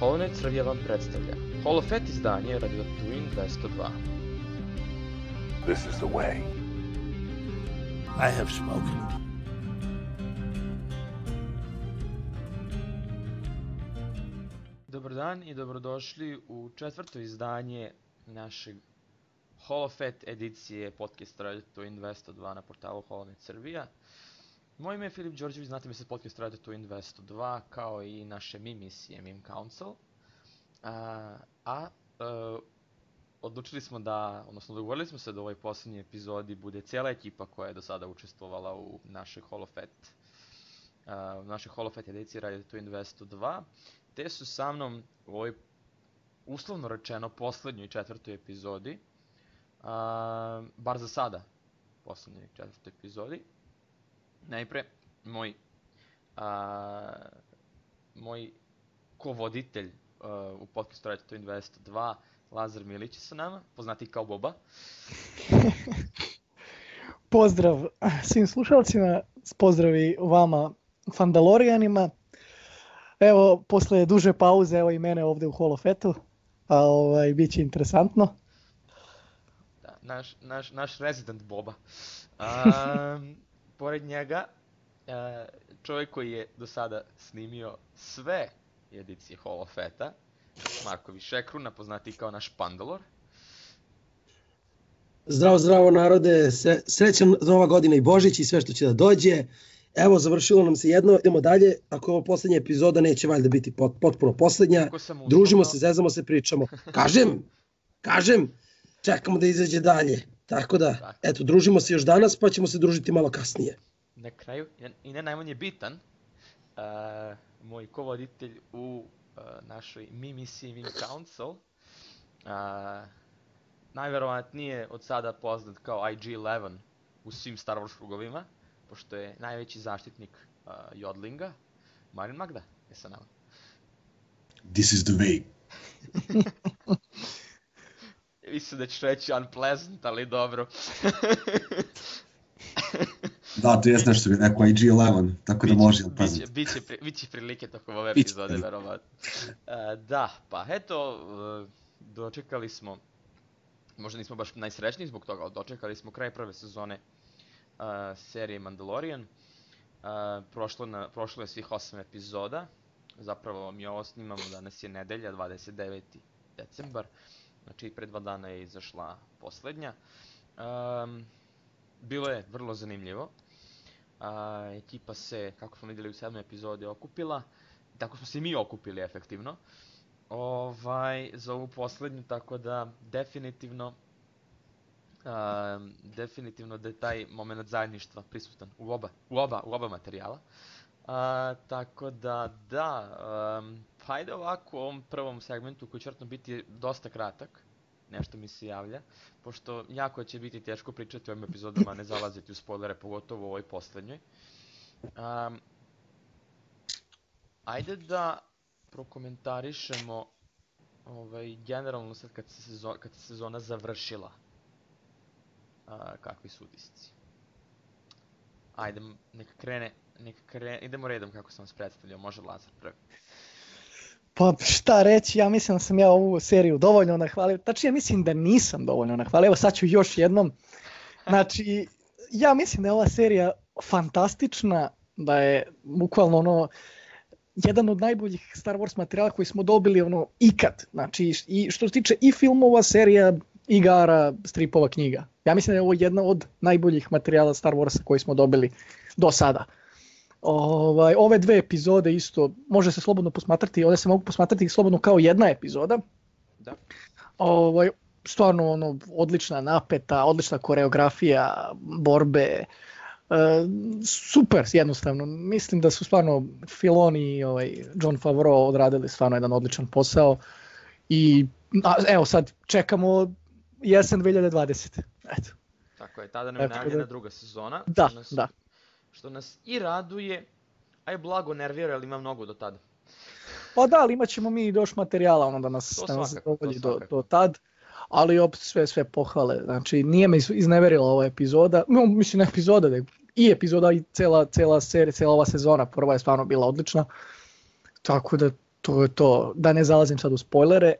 Holonet Srbija vam predstavlja Holofet izdanje Radio Twin 202. This is the way. I have spoken. Dobar dan i dobrodošli u četvrto izdanje našeg Holofet edicije podcast Radio Twin 202 na portalu Holonet Srbija. Moje ime je Filip Đorđević, znate mi se podcast Radio Twin 202 kao i naše mimisije Mim Council. A, a e, odlučili smo da, odnosno dogovorili smo se da u ovoj poslednjoj epizodi bude cijela ekipa koja je do sada učestvovala u našoj Holofet uh, u našoj Holofet ediciji Radio Twin 202, te su sa mnom u ovoj uslovno rečeno poslednjoj četvrtoj epizodi, uh, bar za sada, poslednjoj četvrtoj epizodi, najpre moj uh, moj kovoditelj u podcastu Radio Twin 202, Lazar Milić je sa nama, poznati kao Boba. Pozdrav svim slušalcima, pozdravi vama Fandalorijanima. Evo, posle duže pauze, evo i mene ovde u Holofetu, a ovaj, bit će interesantno. Da, naš, naš, naš resident Boba. Um, pored njega, uh, čovjek koji je do sada snimio sve edicije Holofeta, Markovi Šekruna, poznati kao naš Pandalor. Zdravo, zdravo narode, Se, srećan nova godina i Božić i sve što će da dođe. Evo, završilo nam se jedno, idemo dalje. Ako je ovo poslednja epizoda, neće valjda biti pot, potpuno poslednja. Družimo uspao- se, zezamo se, pričamo. Kažem, kažem, čekamo da izađe dalje. Tako da, Tako. eto, družimo se još danas, pa ćemo se družiti malo kasnije. Na kraju, i ne- najmanje bitan, uh, moj kovoditelj u uh, našoj Mimisi Mim Council, uh, najverovatnije od sada poznat kao IG-11 u svim Star Wars krugovima, pošto je najveći zaštitnik uh, Jodlinga, Marin Magda je sa nama. This is the way. Mislim da ćeš reći unpleasant, ali dobro. Da, to je nešto, neko IG-11, tako da može, ali biće, biće, pri, biće prilike tokom ove epizode, verovatno. E, da, pa eto, e, dočekali smo, možda nismo baš najsrećniji zbog toga, ali dočekali smo kraj prve sezone uh, serije Mandalorian. Uh, prošlo, na, prošlo je svih osam epizoda, zapravo mi ovo snimamo, danas je nedelja, 29. decembar, znači pre dva dana je izašla poslednja. Um, bilo je vrlo zanimljivo. A, ekipa se, kako smo vidjeli u sedmoj epizodi, okupila. Tako smo se i mi okupili efektivno. Ovaj, za ovu poslednju, tako da definitivno a, definitivno da je taj moment zajedništva prisutan u oba, u oba, u oba materijala. A, tako da, da, um, hajde ovako u ovom prvom segmentu koji će biti dosta kratak, nešto mi se javlja, pošto jako će biti teško pričati o ovim epizodama, ne zalaziti u spoilere, pogotovo u ovoj poslednjoj. Um, ajde da prokomentarišemo ovaj, generalno sad kad se, sezona, kad se sezona završila, a, kakvi su utisci. Ajde, neka krene, neka krene, idemo redom kako sam vas predstavljao, može Lazar prvi. Pa šta reći, ja mislim da sam ja ovu seriju dovoljno nahvalio, tačnije mislim da nisam dovoljno nahvalio, evo sad ću još jednom. Znači, ja mislim da je ova serija fantastična, da je bukvalno ono, jedan od najboljih Star Wars materijala koji smo dobili ono ikad. Znači, i što se tiče i filmova, serija, igara, stripova, knjiga. Ja mislim da je ovo jedna od najboljih materijala Star Warsa koji smo dobili do sada. Ovaj, ove dve epizode isto, može se slobodno posmatrati, one se mogu posmatrati slobodno kao jedna epizoda. Da. Ovaj, stvarno ono, odlična napeta, odlična koreografija, borbe, e, super jednostavno. Mislim da su stvarno Filoni i ovaj, John Favreau odradili stvarno jedan odličan posao i a, evo sad čekamo jesen 2020. Eto. Tako je, tada nam je da- najavljena druga sezona. Da, nas, da. Što nas i raduje, a i blago nervira, ali ima mnogo do tada. Pa da, ali imat ćemo mi još materijala ono da nas, To da nas zadovolji do, do tad. Ali opet sve, sve pohvale. Znači, nije me iz- izneverila ova epizoda. No, mislim, ne epizoda, nego i epizoda i cela, cela serija, cela ova sezona. Prva je stvarno bila odlična. Tako da to je to, da ne zalazim sad u spoilere,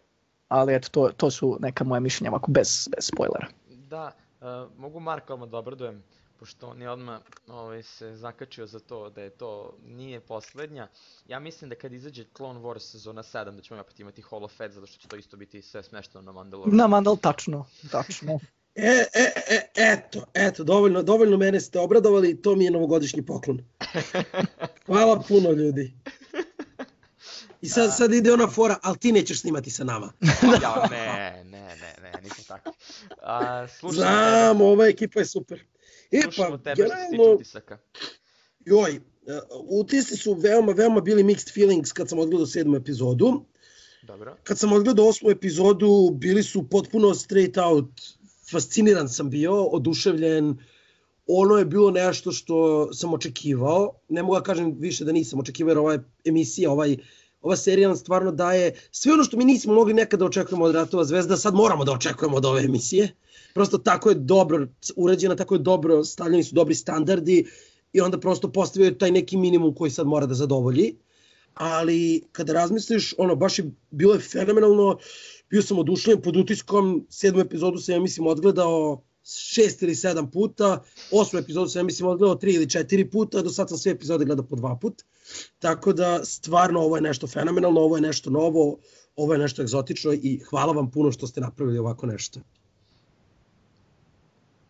ali eto, to, to su neka moja mišljenja, ovako bez, bez spoilera. Da, uh, mogu Marka odmah da obradujem, pošto on je odmah ovaj, se zakačio za to da je to nije poslednja. Ja mislim da kad izađe Clone Wars sezona 7 da ćemo opet imati Hall of Fate, zato što će to isto biti sve smešteno na Mandalorian. Na Mandal, tačno, tačno. E, e, e, eto, eto, dovoljno, dovoljno mene ste obradovali, to mi je novogodišnji poklon. Hvala puno ljudi. I sad, sad ide ona fora, ali ti nećeš snimati sa nama. ja, ne, ne, ne, ne, nisam tako. A, slušamo Znam, ova ekipa je super. E slušamo pa, tebe generalno, utisaka. joj, uh, utisci su veoma, veoma bili mixed feelings kad sam odgledao sedmu epizodu. Dobro. Kad sam odgledao osmu epizodu, bili su potpuno straight out, fasciniran sam bio, oduševljen, ono je bilo nešto što sam očekivao, ne mogu da kažem više da nisam očekivao jer ova emisija, ovaj, ova serija nam stvarno daje sve ono što mi nismo mogli nekada da očekujemo od Ratova zvezda, sad moramo da očekujemo od ove emisije. Prosto tako je dobro urađena, tako je dobro, stavljeni su dobri standardi i onda prosto postavljaju taj neki minimum koji sad mora da zadovolji. Ali kada razmisliš, ono, baš je bilo je fenomenalno, bio sam oduševljen pod utiskom, sedmu epizodu sam, ja mislim, odgledao šest ili sedam puta, osmu epizodu sam, ja mislim, odgledao tri ili četiri puta, do sad sam sve epizode gledao po dva put. Tako da, stvarno, ovo je nešto fenomenalno, ovo je nešto novo, ovo je nešto egzotično i hvala vam puno što ste napravili ovako nešto.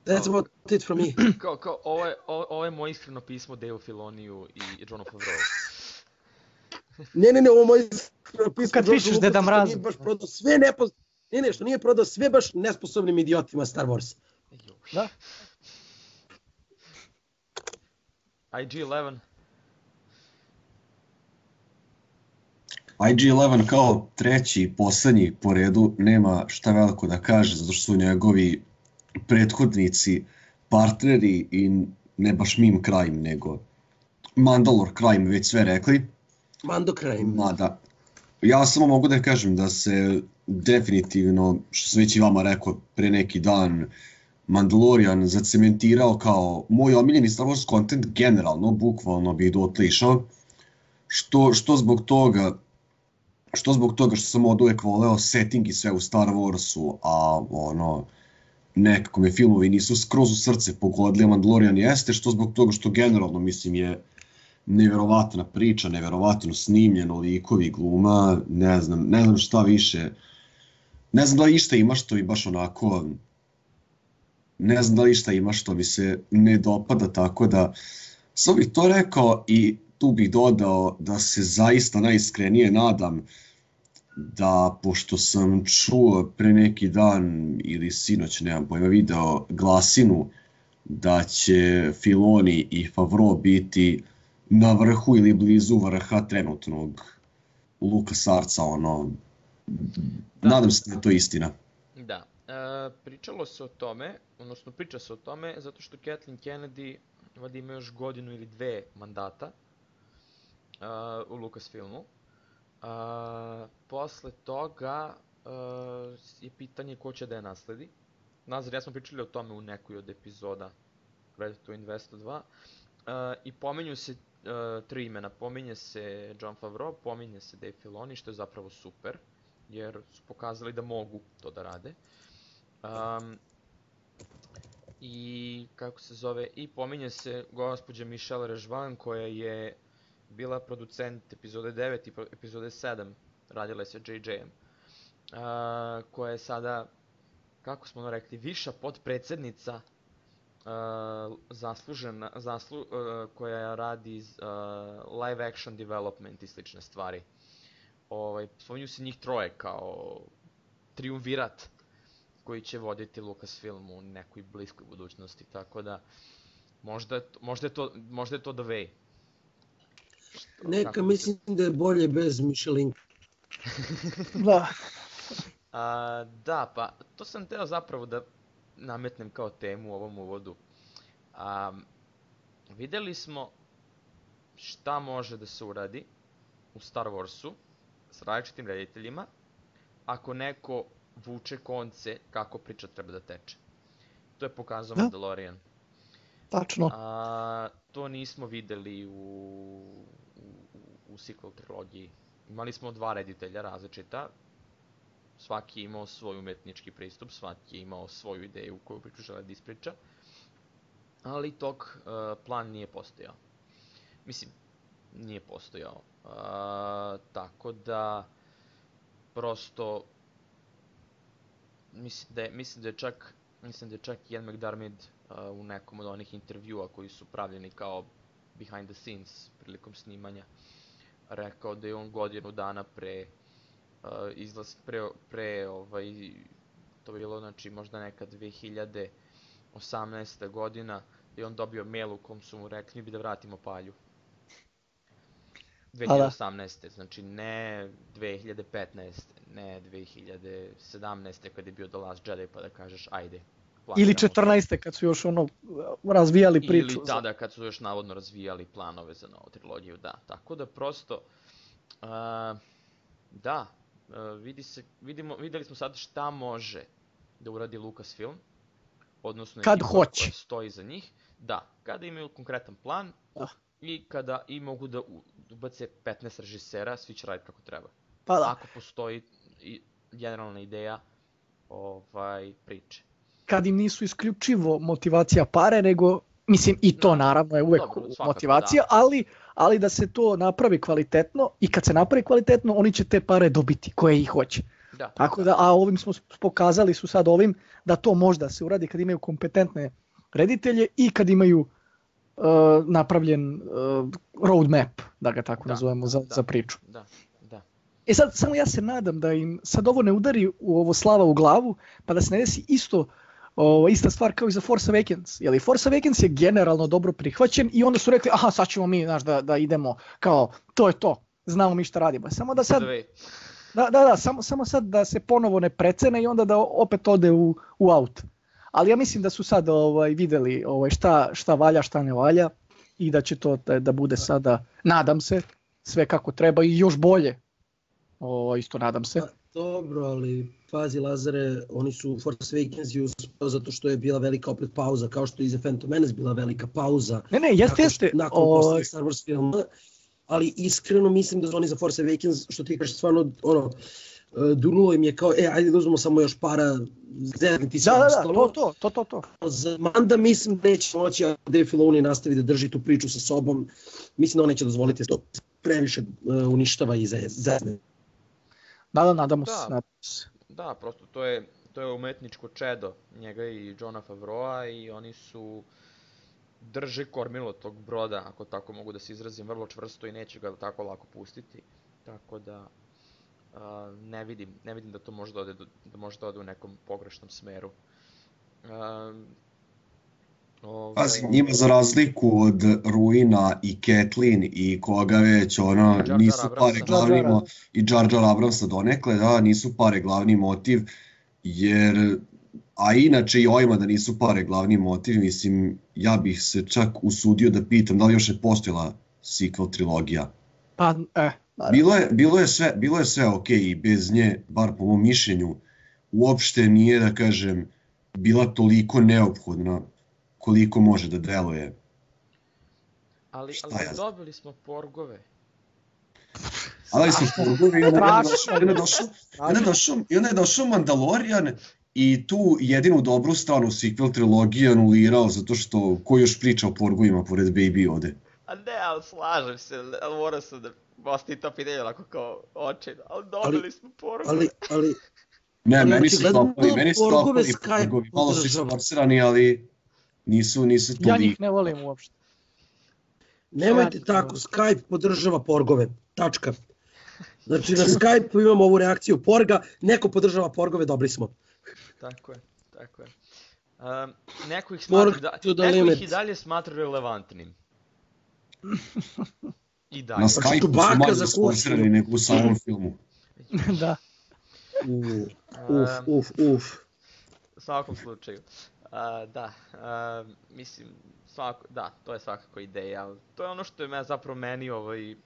That's about it from me. Kao, kao, ovo je, ovo, je moje iskreno pismo Dave Filoniju i Johnu Favreau. Ne, ne, ne, ovo moj pismo Kad pišeš Deda. Nije baš prodao sve nepo... Ne, ne, što nije prodao sve baš nesposobnim idiotima Star Wars. Joj. Da. IG-11, IG-11 kao treći i poslednji po redu nema šta veliko da kaže, zato što su njegovi prethodnici partneri i ne baš Mim Crime, nego Mandalore Crime već sve rekli. Mando Crime. Mada, ja samo mogu da kažem da se definitivno, što sam već i vama rekao pre neki dan, Mandalorian zacementirao kao moj omiljeni Star Wars content generalno, bukvalno bih dotle išao, što, što zbog toga što zbog toga što sam od uvek voleo setting i sve u Star Warsu, a ono, nekako me filmovi nisu skroz u srce pogodili, Mandalorian jeste, što zbog toga što generalno mislim je neverovatna priča, neverovatno snimljeno, likovi, gluma, ne znam, ne znam šta više, ne znam da li išta ima što i baš onako, ne znam da li išta ima što mi se ne dopada, tako da sam bih to rekao i tu bih dodao da se zaista najiskrenije nadam da pošto sam čuo pre neki dan ili sinoć, nemam pojma, video glasinu da će Filoni i Favro biti na vrhu ili blizu vrha trenutnog Luka Sarca, ono, nadam se da je to istina. Da, pričalo se o tome, odnosno priča se o tome, zato što Kathleen Kennedy vada ima još godinu ili dve mandata e, u Lucasfilmu. E, posle toga e, je pitanje ko će da je nasledi. Nazar, ja smo pričali o tome u nekoj od epizoda Red to Invest 2. E, I pomenju se e, tri imena, pominje se John Favreau, pominje se Dave Filoni, što je zapravo super jer su pokazali da mogu to da rade. Um, I kako se zove, i pominje se gospođa Michelle Režvan koja je bila producent epizode 9 i epizode 7, radila je sa JJ-em. Uh, koja je sada, kako smo ono rekli, viša podpredsednica uh, zaslužena, zaslu, uh, koja radi uh, live action development i slične stvari ovaj, spominju se njih troje kao triumvirat koji će voditi Lucasfilm u nekoj bliskoj budućnosti, tako da možda, je to- možda, je, to, možda je to The Way. Neka Kako? mislim da je bolje bez Michelin. Da, A, da, pa to sam teo zapravo da nametnem kao temu u ovom uvodu. A, videli smo šta može da se uradi u Star Warsu s različitim rediteljima ako neko vuče konce kako priča treba da teče. To je pokazao Da. Mandalorian. tačno. A, to nismo videli u, u, u, sequel trilogiji imali smo dva reditelja različita, svaki je imao svoj umetnički pristup, svaki je imao svoju ideju koju priču žele da ispriča, ali tog uh, plan nije postojao. Mislim, nije postojao. Uh, tako da, prosto, mislim da je, mislim da je čak, mislim da je čak Ian McDermid uh, u nekom od onih intervjua koji su pravljeni kao behind the scenes prilikom snimanja, rekao da je on godinu dana pre uh, izlaz, pre, pre ovaj, to bi bilo znači možda neka 2018. godina, da je on dobio mail u kom su mu rekli bi da vratimo palju. 2018. znači ne 2015. ne 2017. kad je bio The Last Jedi pa da kažeš ajde. Ili planiramo 14. kad su još ono razvijali priču. Ili tada kad su još navodno razvijali planove za novu trilogiju, da. Tako da prosto, uh, da, uh, vidi se, vidimo, videli smo sad šta može da uradi Lucasfilm, odnosno Kad hoće. stoji za njih. Da, kada imaju konkretan plan Da. I kada i mogu da ubace 15 režisera, svi će raditi kako treba. Pa da, Ako postoji i generalna ideja ovaj, priče. kad im nisu isključivo motivacija pare, nego, mislim i to Da. naravno je uvek Dobro, svakako, motivacija, da. ali, ali da se to napravi kvalitetno i kad se napravi kvalitetno, oni će te pare dobiti koje ih hoće. Da, Tako da, a ovim smo pokazali su sad ovim da to možda se uradi kad imaju kompetentne reditelje i kad imaju napravljen uh, roadmap, da ga tako Da, nazovemo, za, da. za priču. Da, da. E sad, samo ja se nadam da im sad ovo ne udari u ovo slava u glavu, pa da se ne desi isto o, ista stvar kao i za Force Awakens. Jer i Force Awakens je generalno dobro prihvaćen i onda su rekli, aha, sad ćemo mi, znaš, da, da idemo, kao, to je to, znamo mi šta radimo. Samo da sad, da, da, da, samo, samo sad da se ponovo ne precene i onda da opet ode u, u out. Ali ja mislim da su sad ovaj, videli ovaj, šta, šta valja, šta ne valja i da će to da, da bude sada, nadam se, sve kako treba i još bolje. O, isto nadam se. Pa, dobro, ali pazi Lazare, oni su Force Awakens je uspeo zato što je bila velika opet pauza, kao što je i za Phantom Menace bila velika pauza. Ne, ne, jeste, jeste. Nakon O, poslednjih Star Wars filma, ali iskreno mislim da su oni za Force Awakens, što ti kažeš stvarno, ono, dunulo im je kao, e, ajde da uzmemo samo još para, zezniti se da, da, da, to, to, to, to, to. Za Manda mislim da neće moći, a Dave Filoni nastavi da drži tu priču sa sobom. Mislim da on neće dozvoliti da to previše uh, uništava i zez- zezne. Da, da, nadamo se. Da. nadamo se. Da, prosto to je, to je umetničko čedo njega i Johna Favroa i oni su drže kormilo tog broda, ako tako mogu da se izrazim, vrlo čvrsto i neće ga tako lako pustiti. Tako da a, ne vidim, ne vidim da to može da ode, da može da ode u nekom pogrešnom smeru. A, ovaj, Pazi, njima za razliku od Ruina i Kathleen i koga već, ono, Jar Jar nisu Abramsa. pare Jar glavni Jara. mo- i Jar Jar Abramsa donekle, da, nisu pare glavni motiv, jer, a inače i ovima da nisu pare glavni motiv, mislim, ja bih se čak usudio da pitam da li još je postojala sequel trilogija. Pa, e, naravno. Bilo je, bilo je sve, bilo je sve ok i bez nje, bar po mom mišljenju, uopšte nije, da kažem, bila toliko neophodna koliko može da deluje. ali, šta ali ja dobili smo porgove. Ali su kurgovi i onda je došao, i onda je došao, i onda je došao, Mandalorian i tu jedinu dobru stranu sequel trilogije anulirao zato što ko još priča o porgovima pored Baby ovde. A ne, ali slažem se, ali morao sam da postavim to pitanje onako kao očajno, ali dobili smo porgove. Ali, ali Ne, Ali meni su dopali, meni su porgove dopali Skype malo su isforsirani, ali nisu, nisu Ja toliko. njih ne volim uopšte. nemojte Skype, tako, da. Skype podržava porgove. Tačka. Znači na Skype imamo ovu reakciju porga, neko podržava porgove, dobri smo. Tako je, tako je. Um, neko ih smatra, da, the neko ih i dalje smatra relevantnim. I dalje. Na Znači, Skype su manje kursu. nego u samom filmu. da. U, Um, uf, uf, uf. U svakom slučaju. A, da, a, mislim, svako, da, to je svakako ideja, ali to je ono što je me zapravo meni ovaj,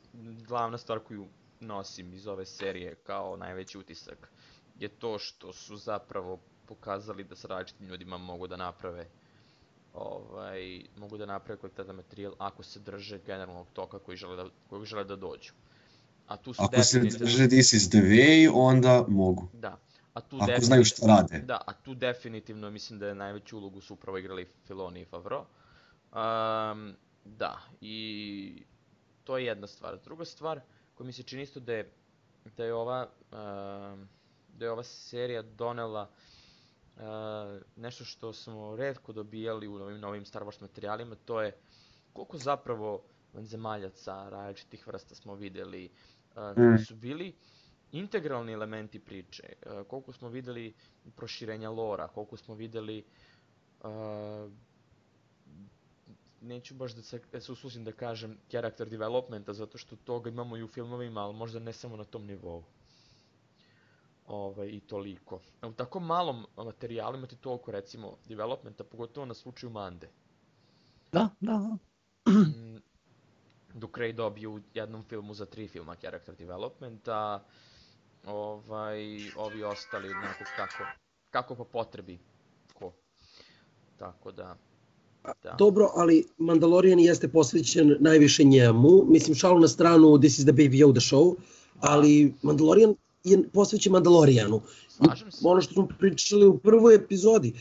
glavna stvar koju nosim iz ove serije kao najveći utisak, je to što su zapravo pokazali da sa različitim ljudima mogu da naprave ovaj, mogu da naprave kvalitetan materijal ako se drže generalnog toka koji žele da, kojeg žele da dođu. A tu su Ako se drže This is the way, onda mogu. Da. A tu Ako definitivno- znaju šta rade. Da, a tu definitivno mislim da je najveću ulogu su upravo igrali Filoni i Favro. Um, da, i to je jedna stvar. Druga stvar koja mi se čini isto da je, da je ova um, da je ova serija donela uh, nešto što smo redko dobijali u ovim novim Star Wars materijalima, to je koliko zapravo vanzemaljaca različitih vrsta smo videli, uh, koji Mm. su bili integralni elementi priče, uh, koliko smo videli proširenja lora, koliko smo videli uh, neću baš da se, da se ususim da kažem character developmenta, zato što toga imamo i u filmovima, ali možda ne samo na tom nivou. Ovaj, I toliko. U tako malom materijalu imate toliko, recimo, developmenta, pogotovo na slučaju Mande. Da, da, da. Mm, dok Ray dobije u jednom filmu za tri filma character development, a ovaj, ovi ostali onako kako, kako po potrebi ko. Tako da, da. Dobro, ali Mandalorian jeste posvećen najviše njemu. Mislim, šalu na stranu, this is the Baby Yoda show, ali Mandalorian je. Slažem se. Ono što smo pričali u prvoj epizodi,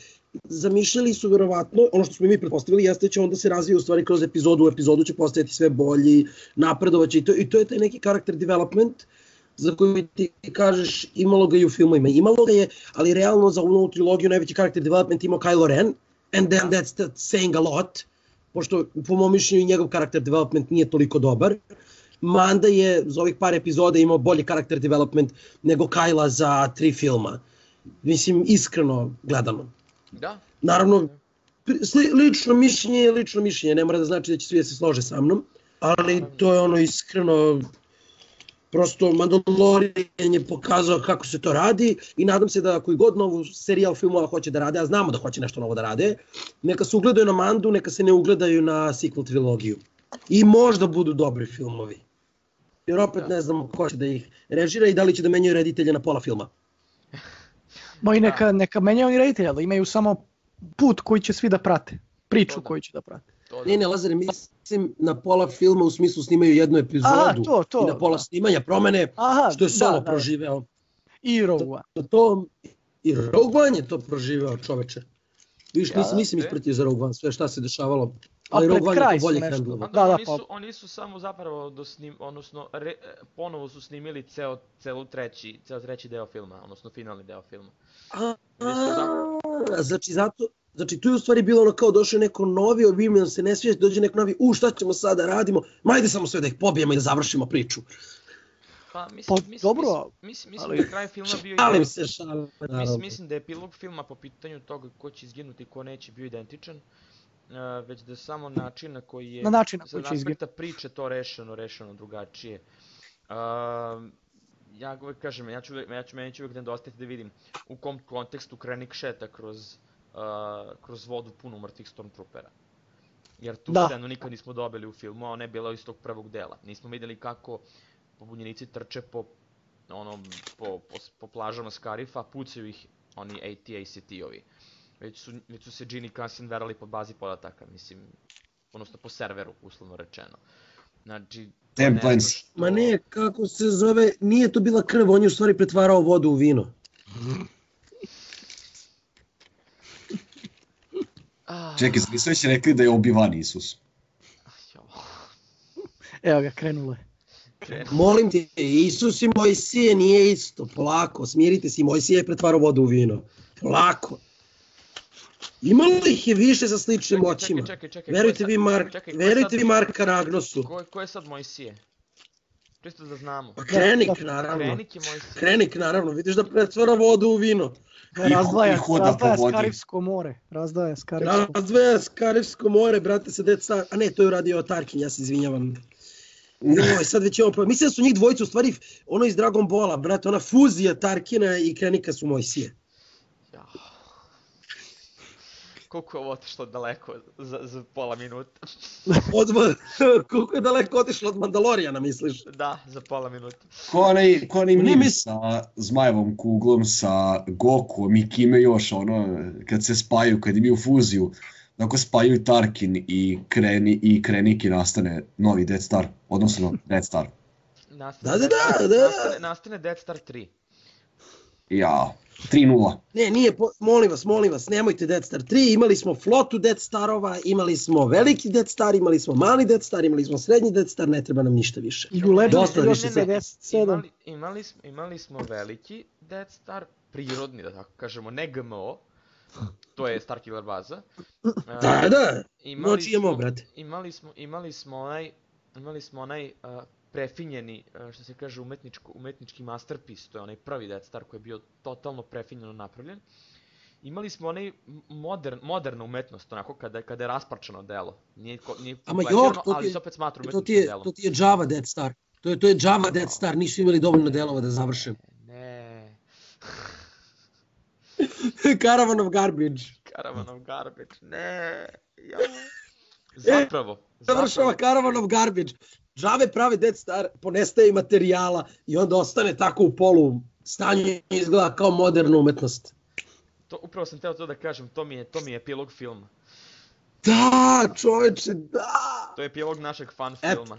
zamišljali su verovatno, ono što smo mi pretpostavili, jeste da će onda se razvija u stvari kroz epizodu, u epizodu će postajati sve bolji, napredovaće i to, i to je taj neki karakter development za koji ti kažeš imalo ga i u filmovima. Imalo ga je, ali realno za ovu trilogiju najveći karakter development imao Kylo Ren, and then that's, that's saying a lot, pošto po mom mišljenju njegov karakter development nije toliko dobar. Manda je za ovih par epizoda imao bolji karakter development nego Kyla za tri filma. Mislim, iskreno gledano. Da. Naravno, lično mišljenje je lično mišljenje, ne mora da znači da će svi da se slože sa mnom, ali to je ono iskreno, prosto Mandalorian je pokazao kako se to radi i nadam se da koji god novu serijal filmova hoće da rade, a znamo da hoće nešto novo da rade, neka se ugledaju na Mandu, neka se ne ugledaju na sequel trilogiju. I možda budu dobri filmovi. Jer opet Da. ne znamo ko će da ih režira i da li će da menjaju reditelja na pola filma. Ma i neka, neka menjaju i reditelja, da imaju samo put koji će svi da prate. Priču da. koju će da prate. Ne, ne, Lazare, mislim na pola filma u smislu snimaju jednu epizodu Aha, to, to, i na pola da. snimanja promene, Aha, što je solo da, da. proživeo. I Rogue One. To, to, I Rogue One je to proživeo, čoveče. Viš, Ja, nisam, nisam ispratio za Rogue One, sve šta se dešavalo. A Ali Rogue One je bolje. Pa Da, da, oni, pa- su, oni su samo zapravo do snim, odnosno re, ponovo su snimili ceo, celu treći, ceo treći deo filma, odnosno finalni deo filma. A, Nisu a, znači, zato, znači tu je u stvari bilo ono kao došao neko novi, nam se ne sviđa, dođe neko novi, u šta ćemo sada da radimo, ma ajde samo sve da ih pobijemo i da završimo priču. Pa mislim, Pa, mislim, dobro, mislim, mislim, ali- da je kraj filma bio Šalim se, šalim. Mislim, mislim da je epilog filma po pitanju toga ko će izginuti ko neće bio identičan, uh, već da je samo način na koji je Na način na koji će aspekta priče to rešeno, rešeno drugačije. Uh, ja uvek kažem, ja ću, ja ću, meni će uvek nedostati da vidim u kom kontekstu Krennic šeta kroz, uh, kroz vodu punu mrtvih Stormtroopera. Jer tu Da. scenu nikad nismo dobili u filmu, a ona je bila iz tog prvog dela. Nismo videli kako pobunjenici trče po ono, po, po, po plažama Skarifa, pucaju ih oni AT-ACT-ovi. Već su, već su se Gene i verali po bazi podataka, mislim, odnosno po serveru, uslovno rečeno. Znači, plans. što- Ma ne, kako se zove, nije to bila krv, on je u stvari pretvarao vodu u vino. Ah, Čekaj, zar nisu već rekli da je Obi-Wan Isus? Evo ga, krenulo je. krenu. Molim te, Isus i Mojsije nije isto, polako, smirite se, Mojsije je pretvarao vodu u vino. Polako. Imalo ih je više sa sličnim Čekaj, očima. čekaj, čekaj, čekaj, Verujte vi, Mark, čekaj, verujte sad- vi Marka Ragnosu. Ko, ko je sad Mojsije? Čisto da znamo. Pa Krenik, Da, naravno. Krenik je Mojsije. Krenik, naravno, vidiš da pretvara vodu u vino. I- Razdvaja, i hoda po razdvaja. Skarivsko more. Razdvaja Skarivsko. Razdvaja Skarivsko more, brate, sa Dead Star. A ne, to je uradio Tarkin, ja se izvinjavam. Joj, sad već imamo problem. Mislim da su njih dvojica u stvari ono iz Dragon Balla, brate, ona fuzija Tarkina i Krenika su Mojsije. Ja. Koliko je ovo otišlo daleko za, za pola minuta? Od, koliko je daleko otišlo od Mandalorijana, misliš? da, za pola minuta. Ko onaj, ko onaj Ne mim mis- sa zmajevom kuglom, sa Gokuom i kime još, ono, kad se spaju, kad imaju fuziju, Dakle, spajaju Tarkin i, kreni, i Krenik i nastane novi Death Star, odnosno Death Star. Nastane, Da, da, da, da. Nastane, nastane Death Star 3. Ja, 3-0. Ne, nije, po, molim vas, molim vas, nemojte Death Star 3, imali smo flotu Death Starova, imali smo veliki Death Star, imali smo mali Death Star, imali smo srednji Death Star, ne treba nam ništa više. I u Dosta je još više Ne, ne, 97. Imali, imali, smo, imali smo veliki Death Star, prirodni, da tako kažemo, ne GMO, to je Starkiller baza. Da, da, Imali noć imamo, brate. Imali smo, imali smo onaj, imali smo onaj uh, prefinjeni, uh, što se kaže, umetničko, umetnički masterpiece, to je onaj prvi Death Star koji je bio totalno prefinjeno napravljen. Imali smo onaj modern, moderna umetnost, onako kada, kada je rasparčano delo. Nije, nije Ama jok, to ali je- se opet smatra To ti, je, delom. to ti je Java Death Star. To je, to je Java Death Star, nisu imali dovoljno delova da završe. Ne, Caravan of Garbage. Caravan of Garbage, ne, ja. Zapravo, Završava zapravo, Caravan of Garbage. Java prave Death Star, ponestaje materijala i onda ostane tako u polu stanju izgleda kao moderna umetnost. to, upravo sam teo to da kažem, to mi je, to mi je epilog filma. Da, čoveče, da! To je epilog našeg fan Eto. filma.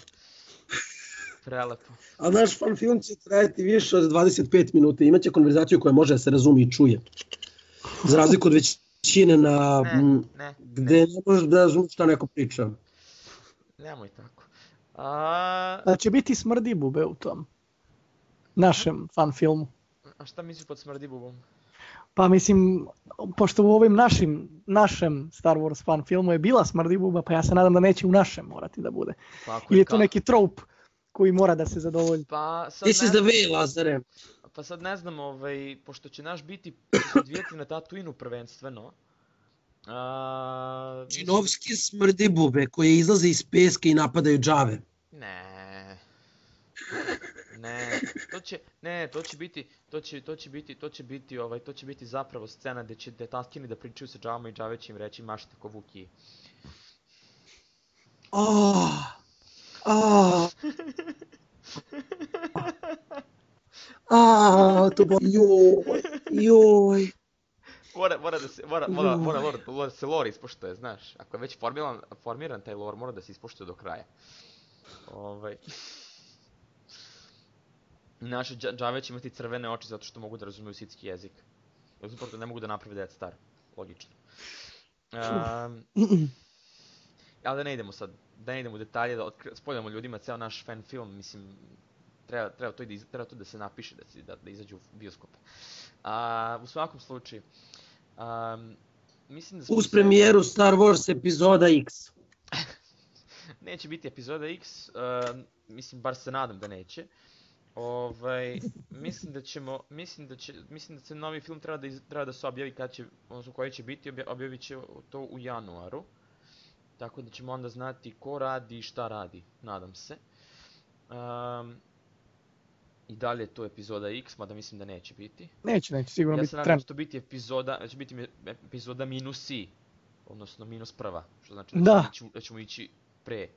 Prelepo. A naš fan film će trajati više od 25 minuta. Imaće konverzaciju koja može da se razumi i čuje. Za razliku od većine na... Ne, ne, gde ne možeš da razumiješ šta neko priča. nemoj tako. A, Da će biti smrdi bube u tom našem fan filmu. a šta misliš pod smrdi bubom? Pa mislim, pošto u ovim našim, našem Star Wars fan filmu je bila smrdi buba, pa ja se nadam da neće u našem morati da bude. Pa, Ili je to neki trope koji mora da se zadovolji. Pa sad, This ne, is the way, Lazare. pa sad ne znam, ovaj, pošto će naš biti odvijati na Tatooinu prvenstveno. A, mislim- Činovski smrdi bube koje izlaze iz peska i napadaju džave. Ne. Ne, to će, ne, to će biti, to će, to će biti, to će biti, ovaj, to će biti zapravo scena gde će detaskini da pričaju sa džavama i džave će im reći mašite ko Vuki. Ah, ah. Ah, to bo... Joj, joj. Mora, mora da se, mora, mora, mora, mora, mora da se lore ispoštuje, znaš. Ako je već formiran, formiran taj lore, mora da se ispoštuje do kraja. Ovaj. Naše dža- džave će imati crvene oči zato što mogu da razumiju sitski jezik. Dok suprotno ne mogu da naprave Death Star. Logično. Um, ali da ne idemo sad, da ne idemo u detalje, da spoiljamo ljudima ceo naš fan film, mislim, treba, treba, to, i da, iz- treba to da se napiše, da, se, da, da izađu u bioskope. A, u svakom slučaju, um, mislim da Uz premijeru Star Wars epizoda X. Neće biti epizoda X, uh, mislim, bar se nadam da neće. Ovaj, mislim da ćemo, mislim da će, mislim da se novi film treba da, iz, treba da se objavi kad će, odnosno koji će biti, obja, objavit će to u januaru. Tako da ćemo onda znati ko radi i šta radi, nadam se. Um, I dalje je to epizoda X, mada mislim da neće biti. Neće, neće sigurno Ja biti se nadam da će to biti epizoda, da će biti mi- epizoda minus i, odnosno minus prva, što znači da, Da. Ćemo, da ćemo ići pre.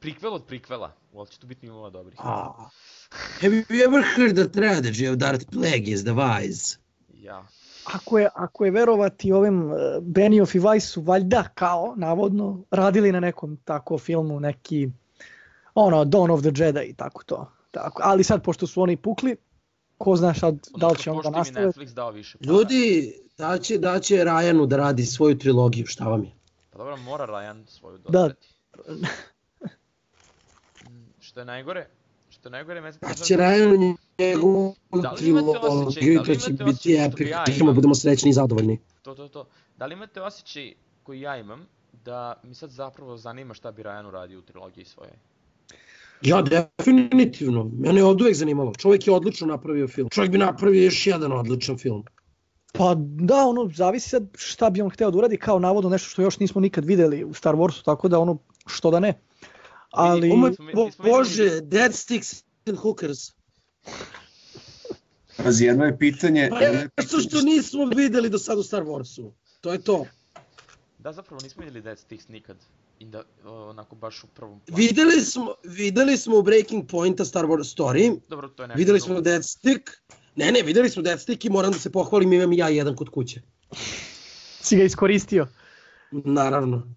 Prikvel od prikvela, ali će to biti nivoa dobrih. Ah. Have you ever heard the tragedy of Darth Plagueis the Wise? Ja. Ako je, ako je verovati ovim uh, Benioff i Weiss su valjda kao, navodno, radili na nekom tako filmu, neki, ono, Dawn of the Jedi i tako to. Tako, ali sad, pošto su oni pukli, ko zna sad da li će im je nastaviti. Netflix dao više para. Ljudi, daće, daće Ryanu da radi svoju trilogiju, šta vam je? Pa dobro, mora Ryan svoju Da. dodati. Mm, Što je najgore, što je najgore, me Da će Ryan njegovu Da trilogiju, da će biti epic, ja da budemo srećni i zadovoljni. To, to, to. Da li imate osjećaj koji ja imam, da mi sad zapravo zanima šta bi Ryan uradio u trilogiji svoje? Ja, definitivno. Mene je od uvek zanimalo. Čovjek je odlično napravio film. Čovjek bi napravio još jedan odličan film. Pa da, ono, zavisi sad šta bi on hteo da uradi, kao navodno nešto što još nismo nikad videli u Star Warsu, tako da ono, što da ne. Ali, O moj videli- bože, Dead Sticks and Hookers. Pazi, jedno je pitanje... Pa je nešto što nismo videli do sad u Star Warsu. To je to. Da, zapravo nismo vidjeli Dead Sticks nikad. I da, onako baš u prvom planu. Videli smo, videli smo u Breaking Pointa Star Wars Story, Dobro, to je nešto videli smo Dead Stick. Ne, ne, videli smo Dead Stick i moram da se pohvalim, imam i ja jedan kod kuće. si ga iskoristio. Naravno.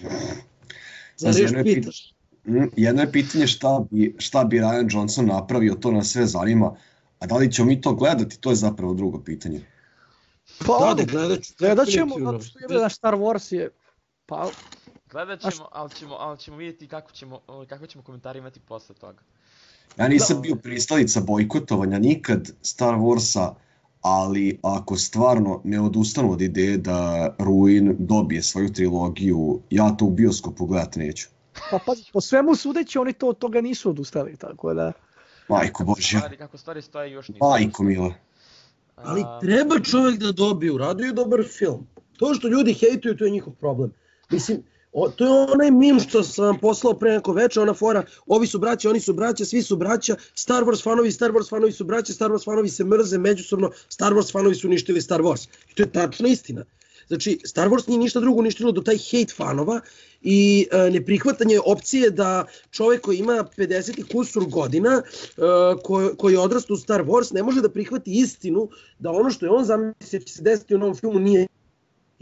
Zar još pitaš? Jedno je pitanje šta bi, šta bi Ryan Johnson napravio, to nas sve zanima, a da li ćemo mi to gledati, to je zapravo drugo pitanje. Pa, Da, da, gledat ću. gledat ćemo, zato što je Star Wars je, pa, Gledat ćemo, ali ćemo, ali ćemo vidjeti kako ćemo, o, kakve ćemo komentari imati posle toga. Ja nisam Da. bio pristalica bojkotovanja nikad Star Warsa, ali ako stvarno ne odustanu od ideje da Ruin dobije svoju trilogiju, ja to u bioskopu gledat neću. pa, pa po svemu sudeći oni to od toga nisu odustali, tako da... Majko Božja, Stvari, kako stvari stoje još nisu. majko mila. Ali treba čovjek da dobije, uradio dobar film. To što ljudi hejtuju, to je njihov problem. Mislim, o, to je onaj mim što sam vam poslao pre neko veče, ona fora, ovi su braća, oni su braća, svi su braća, Star Wars fanovi, Star Wars fanovi su braća, Star Wars fanovi se mrze međusobno, Star Wars fanovi su uništili Star Wars. I to je tačna istina. Znači, Star Wars nije ništa drugo uništilo do taj hate fanova i e, neprihvatanje opcije da čovjek koji ima 50 i kusur godina, e, ko, koji je odrastao u Star Wars, ne može da prihvati istinu da ono što je on zamislio će se desiti u novom filmu nije.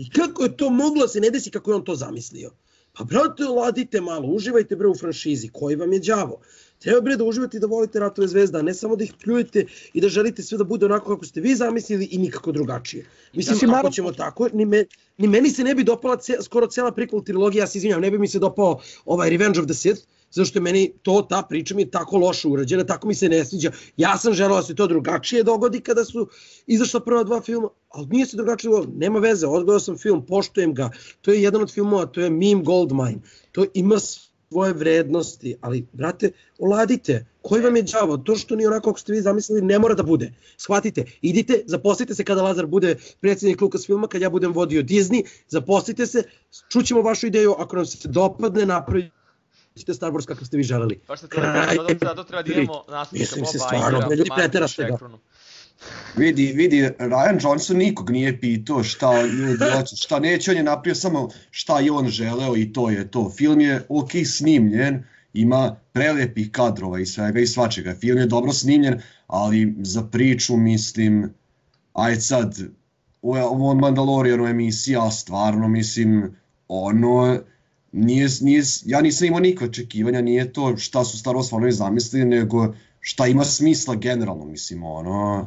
I kako je to moglo da se ne desi kako je on to zamislio? Pa brate, ladite malo, uživajte bre u franšizi, koji vam je đavo. Treba bre da uživate i da volite Ratove zvezda, a ne samo da ih pljujete i da želite sve da bude onako kako ste vi zamislili i nikako drugačije. Mislim, Mislim, ako naravno- ćemo tako, ni, me, ni meni se ne bi dopala ce, skoro cela prequel trilogija, ja se izvinjam, ne bi mi se dopao ovaj Revenge of the Sith, zato što je meni to, ta priča mi je tako loše urađena, tako mi se ne sviđa. Ja sam želeo da se to drugačije dogodi kada su izašla prva dva filma, ali nije se drugačije dogodilo. Nema veze, odgledao sam film, poštujem ga. To je jedan od filmova, to je Meme Goldmine. To ima svoje vrednosti, ali, brate, oladite. Koji vam je đavo? To što nije onako kako ste vi zamislili ne mora da bude. Shvatite, idite, zaposlite se kada Lazar bude predsjednik Lucasfilma, kad ja budem vodio Disney, zaposlite se, čućemo vašu ideju, ako nam se dopadne, napravite Star Wars kako ste vi želeli. Baš se treba, zato, zato treba da imamo nastavnika Mislim se stvarno, bre, ljudi, Marka preteraste ga. Vidi, vidi, Ryan Johnson nikog nije pitao šta ljudi hoće, šta neće, on je napravio samo šta je on želeo i to je to. Film je ok snimljen, ima prelepih kadrova i svega i svačega. Film je dobro snimljen, ali za priču mislim, aj sad, ovo ovo Mandalorianu emisija, stvarno mislim, ono, nije, nije, ja nisam imao nikakve očekivanja, nije to šta su Star Wars fanovi zamislili, nego šta ima smisla generalno, mislim, ono,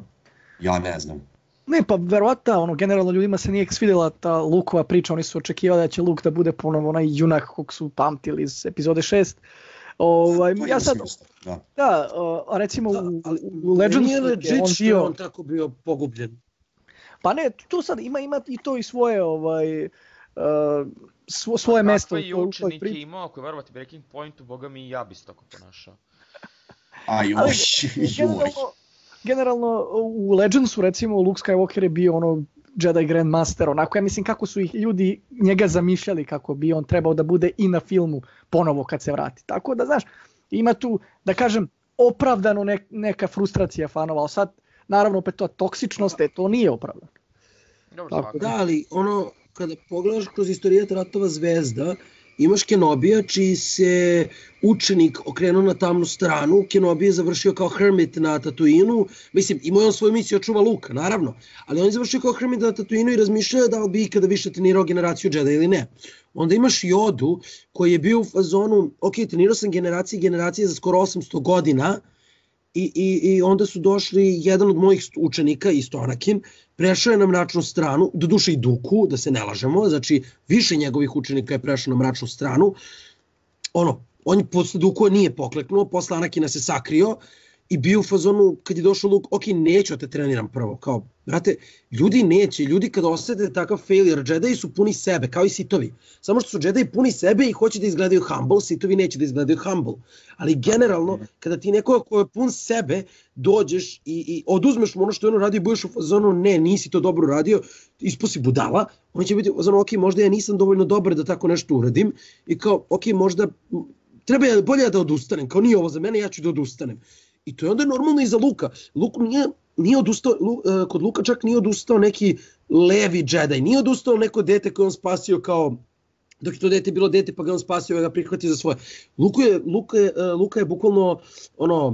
ja ne znam. Ne, pa verovatno, ono, generalno ljudima se nije svidjela ta Lukova priča, oni su očekivali da će Luk da bude ponovo onaj junak kog su pamtili iz epizode 6. Ovaj, ja sad, smisla, da. da, a recimo Da, u, ali u Legends nije je legit on bio, on tako bio pogubljen. pa ne, tu sad ima, ima i to i svoje, ovaj, uh, svo, svoje mesto u je toj- u toj učenike priči. imao, ako je verovati Breaking Pointu, boga mi i ja bi se tako ponašao. Aj, Ali, oj, joj. generalno, generalno u Legendsu recimo Luke Skywalker je bio ono Jedi Grandmaster, onako ja mislim kako su ih ljudi njega zamišljali kako bi on trebao da bude i na filmu ponovo kad se vrati. Tako da znaš, ima tu da kažem opravdano nek, neka frustracija fanova, ali sad naravno opet to toksičnost, e, to nije opravdano. Dobro, Tako. Da, ali ono, kada pogledaš kroz istorijat Ratova zvezda, imaš Kenobija čiji se učenik okrenuo na tamnu stranu, Kenobi je završio kao hermit na Tatooinu, mislim, imao je on svoju misiju čuva Luka, naravno, ali on je završio kao hermit na Tatooinu i razmišljao da li bi ikada više trenirao generaciju Jedi ili ne. Onda imaš Jodu koji je bio u fazonu, ok, trenirao sam generacije i generacije za skoro 800 godina, I, i, I onda su došli jedan od mojih učenika, isto Anakin, prešao je na mračnu stranu, do duše i Duku, da se ne lažemo, znači više njegovih učenika je prešao na mračnu stranu. Ono, on je posle Duku nije pokleknuo, posle Anakina se sakrio i bio u fazonu kad je došao Luke, ok, neću da te treniram prvo, kao, brate, ljudi neće, ljudi kada osete takav failure, Jedi su puni sebe, kao i sitovi. Samo što su Jedi puni sebe i hoće da izgledaju humble, sitovi neće da izgledaju humble. Ali generalno, kada ti neko ko je pun sebe, dođeš i, i oduzmeš mu ono što je on radio i budeš u fazonu, ne, nisi to dobro radio, ispusi budala, on će biti u fazonu, ok, možda ja nisam dovoljno dobar da tako nešto uradim i kao, ok, možda treba je bolje da odustanem, kao nije ovo za mene, ja ću da odustanem. I to je onda normalno i za Luka. Luk nije, nije odustao, uh, kod Luka čak nije odustao neki levi Jedi, nije odustao neko dete koje on spasio kao dok je to dete bilo dete pa ga on spasio ga prihvatio za svoje. Luka je, Luka je, uh, Luka je bukvalno ono,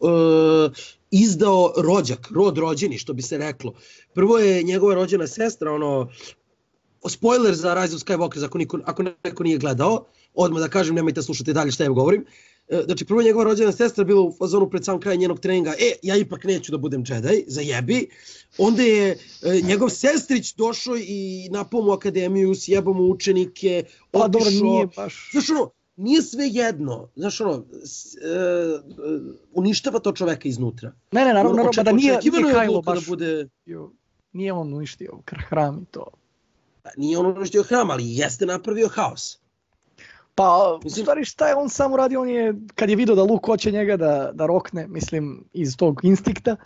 uh, izdao rođak, rod rođeni, što bi se reklo. Prvo je njegova rođena sestra, ono, spoiler za Rise of Skywalker, ako, niko, ako neko nije gledao, odmah da kažem, nemojte slušati dalje šta ja govorim. E, Znači, prvo njegova rođena sestra bila u fazonu pred sam kraj njenog treninga, e, ja ipak neću da budem Jedi, zajebi. Onda je e, njegov sestrić došao i napao mu akademiju, sjebao mu učenike, Pa dobro, nije baš... Znaš ono, nije sve jedno, znaš ono, s, e, e, uništava to čoveka iznutra. Ne, ne, naravno, naravno, da nije, nije Kylo odluka baš... da bude, Nije on uništio hram i to. nije on uništio hram, ali jeste napravio haos. Pa, u Mislim- stvari šta je on sam uradio, on je, kad je video da Luke hoće njega da, da rokne, mislim, iz tog instinkta,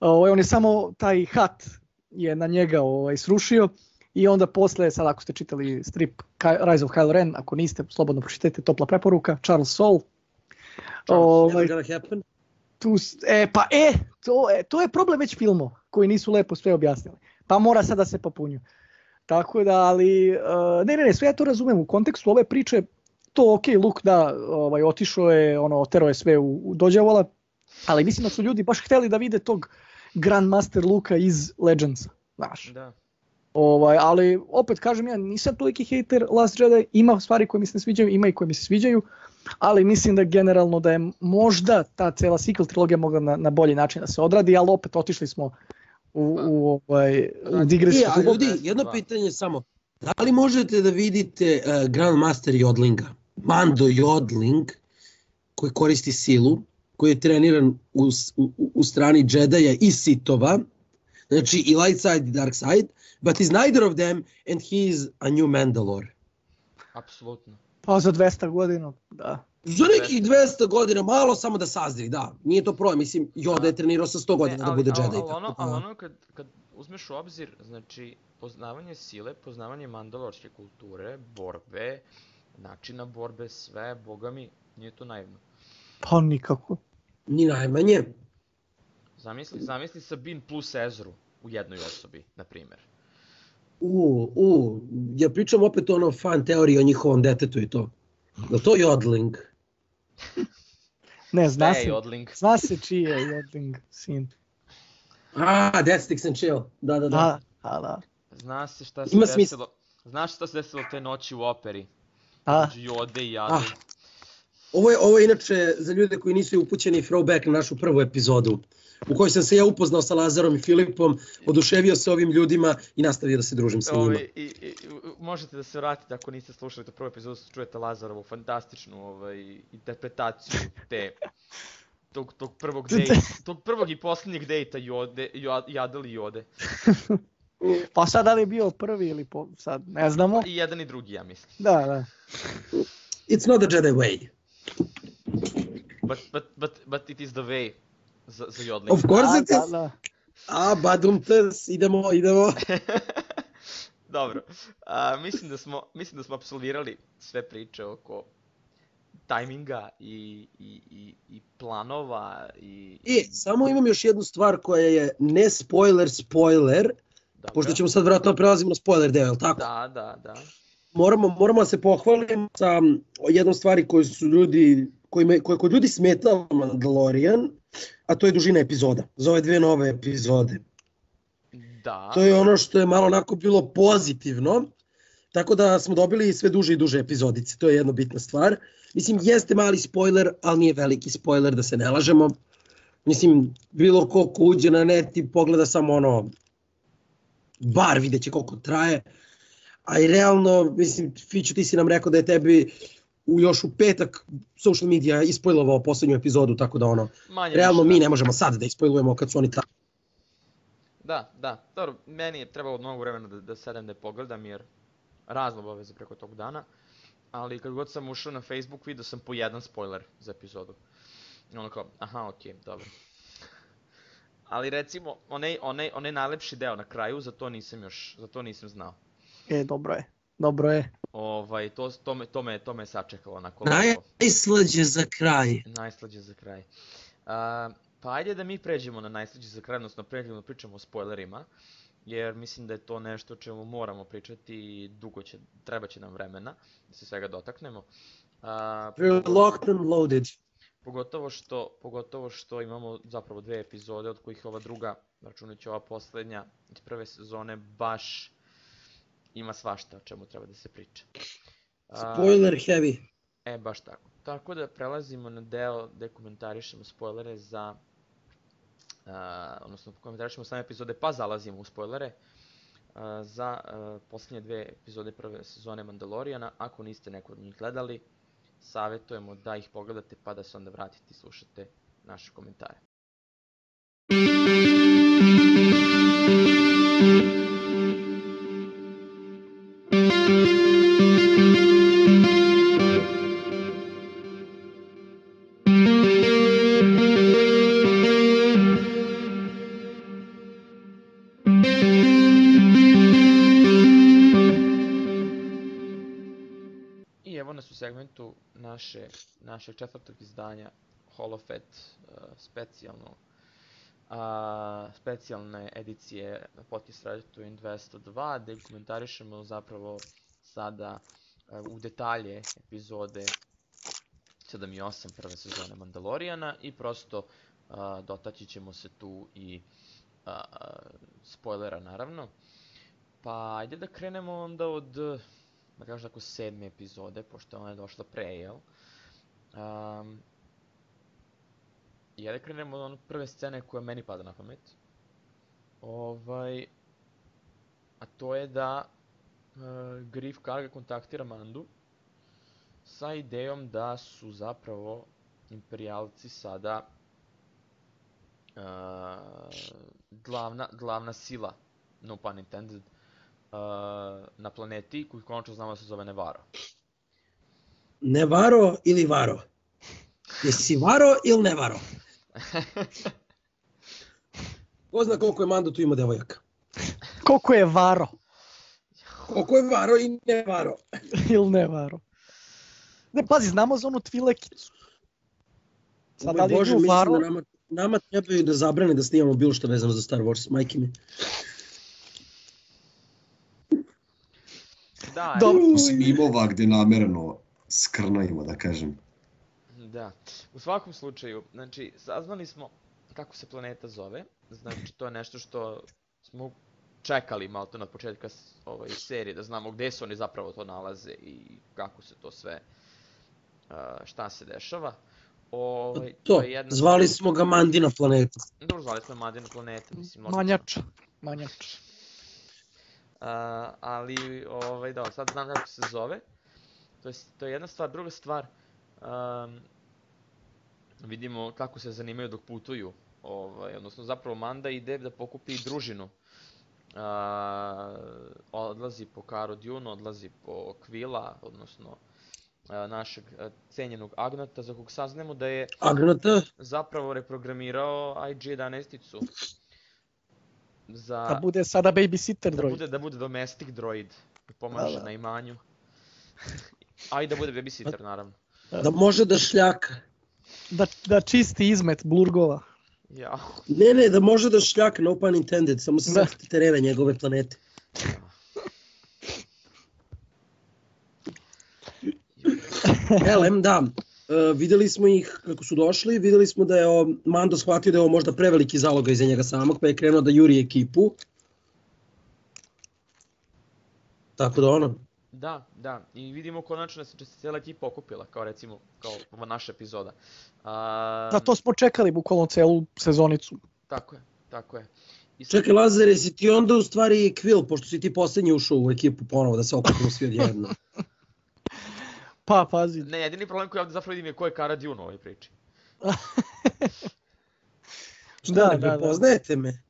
ovaj, on je samo taj hat je na njega ovaj, srušio i onda posle, sad ako ste čitali strip Rise of Kylo Ren, ako niste, slobodno pročitajte, topla preporuka, Charles Soule, ovaj, tu, e, pa e, to, e, to je problem već filmova koji nisu lepo sve objasnili. Pa mora sad da se popunju. Tako da, ali, uh, ne, ne, ne, sve ja to razumem. U kontekstu ove priče, to ok, Luke da, ovaj, otišao je, ono, oterao je sve u, u dođavola, ali mislim da su ljudi baš hteli da vide tog Grandmaster Luka iz Legendsa, znaš. Da. Ovaj, ali opet kažem ja, nisam toliki hater Last Jedi, ima stvari koje mi se ne sviđaju, ima i koje mi se sviđaju, ali mislim da generalno da je možda ta cela sequel trilogija mogla na, na bolji način da se odradi, ali opet otišli smo u, u, ovaj, u digresiju. E, a ljudi, jedno pitanje samo. Da li možete da vidite uh, Grandmaster Jodlinga? Mando Jodling, koji koristi silu, koji je treniran u, u, u strani Jedi-a i Sithova, znači i light side i dark side, but is neither of them and he is a new Mandalore. Apsolutno. Pa za 200 godina, da. Za nekih 200 godina, malo samo da sazri, da. Nije to problem, mislim, Yoda je trenirao sa 100 godina Ne, da ali- bude ali- Jedi. Ali, ono, ali da- ono kad, kad uzmeš u obzir, znači, poznavanje sile, poznavanje mandalorske kulture, borbe, načina borbe, sve, boga mi, nije to naivno. Pa nikako. Ni najmanje. Zamisli, zamisli Sabine plus Ezru u jednoj osobi, na primjer. U, u, ja pričam opet ono fan teoriji o njihovom detetu i to. Li to Jodling? Ne, zna se, je odling. zna se čiji je Jodling sin. A, Death Sticks and Chill. Da, da, da. Da, da, da. Zna se šta se Ima desilo. smisla. Znaš šta se desilo te noći u operi? A, Jode i Jade. Ah. Ovo je, ovo je inače za ljude koji nisu upućeni throwback na našu prvu epizodu u kojoj sam se ja upoznao sa Lazarom i Filipom, oduševio se ovim ljudima i nastavio da se družim sa njima. Ovaj, i, i, možete da se vratite ako niste slušali to prvu epizodu, čujete Lazarovu fantastičnu ovaj, interpretaciju te tog, tog prvog dejta, tog prvog i posljednjeg dejta Jode, Jo- Jadel i Jode. pa sad da li je bio prvi ili po, sad ne znamo. I jedan i drugi, ja mislim. Da, da. It's not the Jedi way. But, but, but, but it is the way za, za Jodling. Of course A, it da, is. da. A, badum tes, idemo, idemo. Dobro, a, mislim, da smo, mislim da smo apsolvirali sve priče oko tajminga i, i, i, i planova i... E, samo imam još jednu stvar koja je ne spoiler, spoiler, Dobro. pošto ćemo sad vjerojatno prelazimo na spoiler deo, jel tako? Da, da, da. moramo, moramo da se pohvalimo sa jednom stvari koju su ljudi, kojima, koje kod ljudi smetala Mandalorian, a to je dužina epizoda, za ove dve nove epizode. Da. To je ono što je malo onako bilo pozitivno, tako da smo dobili sve duže i duže epizodice, to je jedna bitna stvar. Mislim, jeste mali spoiler, ali nije veliki spoiler, da se ne lažemo. Mislim, bilo ko ko uđe na net i pogleda samo ono, bar vidjet će koliko traje, a i realno, mislim, Fiću, ti si nam rekao da je tebi u, još u petak social media ispojlovao poslednju epizodu, tako da ono, Manje realno više, mi da. ne možemo sad da ispojlujemo kad su oni tamo. Da, da. Dobro, meni je trebalo mnogo vremena da, da sedem da je pogledam jer razne obaveze preko tog dana. Ali kad god sam ušao na Facebook vidio sam po jedan spoiler za epizodu. I ono kao, aha, okej, dobro. Ali recimo, onaj, onaj, onaj najlepši deo na kraju, za to nisam još, za to nisam znao. E, dobro je. Dobro je. Ovaj, to, to, me, to, me, to me sačekalo onako. Najslađe za kraj. Najslađe za kraj. A, pa ajde da mi pređemo na najslađe za kraj, odnosno pređemo da pričamo o spoilerima, jer mislim da je to nešto o čemu moramo pričati i dugo će, treba će nam vremena da se svega dotaknemo. We're locked and loaded. Pogotovo što, pogotovo što imamo zapravo dve epizode, od kojih ova druga, računajući ova poslednja iz prve sezone, baš ima svašta o čemu treba da se priča. A, Spoiler heavy. E, baš tako. Tako da prelazimo na deo gde komentarišemo spoilere za... Uh, odnosno komentarišemo same epizode pa zalazimo u spoilere uh, za uh, posljednje dve epizode prve sezone Mandalorijana. Ako niste neko od njih gledali, savjetujemo da ih pogledate pa da se onda vratite i slušate naše komentare. Segmentu naše, našeg četvrtog izdanja Holofet uh, specijalno a, specijalne edicije Podcast Ratatuin 202 gde komentarišemo zapravo sada uh, u detalje epizode 7 i 8 prve sezone Mandalorijana i prosto uh, dotaći ćemo se tu i uh, spoilera naravno. Pa ajde da krenemo onda od da kažem tako sedme epizode, pošto ona je došla pre, jel? Um, ja da krenemo od one prve scene koja meni pada na pamet. Ovaj, a to je da uh, Griff Karga kontaktira Mandu sa idejom da su zapravo imperijalci sada uh, glavna, glavna sila, no pun intended, na planeti koju konačno znamo da se zove Nevaro. Nevaro ili Varo? Jesi Varo ili Nevaro? Ko zna koliko je Mando tu ima devojaka? Koliko je varo Koliko je Varo i Nevaro? ili ne varo. Ne, pazi, znamo za onu tvilekicu. Sad, da li Bože, mislim varo? da nama, nama trebaju da zabrane da snimamo bilo što vezano za Star Wars, majke mi. Da, Dobro. Osim imova gde namerno skrnajimo, da kažem. Da. U svakom slučaju, znači, saznali smo kako se planeta zove. Znači, to je nešto što smo čekali malo to na početka ovaj, serije, da znamo gde se oni zapravo to nalaze i kako se to sve, uh, šta se dešava. Ovaj, To, je jedna zvali smo ga Mandina planeta. Dobro, zvali smo je Madina planeta, mislim, logično. Manjač. Manjač. Uh, ali, ovaj, da, sad znam kako se zove. To je, to je jedna stvar. Druga stvar, um, vidimo kako se zanimaju dok putuju. Ovaj, odnosno, zapravo Manda ide da pokupi družinu. Uh, odlazi po Karo Dune, odlazi po Kvila, odnosno uh, našeg uh, cenjenog Agnata, za kog saznemo da je Agnata, zapravo reprogramirao IG-11-icu. Za... Da bude sada babysitter Da droid. bude, da bude domestic droid. Da pomaže Da, da. na imanju. A i da bude babysitter, naravno. da može da šljaka. Da, da čisti izmet blurgova. Ja. Ne, ne, da može da šljaka, no pun intended, samo se Da. terena njegove planete. Elem, da, uh, videli smo ih kako su došli, videli smo da je o, Mando shvatio da je ovo možda preveliki zalogaj za njega samog, pa je krenuo da juri ekipu. Tako da ono, Da, da. I vidimo konačno da se se cijela ekipa okupila, kao recimo, kao ova naša epizoda. A, Da, to smo čekali bukvalno celu sezonicu. Tako je, tako je. I sad- čekaj Lazare, si ti onda u stvari Quill, pošto si ti poslednji ušao u ekipu ponovo da se okupimo svi odjedno. Pa, pazi. Ne, jedini problem koji ovdje zapravo vidim je ko je Cara Dune u ovoj priči. Šta, Da, ne da, da. prepoznajete me?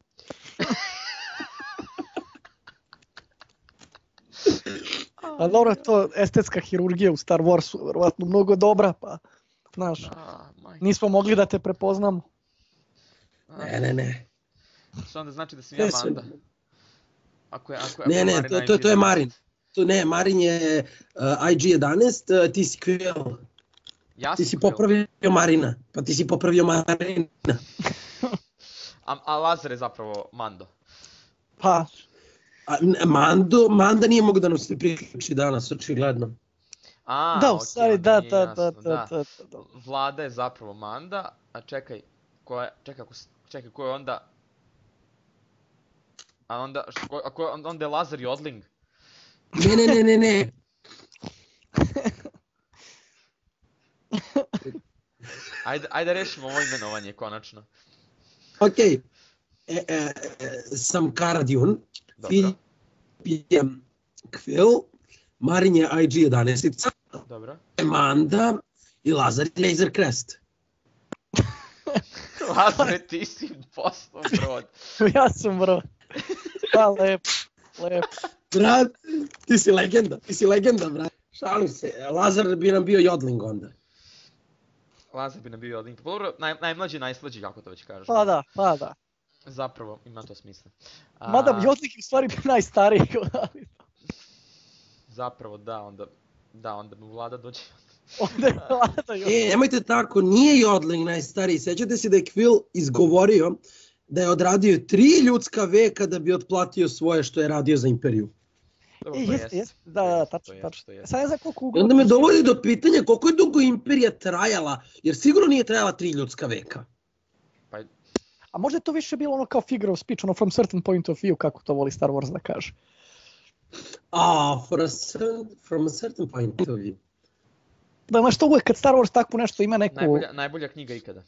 A dobro, to estetska hirurgija u Star Warsu, verovatno mnogo dobra, pa, znaš, A, majke. nismo mogli da te prepoznamo. A, Ne, ne, ne. Što onda znači da sam ja Manda? Ako je, ako je, Ne, ne, to, to, to je IG-11. Marin. Ne, Marin je uh, IG-11, uh, ti si Quill. Ja Ti si Quill. popravio Marina. Pa ti si popravio Marina. A, a Lazar je zapravo Mando. Pa, A, Mando, Manda nije mogu da nam se priključi danas, očigledno. A, da, stvari, onda da, da, da, jasno, da, da, da, da. Vlada je zapravo Manda, a čekaj, ko je, čekaj, ako, s- čekaj, ko je onda... A onda, ko, a ko onda- je Lazar Jodling. Ne, ne, ne, ne, ne. Ajde, ajde rešimo ovo imenovanje konačno. Ok. E, e, e, sam Karadjun, Dobro, Filip Kvil, Marin je IG-11, dobro. Amanda i Lazar je Laser Crest. Lazare, ti si poslao brod. ja sam bro. Pa lepo, lepo. Brat, ti si legenda, ti si legenda, brat. Šalim se, Lazar bi nam bio jodling onda. Lazar bi nam bio odlink. Dobro, naj, najmlađi, najslađi, kako to već kažeš. Pa da, pa da. Zapravo, ima to smisla. A, Mada Jodlik je u stvari bio najstariji. Zapravo, da, onda, da, onda mu vlada dođe. Onda je Vlada E, Jodlik. nemojte tako, nije jodling najstariji. Sećate se da je Kvil izgovorio da je odradio tri ljudska veka da bi otplatio svoje što je radio za imperiju. Dobro, E, jeste, jeste, to da, da, tačno, tačno. Sad ne znam koliko I ugovor... onda me dovodi do pitanja koliko je dugo imperija trajala, jer sigurno nije trajala tri ljudska veka. Pa, A možda je to više bilo ono kao figure of speech, ono from certain point of view, kako to voli Star Wars da kaže. Ah, for a certain, from a certain point of view. Da, znaš, to uvek kad Star Wars tako nešto ima neku... najbolja, najbolja knjiga ikada.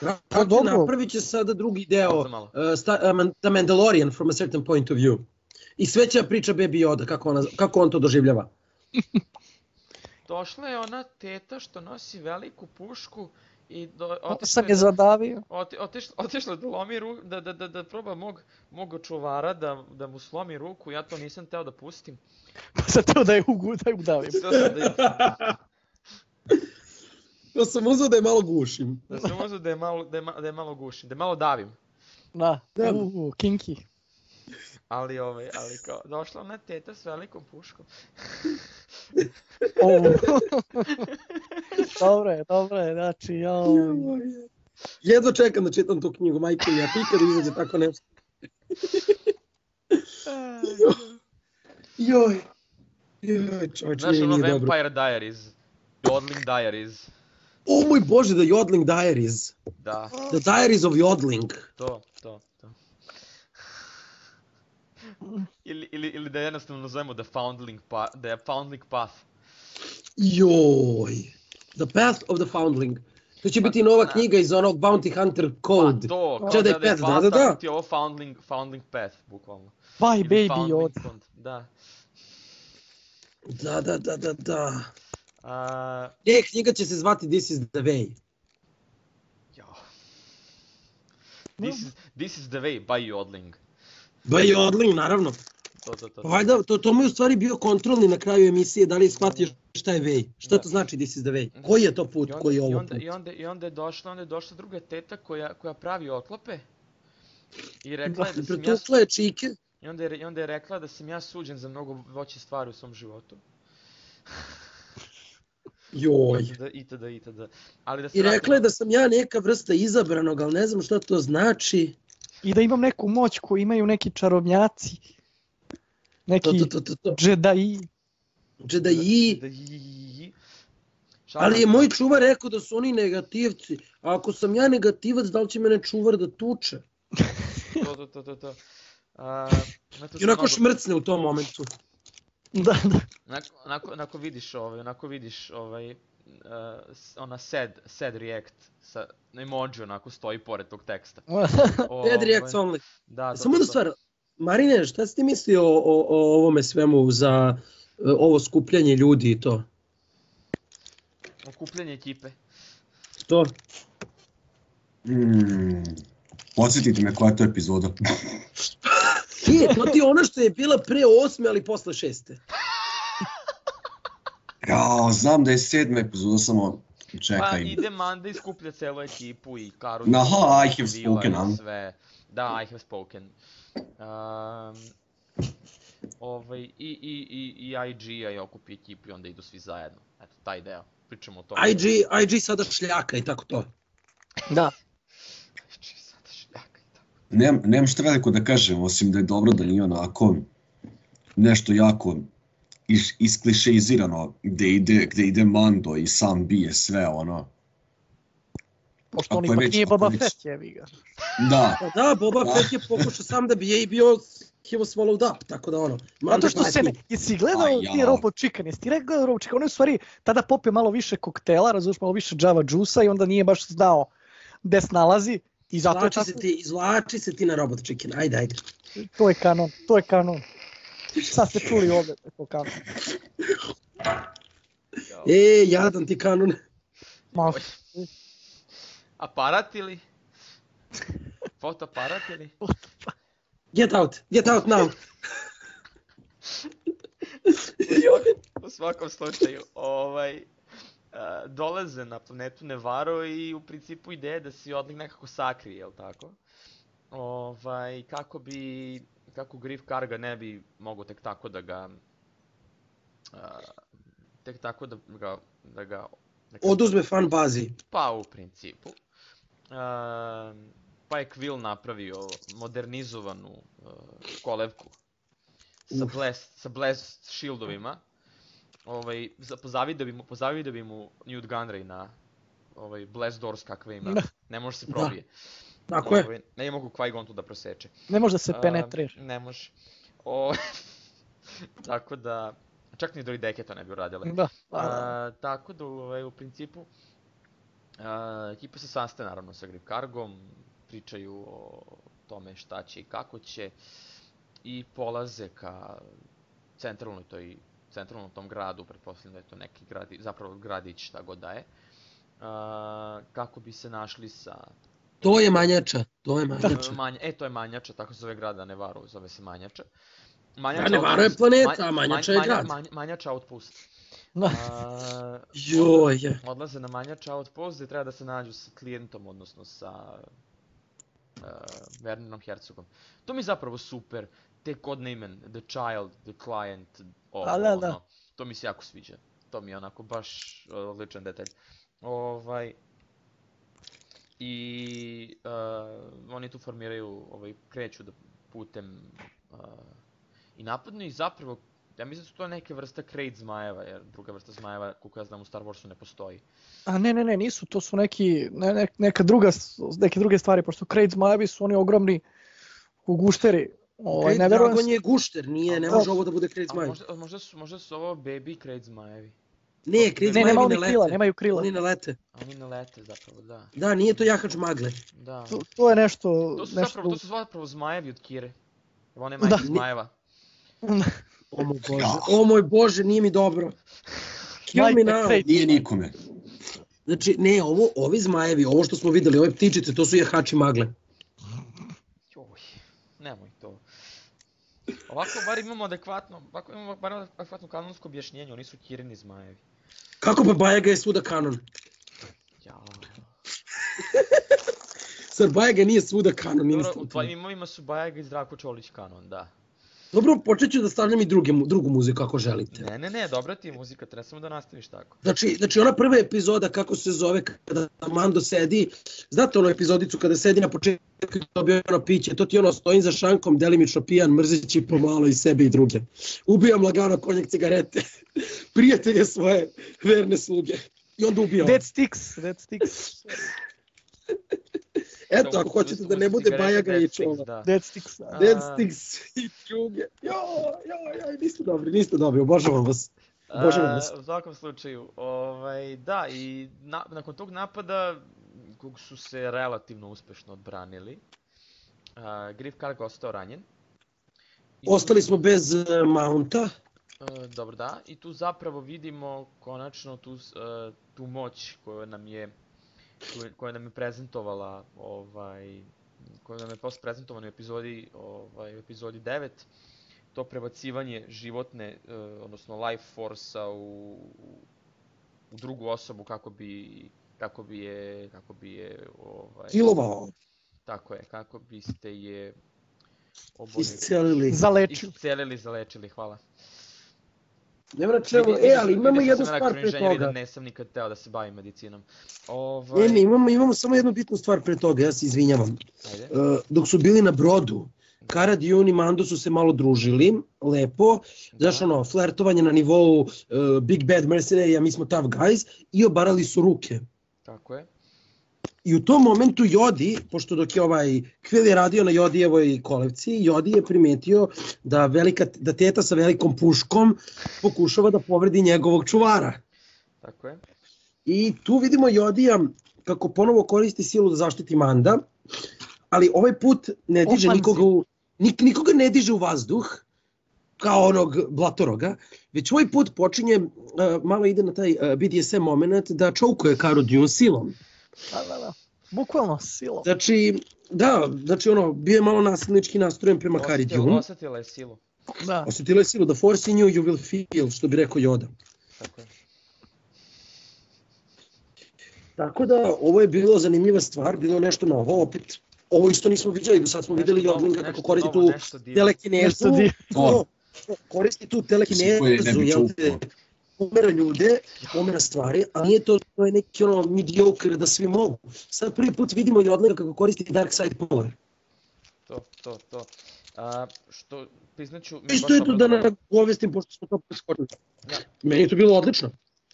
Znači, dobro. napravit će sada drugi deo, uh, sta, uh, The Mandalorian from a certain point of view. I sve će da priča Baby Yoda, kako, ona, kako on to doživljava. Došla je ona teta što nosi veliku pušku i do, Onda otišla sam je je da- zadavio. Oti, otišla, otišla da lomi ru, da, da, da, da proba mog, mog čuvara da, da mu slomi ruku, ja to nisam teo da pustim. Pa sam teo da je, ugu, da je udavim. Sam da, je- Ja sam uzao da je malo gušim. da sam uzeo da je malo, da je, da je malo gušim, da je malo davim. Da, Da. u, kinky. Ali, ovaj, ali kao, došla ona teta s velikom puškom. Dobro je, dobro je, znači, joj. Jedva čekam da čitam tu knjigu, majke, ja ti kad izađe tako nešto. Joj. Joj, čovječ, Znaš nije, ono nije dobro. Vampire Diaries, Jodling Diaries, O moj bože, The Jodling Diaries. da, The Diaries of Jodling. to, to, to. Ili, ili, ili da jednostavno nazovemo The Foundling, pa, The Foundling Path. Joj. The Path of the Foundling. To će biti nova knjiga iz onog Bounty Hunter Pa Code. to, kao Jedi da, da, je Path, da, da, da. ti je ovo Foundling, Foundling Path, bukvalno. Bye Ili baby Yoda. Da. Da, da, da, da, da. A, E, knjiga će se zvati This is the Way. jo. This is, this is the way by Jodling. Ba Jodling, naravno. To, to, to. Pa Valjda, to, to mu je u stvari bio kontrolni na kraju emisije, da li je shvatio šta je Way. Šta Da. to znači This is the Way? Koji je to put, I onda, koji je i ovo onda, put? i onda, i onda je došla, onda je došla druga teta koja, koja pravi oklope. I rekla je da sam ja, je čike. i onda je, i onda je rekla da sam ja suđen za mnogo veće stvari u svom životu. Joj. Itd, itd, itd. Ali da se I rekla je da sam ja neka vrsta izabranog, ali ne znam šta to znači. I da imam neku moć koju imaju neki čarobnjaci. To, Neki to, to, to, to. Jedi. Jedi. Da, i- Šalim Ali je moj čuvar rekao da su oni negativci. A ako sam ja negativac, da li će mene čuvar da tuče? To, to, to, to, to. A, tu I onako mnogo- šmrcne u tom momentu. Da, da. Onako, onako, onako vidiš ovaj, onako vidiš ovaj, uh, ona sad, sad react sa emoji onako stoji pored tog teksta. Ovaj, reacts only. Da, to, Samo to. stvar, Marine, šta si ti mislio o, o, o ovome svemu za e, ovo skupljanje ljudi i to? Okupljanje ekipe. To? Mm, podsjetite me koja je to epizoda. Je, to ti je ono što je bila pre osme, ali posle šeste. Ja, znam da je sedma epizoda, samo Pa čekaj. ide Manda i skuplja celu ekipu i Karu. Aha, I have spoken, i a? Sve. Da, I have spoken. Um, ovaj, i, i, i, i IG-a je okupi ekipu i onda idu svi zajedno. Eto, taj deo. Pričamo o tome. IG, IG sada šljaka i tako to. Da. IG sada šljaka i tako. Nemam, nemam šta veliko da kažem, osim da je dobro da nije onako nešto jako is, isklišeizirano, gde ide, gde ide Mando i sam bije sve ono. pošto on ipak već- nije Boba već- Fett, jebi ga. Da, Pa da, Boba Da. Fett je pokušao sam da bi je i bio he was swallowed up, tako da ono. Zato što se ne, jesi gledao Aj, ti ja. Robot Chicken, jesi ti gledao Robot Chicken, on je u stvari tada popio malo više koktela, razumiješ, malo više Java džusa i onda nije baš znao gde se nalazi. I zato Izvlači tako, se ti, izvlači se ti na Robot Chicken, ajde, ajde. to je kanon, to je kanon. Sad ste čuli ovde, da je to kanon. E, jadan ti kanon. Ma, Aparat ili? Fotoaparat ili? Get out, get out now. U svakom slučaju, ovaj, dolaze na planetu Nevaro i u principu ideja je da se odlik nekako sakrije, jel tako? Ovaj, kako bi, kako Griff Karga ne bi mogo tek tako da ga, a, tek tako da ga, da ga, da ga Oduzme fan bazi. Pa u principu. Ehm, pa je Quill napravio modernizovanu uh, kolevku sa blast, sa blast shieldovima. Ovaj, za, pozavidio bi mu, pozavidio bi mu Newt Gunray na ovaj, blast doors kakve ima. Da. Ne može se Da. probije. Tako je. Ovaj, ne mogu Qui-Gon tu da proseče. ne može da se penetrira. ne može. O, tako da, čak ni Droideke to ne bi uradile. Da, da, da. A, tako da ovaj, u principu a, ekipa se sastaje naravno sa Grip Cargom, pričaju o tome šta će i kako će i polaze ka centralnoj toj centralnom tom gradu, pretpostavljam da je to neki gradi, zapravo gradić šta god da je, a, kako bi se našli sa To je manjača, to je manjača. Manja, e, to je Manjača, tako se zove grada Nevaru, zove se Manjača. Da, Nevaru je planeta, a Manjača je grad. Manja- Manjača outpost. A, Joj, odlaze na Manjača outpost gde treba da se nađu sa klijentom, odnosno sa uh, Wernerom Herzogom. To mi je zapravo super, te codename, the child, the client, ovo, A, da, da. ono, to mi se jako sviđa. To mi je onako baš uh, odličan detalj. Ovaj, I uh, oni tu formiraju, ovaj, kreću da putem uh, i napadnu i zapravo, ja mislim da su to neke vrsta krejt zmajeva, jer druga vrsta zmajeva, koliko ja znam u Star Warsu ne postoji. A ne, ne, ne, nisu, to su neki, ne, ne, neka druga, neke druge stvari, pošto Kraid zmajevi su oni ogromni gušteri. Ovaj, ne verujem, Dragon je gušter, nije, ne može ovo da bude Krejt A Zmaj. možda, možda, su, možda su ovo baby krejt zmajevi. Ne, Krejt ne, nema Zmajevi ne krila, lete. nemaju krila. Oni ne lete. A oni ne lete zapravo, da. Da, nije to jahač magle. Da. To, to je nešto, To su nešto zapravo, to su zapravo zmajevi od Kire. Evo one Da. majke zmajeva. O moj bože, o moj bože, nije mi dobro. Kill me now. Nije nikome. Znači, ne, ovo, ovi zmajevi, ovo što smo videli, ove ptičice, to su jahači magle. Joj, nemoj to. Ovako bar imamo adekvatno, ovako imamo bar adekvatno kanonsko objašnjenje, oni su Kirini zmajevi. Kako pa Bajaga je svuda kanon? Ja. Zar Bajaga nije svuda kanon? Dobro, Dobro, u tvojim imovima su Bajaga i Zdravko Čolić kanon, da. Dobro, počet ću da stavljam i druge, drugu muziku ako želite. Ne, ne, ne, dobra ti je muzika, treba samo da nastaviš tako. Znači, znači ona prva epizoda, kako se zove, kada Mando sedi, znate onu epizodicu kada sedi na početku i dobio ono piće, to ti ono stojim za šankom, delimično pijan, mrzeći pomalo i sebe i druge. Ubijam lagano konjak cigarete, prijatelje svoje, verne sluge. I onda ubijam. Dead Sticks, Dead Sticks, Eto, ako hoćete da ne bude Bajaga i čova. Da. Dead Sticks. da. Dead Sticks i čuge. Jo, jo, jo, niste dobri, niste dobri, obožavam vas. Obožavam vas. A, u svakom slučaju, ovaj, da, i na, nakon tog napada, kog su se relativno uspešno odbranili, uh, Griff Karg ostao ranjen. I tu- Ostali smo bez uh, mounta. E, dobro, da. I tu zapravo vidimo konačno tu, e, tu moć koju nam je koju nam je prezentovala ovaj koju nam je posle prezentovana u epizodi ovaj u epizodi 9 to prebacivanje životne e, odnosno life forsa u u drugu osobu kako bi kako bi je kako bi je ovaj Kilovao. tako je kako biste je oboje Iscelili. Zalečili. iscelili zalečili hvala Čemu. vidi E, ali imamo jednu stvar pre toga. Da nisam nikad teo da se bavim medicinom. Ovaj, Ne, ne, imamo, imamo samo jednu bitnu stvar pre toga, ja se izvinjavam. Ajde. Uh, dok su bili na brodu, Kara Dion i Mando su se malo družili, lepo, znaš Da. ono, flertovanje na nivou uh, Big Bad Mercenary, a mi smo tough guys, i obarali su ruke. Tako je. I u tom momentu Jodi, pošto dok je ovaj Quill je radio na Jodijevoj kolekciji, Jodi je primetio da, velika, da teta sa velikom puškom pokušava da povredi njegovog čuvara. Tako je. I tu vidimo Jodija kako ponovo koristi silu da zaštiti Manda, ali ovaj put ne diže nikoga, u, nik, nikoga ne diže u vazduh, kao onog blatoroga, već ovaj put počinje, uh, malo ide na taj uh, BDSM moment, da čoukuje Karu Dune silom. Da, da, da. Bukvalno silo. Znači, da, znači ono, bio je malo nasilnički nastrojen prema Kari Dune. osjetila je silu. Da. Osjetila je silu da force in you, you will feel, što bi rekao Yoda. Tako je. Tako da, ovo je bilo zanimljiva stvar, bilo nešto novo, opet, ovo isto nismo vidjeli, do sad smo Nešto novo, Jodlinga kako nešto koristi tu telekinezu, koristi tu telekinezu, jel te. Pomera ljude, pomera stvari, a nije to, to je neki ono mediocre da svi mogu. Sad prvi put vidimo Jodlinga kako koristi Dark Side Power. To, to, to. A, što, priznaću... mi Isto je to da nagovestim, pošto smo to preskočili. Da. Meni je to bilo odlično.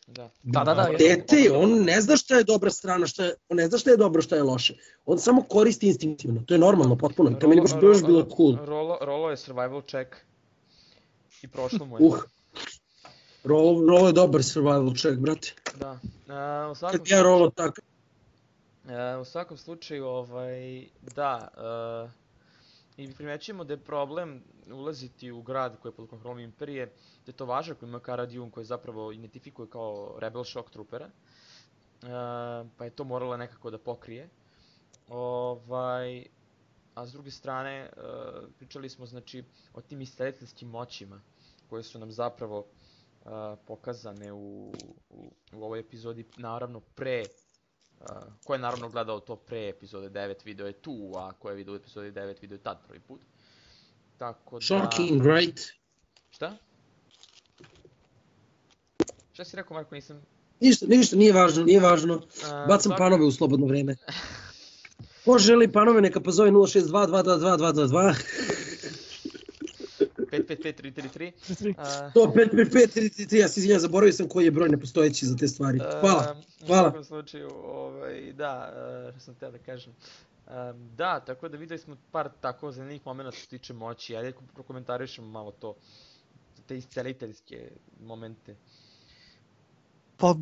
Da. Da, da, da. Dete, on ne zna šta je dobra strana, šta je, on ne zna šta je dobro, šta je loše. On samo koristi instinktivno. To je normalno, potpuno. To meni baš Rolo- bilo Rolo- cool. Rolo, rolo je survival check. I prošlo mu je. Uh. Rolo, Rolo je dobar survival check, brate. Da. A, u svakom Kad ja Rolo tako. E, u svakom slučaju, ovaj, da, e, i primećujemo da je problem ulaziti u grad koji je pod kontrolom Imperije, da je to važno koji ima Cara Dune koji zapravo identifikuje kao Rebel Shock Troopera, e, pa je to morala nekako da pokrije. Ovaj, a s druge strane, e, pričali smo znači o tim isteliteljskim moćima koje su nam zapravo e, pokazane u, u, u ovoj epizodi, naravno pre Uh, ko je naravno gledao to pre epizode 9 video je tu, a ko je video epizode 9 video je tad prvi put. Tako da... Shocking, right? Šta? Šta si rekao Marko, nisam... Ništa, ništa, nije važno, nije važno. Uh, Bacam panove u slobodno vreme. Ko želi panove, neka pozove 062 222 222. 555333. Uh, To 555 ja se izvinjam, zaboravio sam koji je broj nepostojeći za te stvari. Hvala. U hvala. svakom slučaju, ovaj, da, uh, što sam teo da kažem. Um, da, tako da videli smo par tako zanimljivih momenta što se tiče moći, ajde prokomentarišemo malo to, te isceliteljske momente. Pa,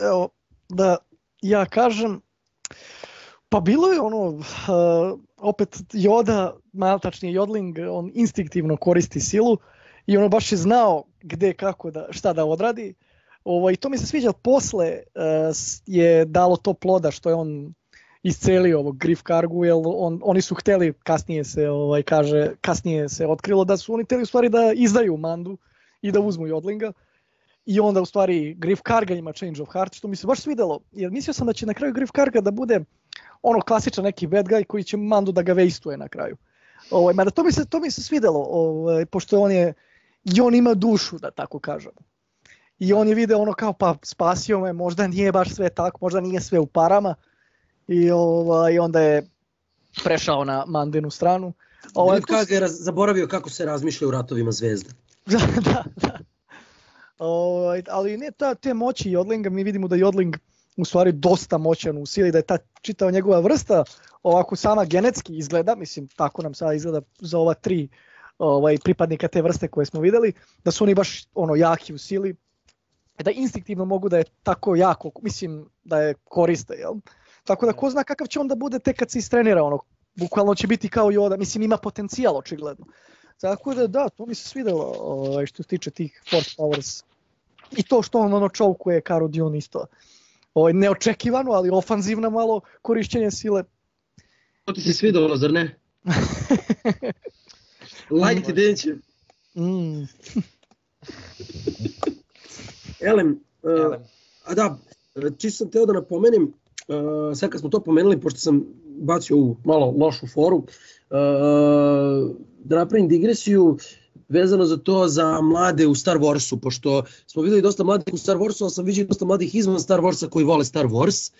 evo, da ja kažem, pa bilo je ono, uh, opet Joda, malo tačnije Jodling, on instinktivno koristi silu i ono baš je znao gde, kako, da, šta da odradi. Ovo, I to mi se sviđa, posle uh, je dalo to ploda što je on iscelio ovog Griff Kargu, jer on, oni su hteli, kasnije se ovaj kaže, kasnije se otkrilo da su oni hteli u stvari da izdaju Mandu i da uzmu Jodlinga. I onda u stvari Griff Karga ima change of heart, što mi se baš svidelo, jer mislio sam da će na kraju Griff Karga da bude ono klasičan neki bad guy koji će Mandu da ga vejstuje na kraju. Ovaj, mada to mi se, to mi se svidelo, ovaj, pošto on je, i on ima dušu, da tako kažemo. I on je video ono kao pa spasio me, možda nije baš sve tako, možda nije sve u parama. I ovaj, onda je prešao na Mandinu stranu. Ovaj, tu- kako je raz, zaboravio kako se razmišlja u ratovima zvezda. da, da, da. Ovaj, ali ne ta, te moći Jodlinga, mi vidimo da Jodling u stvari dosta moćan u sili, da je ta čitava njegova vrsta ovako sama genetski izgleda, mislim tako nam sada izgleda za ova tri ovaj, pripadnika te vrste koje smo videli, da su oni baš ono jaki u sili, da instinktivno mogu da je tako jako, mislim da je koriste, jel? Tako da ko zna kakav će on da bude tek kad se istrenira, ono, bukvalno će biti kao Yoda, mislim ima potencijal očigledno. Tako da da, to mi se svidelo ovaj, što se tiče tih Force Powers. I to što on ono čovkuje Caro Dune isto. Ovaj, neočekivano, ali ofanzivno malo korišćenje sile. To ti se svidalo, zar ne? Light i denće. Mm. Elem, uh, Elem. a da, čisto sam teo da napomenem, uh, sad kad smo to pomenuli, pošto sam bacio ovu malo lošu foru, uh, da napravim digresiju vezano za to za mlade u Star Warsu, pošto smo videli dosta mladih u Star Warsu, ali sam vidio dosta mladih izvan Star Warsa koji vole Star Wars.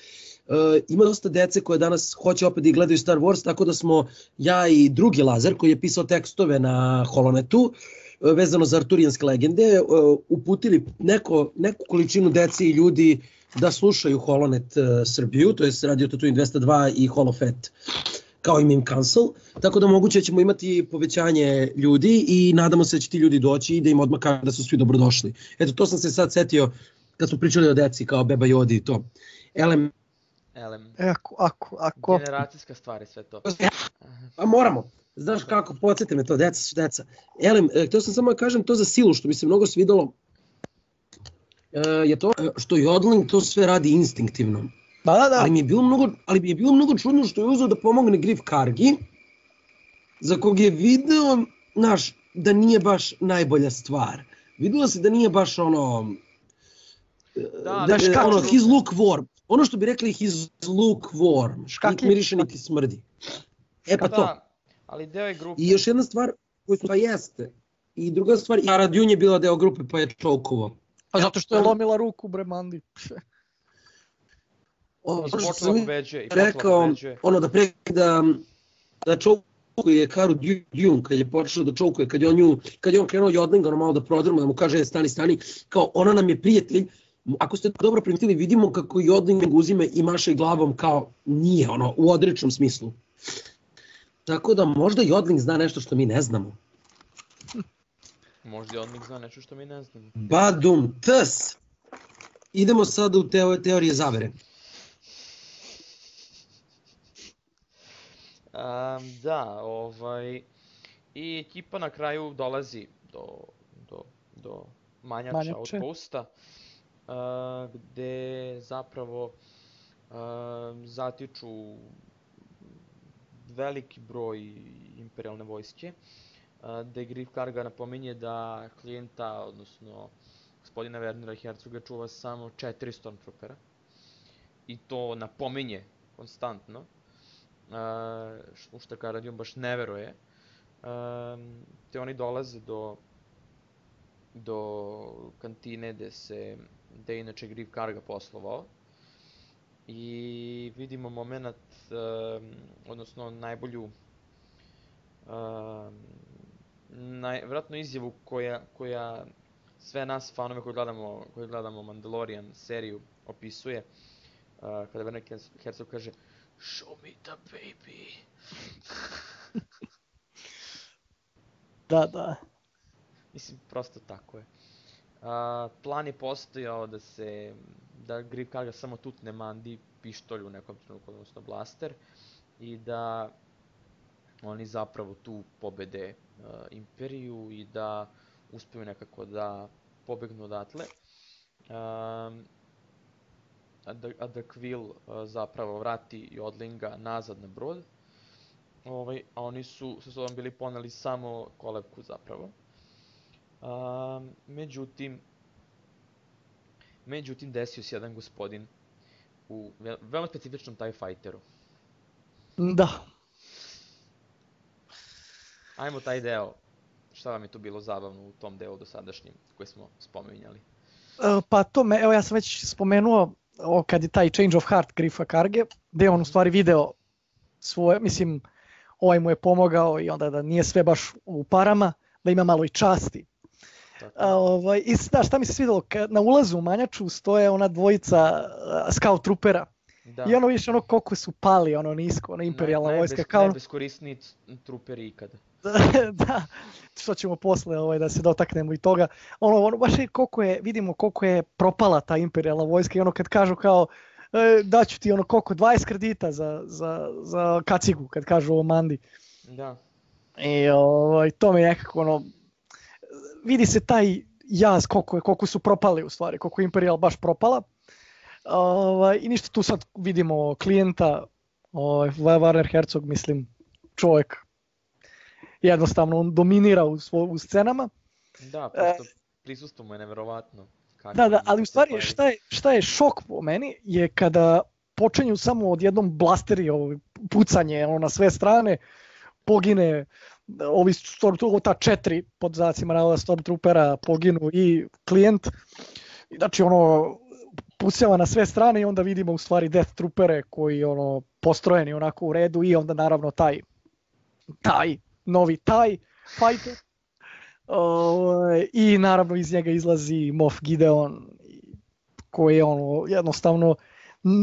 Uh, ima dosta dece koje danas hoće opet da gledaju Star Wars, tako da smo ja i drugi Lazar koji je pisao tekstove na Holonetu, uh, vezano za arturijanske legende, uh, uputili neko, neku količinu dece i ljudi da slušaju Holonet uh, Srbiju, to je Radio Tatooine 202 i Holofet kao i Mim Council, tako da moguće ćemo imati povećanje ljudi i nadamo se da će ti ljudi doći i da im odmah da su svi dobrodošli. Eto, to sam se sad setio kad smo pričali o deci kao Beba Jodi i to. Elem, Elem, E, ako, ako, ako, generacijska stvar je sve to. Pa moramo. Znaš kako, podsjeti me to, deca su deca. Elem, e, htio sam samo da kažem to za silu, što mi se mnogo svidalo, e, je to što Jodling to sve radi instinktivno. Da, da, da, Ali mi je bilo mnogo, ali mi je bilo mnogo čudno što je uzeo da pomogne Grif Kargi, za kog je video, znaš, da nije baš najbolja stvar. Videlo se da nije baš ono... Da, da, da, ono, his lukewarm. Ono što bi rekli his lukewarm. Škakljiv. Niti miriše, niti smrdi. E pa to. Da, ali deo je grupe. I još jedna stvar koju pa jeste. I druga stvar, Cara Dune je bila deo grupe pa je čokovo. pa zato što je lomila ruku bre Mandi. Ono što sam. I rekao, ono da pre da da čokuje Karu Dune kad je počeo da čokuje, kad je on nju, kad je on krenuo Jodlinga ono malo da prodrma, da mu kaže "E, stani, stani, kao ona nam je prijatelj, ako ste dobro primetili, vidimo kako Jodling uzime i maše glavom kao nije, ono, u odrečnom smislu. Tako da možda Jodling zna nešto što mi ne znamo. Možda odmah zna nešto što mi ne znamo. Badum, ts! Idemo sada u teo, teorije zavere. Um, da, ovaj... I ekipa na kraju dolazi do, do, do manjača, Manjače. od posta, uh, gde zapravo uh, zatiču veliki broj imperialne vojske, uh, gde Grif Karga napominje da klijenta, odnosno gospodina Wernera Hercoga čuva samo četiri stormtroopera. I to napominje konstantno. Uh, u što Karadjun baš ne veruje. Te oni dolaze do do kantine gde se gde je inače Griv Karga poslovao i vidimo moment odnosno najbolju um, naj, vratno izjavu koja, koja sve nas fanove koji gledamo, koji gledamo Mandalorian seriju opisuje uh, kada Werner Herzog kaže Show me the baby. Da, da. Mislim, prosto tako je. A, plan je postojao da se, da Grif Karga samo tutne Mandi pištolj u nekom trenutku, odnosno blaster, i da oni zapravo tu pobede uh, Imperiju i da uspeju nekako da pobegnu odatle. Um, a da, a da Quill uh, zapravo vrati Jodlinga nazad na brod. Ovaj, a oni su sa sobom bili poneli samo kolevku zapravo. Um, međutim, međutim desio se jedan gospodin u ve veoma specifičnom TIE Fighteru. Da. Ajmo taj deo. Šta vam je tu bilo zabavno u tom delu dosadašnjem koji smo spominjali? E, Pa to me, evo ja sam već spomenuo o, kad je taj Change of Heart Grifa Karge, gde je on u stvari video svoje, mislim, ovaj mu je pomogao i onda da nije sve baš u parama, da ima malo i časti. Tako. A, ovaj, I da, šta mi se svidelo, kad na ulazu u Manjaču stoje ona dvojica a, scout trupera da. i ono više ono koliko su pali, ono nisko, ono imperijalna Naj- vojska, kao Najbeskorisniji truperi ikada. da, što ćemo posle ovaj, da se dotaknemo i toga. Ono, ono baš je koliko je, vidimo koliko je propala ta imperijalna vojska i ono kad kažu kao e, daću ti ono koliko, 20 kredita za, za, za kacigu, kad kažu o Mandi. Da. I ovaj, to mi je nekako ono, vidi se taj jaz koliko, je, koliko su propali u stvari, koliko je Imperial baš propala. Ovaj, I ništa tu sad vidimo klijenta, ovaj, Warner Herzog, mislim, čovjek jednostavno on dominira u, svo, u scenama. Da, prosto prisustvo mu je neverovatno. Kako Da, da, je ali u stvari šta je, šta je šok po meni je kada počinju samo odjednom blasteri, ovo, pucanje ono, na sve strane, pogine ovi ta četiri pod znacima navoda stormtroopera poginu i klijent. Znači ono pucava na sve strane i onda vidimo u stvari death troopere koji ono postrojeni onako u redu i onda naravno taj taj novi taj fighter Ovaj, I naravno iz njega izlazi Moff Gideon koji je ono jednostavno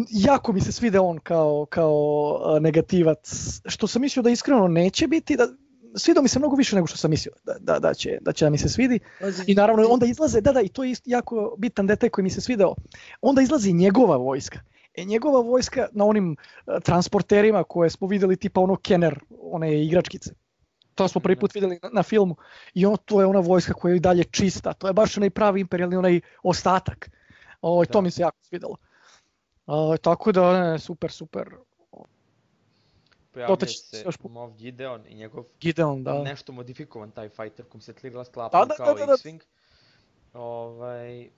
jako mi se svide on kao, kao negativac, što sam mislio da iskreno neće biti, da, svidao mi se mnogo više nego što sam mislio da, da, da, će, da će da mi se svidi. I naravno onda izlaze, da da, i to je jako bitan detalj koji mi se svidao, onda izlazi njegova vojska. E, njegova vojska na onim e, transporterima koje smo videli tipa ono Kenner, one igračkice. To smo prvi put videli na, na filmu. I on, to je ona vojska koja je i dalje čista. To je baš onaj pravi imperijalni onaj ostatak. O, to Da. mi se jako svidelo. O, tako da, ne, super, super. Pojavljuje se još Moff Gideon i njegov Gideon, da. nešto modifikovan taj fighter kom se tlira sklapao Da, da, kao da, da, da. X-Wing. Ovaj,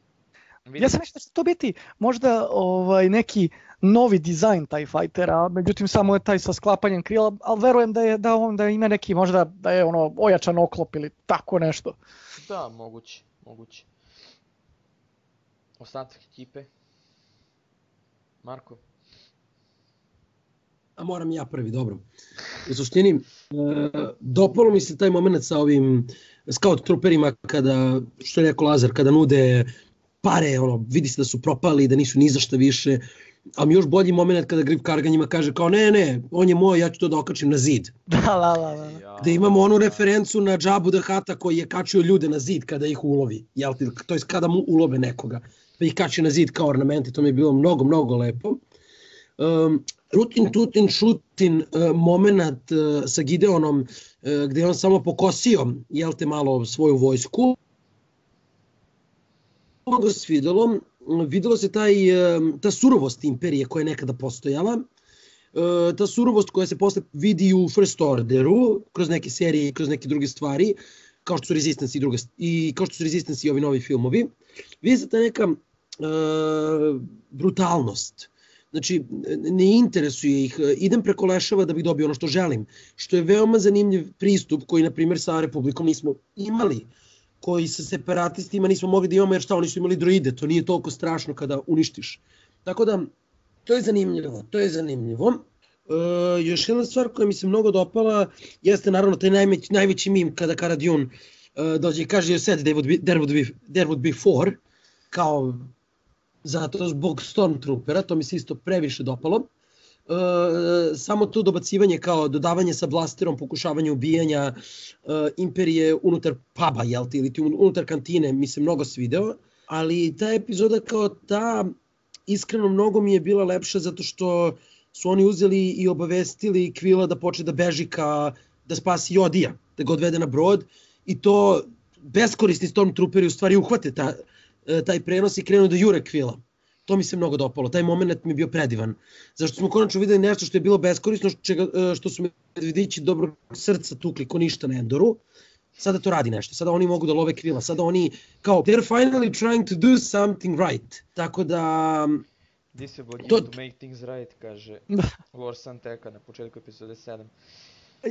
vidim, Ja sam mislio da će to biti možda ovaj neki novi dizajn taj fightera, međutim samo je taj sa sklapanjem krila, ali verujem da je da on da ima neki možda da je ono ojačan oklop ili tako nešto. Da, moguće, moguće. Ostatak ekipe. Marko. A moram ja prvi, dobro. U suštini, e, dopalo mi se taj moment sa ovim scout truperima kada, što je rekao Lazar, kada nude pare, ono, vidi se da su propali, da nisu ni za šta više, a mi još bolji moment kada Grip Karga njima kaže kao ne, ne, on je moj, ja ću to da okačim na zid. Da, da, da, da. Ja, Gde imamo onu da. referencu na Džabu the Hata koji je kačio ljude na zid kada ih ulovi, jel ti, to je kada mu ulove nekoga, pa ih kači na zid kao ornamente, to mi je bilo mnogo, mnogo lepo. Um, rutin, tutin, šutin uh, moment uh, sa Gideonom uh, gde je on samo pokosio, jel te malo, svoju vojsku. Mnogo se videlo, se taj, ta surovost imperije koja je nekada postojala, E, ta surovost koja se posle vidi u First Orderu, kroz neke serije i kroz neke druge stvari, kao što su Resistance i, druge, i kao što su Resistance i ovi novi filmovi, vidi se ta neka e, brutalnost. Znači, ne interesuje ih, idem preko leševa da bih dobio ono što želim, što je veoma zanimljiv pristup koji, na primjer, sa Republikom nismo imali, koji sa separatistima nismo mogli da imamo, jer šta, oni su imali droide, to nije toliko strašno kada uništiš. Tako da, to je zanimljivo, to je zanimljivo. E, još jedna stvar koja mi se mnogo dopala jeste naravno taj najveći, najveći mim kada Cara Dune e, dođe i kaže you said there would be, there would be, there would be four, kao zato zbog Stormtroopera, to mi se isto previše dopalo. E, samo to dobacivanje kao dodavanje sa blasterom, pokušavanje ubijanja e, imperije unutar puba, jel ti, ili ti un- unutar kantine, mi se mnogo svideo, ali ta epizoda kao ta iskreno mnogo mi je bila lepša zato što su oni uzeli i obavestili Kvila da počne da beži ka, da spasi Jodija, da ga odvede na brod i to beskorisni Stormtrooperi u stvari uhvate ta, e, taj prenos i krenu da jure Kvila. To mi se mnogo dopalo, taj moment mi je bio predivan. Zašto smo konačno videli nešto što je bilo beskorisno, čega, e, što su medvedići dobrog srca tukli ko ništa na Endoru. Sada to radi nešto, sada oni mogu da love Kvila, sada oni kao, they're finally trying to do something right. Tako da, This will begin To- to make things right, kaže Da. Lord Santeka na početku epizode 7.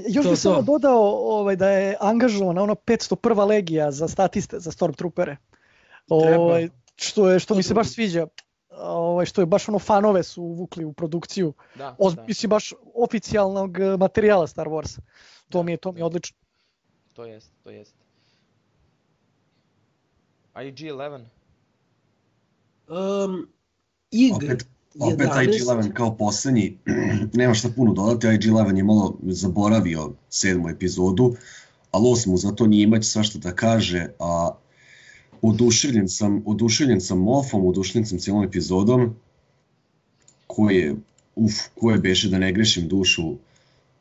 Još To, bih samo dodao ovaj, da je angažovana ono 501. legija za statiste, za Stormtroopere. Treba. Ovaj, što, je, što mi se baš sviđa. Ovaj, što je baš ono fanove su uvukli u produkciju. Da, Oz, da, Mislim baš oficijalnog eh, materijala Star Wars. To Da, mi je, to mi je da. odlično. to jest, to jest. IG-11, um, IG Opet, opet 11. IG-11 kao poslednji, nema šta puno dodati, IG-11 je malo zaboravio sedmu epizodu, ali osmu zato nije imać svašta da kaže, a oduševljen sam, oduševljen sam Mofom, oduševljen sam cijelom epizodom, koji je, uf, koje beše da ne grešim dušu,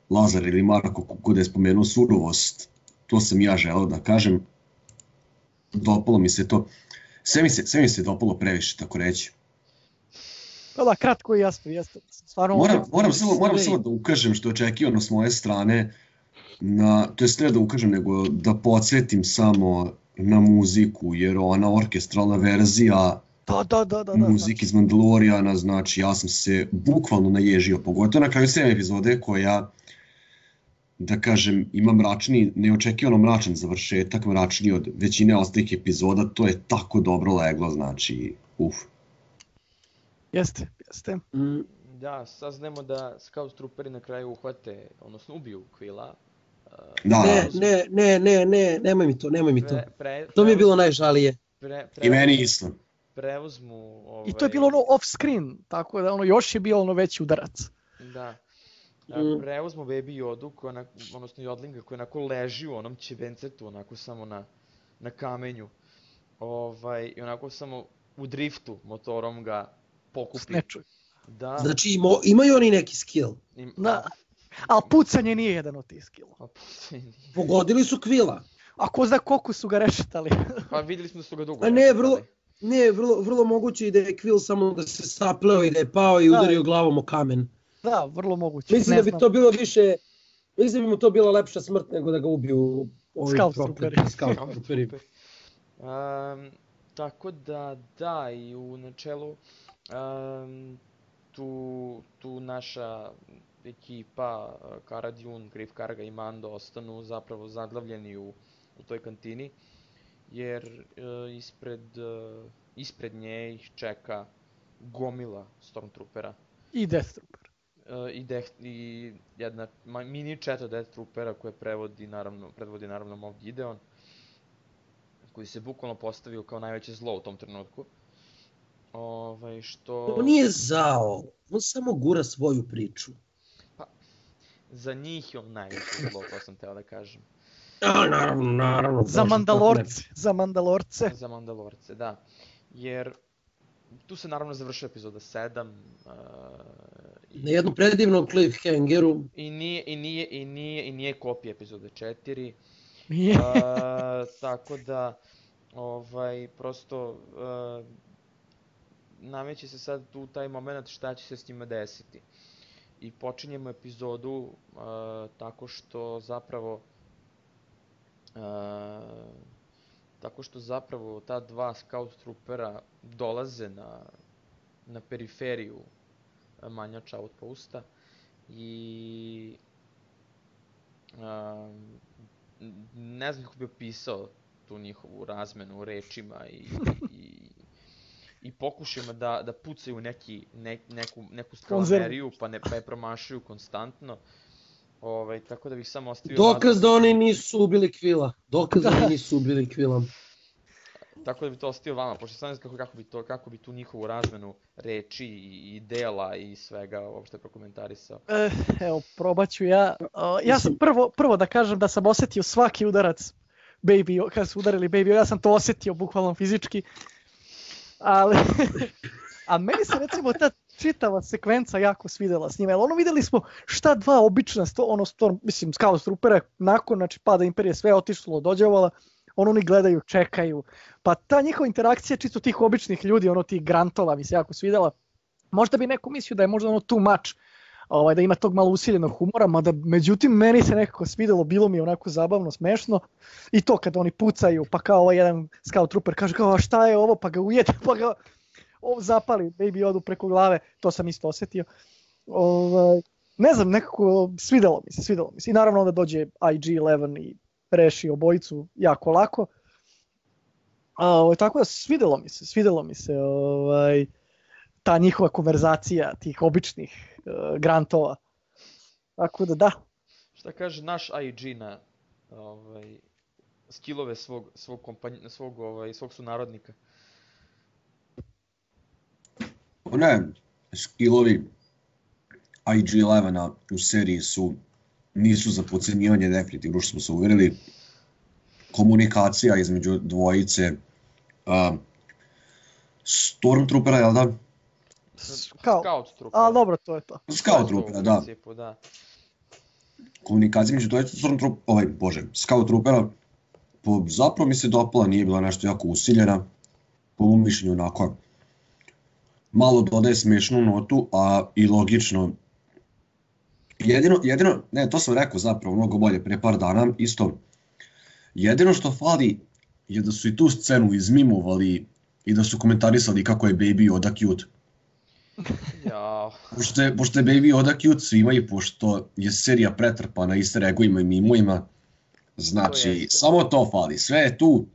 Lazar ili Marko, kako da je spomenuo surovost, to sam ja želeo da kažem, dopalo mi se to, sve mi se, sve mi se dopalo previše, tako reći. Da, da, kratko i jasno, jeste. Stvarno, Moram, moram, samo, moram sve- samo da ukažem što je očekivano s moje strane, na, to jest ne da ukažem, nego da podsjetim samo na muziku, jer ona orkestralna verzija Da, da, da, da. da muzike iz Mandaloriana, znači ja sam se bukvalno naježio, pogotovo na kraju sedme epizode koja, da kažem, ima mračni, neočekivano mračan završetak, mračniji od većine ostalih epizoda, to je tako dobro leglo, znači, uf. Jeste, jeste. Mm, da, saznajemo da Scout Trooperi na kraju uhvate, odnosno ubiju Quilla. Da, Ne, ne, ne, ne, ne, nemoj mi to, nemoj mi to. pre, pre, To mi je bilo najžalije. Pre, i meni isto. preuzmu... Ovaj, I to je bilo ono off screen, tako da ono još je bilo ono veći udarac. Da. A, Mm. preuzmu Baby Yodu, koja onak, odnosno Jodlinga, koji onako leži u onom ćevencetu, onako samo na, na kamenju. Ovaj, I onako samo u driftu motorom ga pokupi. Snečuj. Da. Znači ima, imaju oni neki skill. im- Da. Ali pucanje nije jedan od tih skillova. A, pucanje. Pogodili su kvila. A ko zna koliko su ga rešetali. Pa videli smo da su ga dugo. A ne, vrlo- Ne, vrlo, vrlo moguće i da je kvil samo da se sapleo i da je pao i Da. udario glavom o kamen. da, vrlo moguće. Mislim ne da bi znam. to bilo više, mislim da bi mu to bila lepša smrt nego da ga ubiju ovi prokleti super. Um, tako da, da, i u načelu um, tu, tu naša ekipa, uh, Kara Dune, Griff Karga i Mando ostanu zapravo zadlavljeni u, u toj kantini, jer uh, ispred, uh, ispred nje ih čeka gomila Stormtroopera I Death Trooper. uh, i, deh, i jedna ma, mini četa Death Troopera koje prevodi naravno, predvodi naravno Moff Gideon koji se bukvalno postavio kao najveće zlo u tom trenutku. Ovaj, što On nije zao, on samo gura svoju priču. Za njih je on najveće zlo, to sam teo da kažem. A, naravno, naravno. Za Bože, Mandalorce, za Mandalorce. Za Mandalorce, da. Jer tu se naravno završava epizoda 7. Uh, Na jednom predivnom cliffhangeru. i nije i nije i nije i nije kopija epizode 4. Nije. A, tako da, ovaj, prosto, uh, nameće se sad tu taj moment šta će se s njima desiti. I počinjemo epizodu uh, tako što zapravo uh, tako što zapravo ta dva scout troopera dolaze na, na periferiju uh, manjača outposta i um, ne znam kako bi opisao tu njihovu razmenu rečima i, i, pokušajima da, da pucaju neki, ne, neku, neku skalameriju, pa, ne, pa je promašaju konstantno. Ovaj, tako da bih samo ostavio... Dokaz nadu- da oni nisu ubili kvila. Dokaz da oni nisu ubili kvila. Tako da bi to ostavio vama, pošto sam ne znam kako, kako, bi to, kako bi tu njihovu razmenu reči i, i dela i svega uopšte prokomentarisao. E, evo, probat ću ja. O, ja sam prvo, prvo da kažem da sam osetio svaki udarac Baby, kad su udarili Baby, ja sam to osetio bukvalno fizički. Ali, a meni se recimo ta čitava sekvenca jako svidela s njima, jer ono videli smo šta dva obična, sto, ono storm, mislim, Scout Troopera, nakon, znači, pada Imperije, sve otišlo, dođevala, ono oni gledaju, čekaju, pa ta njihova interakcija čisto tih običnih ljudi, ono tih grantova mi se jako svidela, možda bi neko mislio da je možda ono too much, ovaj, da ima tog malo usiljenog humora, mada međutim meni se nekako svidelo, bilo mi je onako zabavno, smešno i to kad oni pucaju, pa kao ovaj jedan scout trooper kaže kao "A šta je ovo, pa ga ujede, pa ga ovo zapali, baby odu preko glave, to sam isto osetio. Ovaj, ne znam, nekako svidelo mi se, svidelo mi se. I naravno onda dođe IG-11 i reši obojicu jako lako. A, ovaj, tako da svidelo mi se, svidelo mi se ovaj, ta njihova konverzacija tih običnih uh, grantova. Tako da da, Šta kaže naš IG na ovaj, skillove svog, svog, kompanj, svog, ovaj, svog sunarodnika? Ne, skillovi IG-11 u seriji su, nisu za pocenjivanje definitivno, što smo se uverili. Komunikacija između dvojice uh, Stormtroopera, jel da? Kao, Scout trooper. a dobro, to je to. Scout Troopera, da. Principu, da. Komunikacija između dvojice Stormtroopera, ovaj, bože, Scout Troopera, po, zapravo mi se dopala, nije bila nešto jako usiljena, po mom mišljenju onako, malo dodaje smešnu notu, a i logično. Jedino, jedino, ne, to sam rekao zapravo mnogo bolje pre par dana, isto, jedino što fali je da su i tu scenu izmimovali i da su komentarisali kako je Baby Yoda cute. Ja, Pošto je, pošto je Baby Yoda cute svima i pošto je serija pretrpana easter eggovima i mimovima, znači, To samo to fali, sve je tu.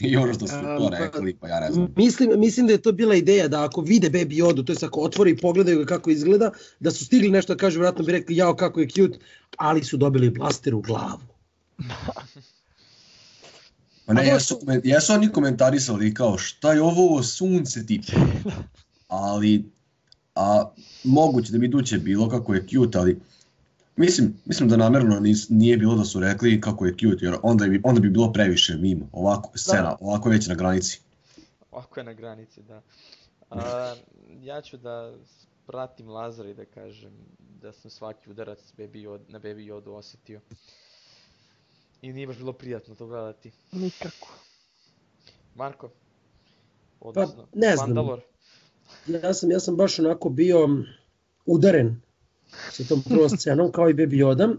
I još što su to Um, rekli, pa ja ne znam. Mislim, mislim da je to bila ideja da ako vide Baby Yodu, to jest ako otvore i pogledaju ga kako izgleda, da su stigli nešto da kažu, vjerojatno bi rekli jao kako je cute, ali su dobili blaster u glavu. Pa ne, jesu, jesu oni komentarisali kao šta je ovo sunce tipa. Ali, a moguće da bi Duće bilo kako je cute, ali mislim, mislim da namerno nis, nije bilo da su rekli kako je cute, jer onda bi, onda bi bilo previše mimo, ovako scena, ovako je već na granici. Ovako je na granici, da. A, ja ću da pratim Lazara i da kažem da sam svaki udarac Baby Yoda, na Baby Yoda osetio. I nije baš bilo prijatno to gledati. Nikako. Marko? Odnosno, ne znam. Mandalor. Ja sam, ja sam baš onako bio udaren sa tom prvom scenom, kao i Baby Yoda.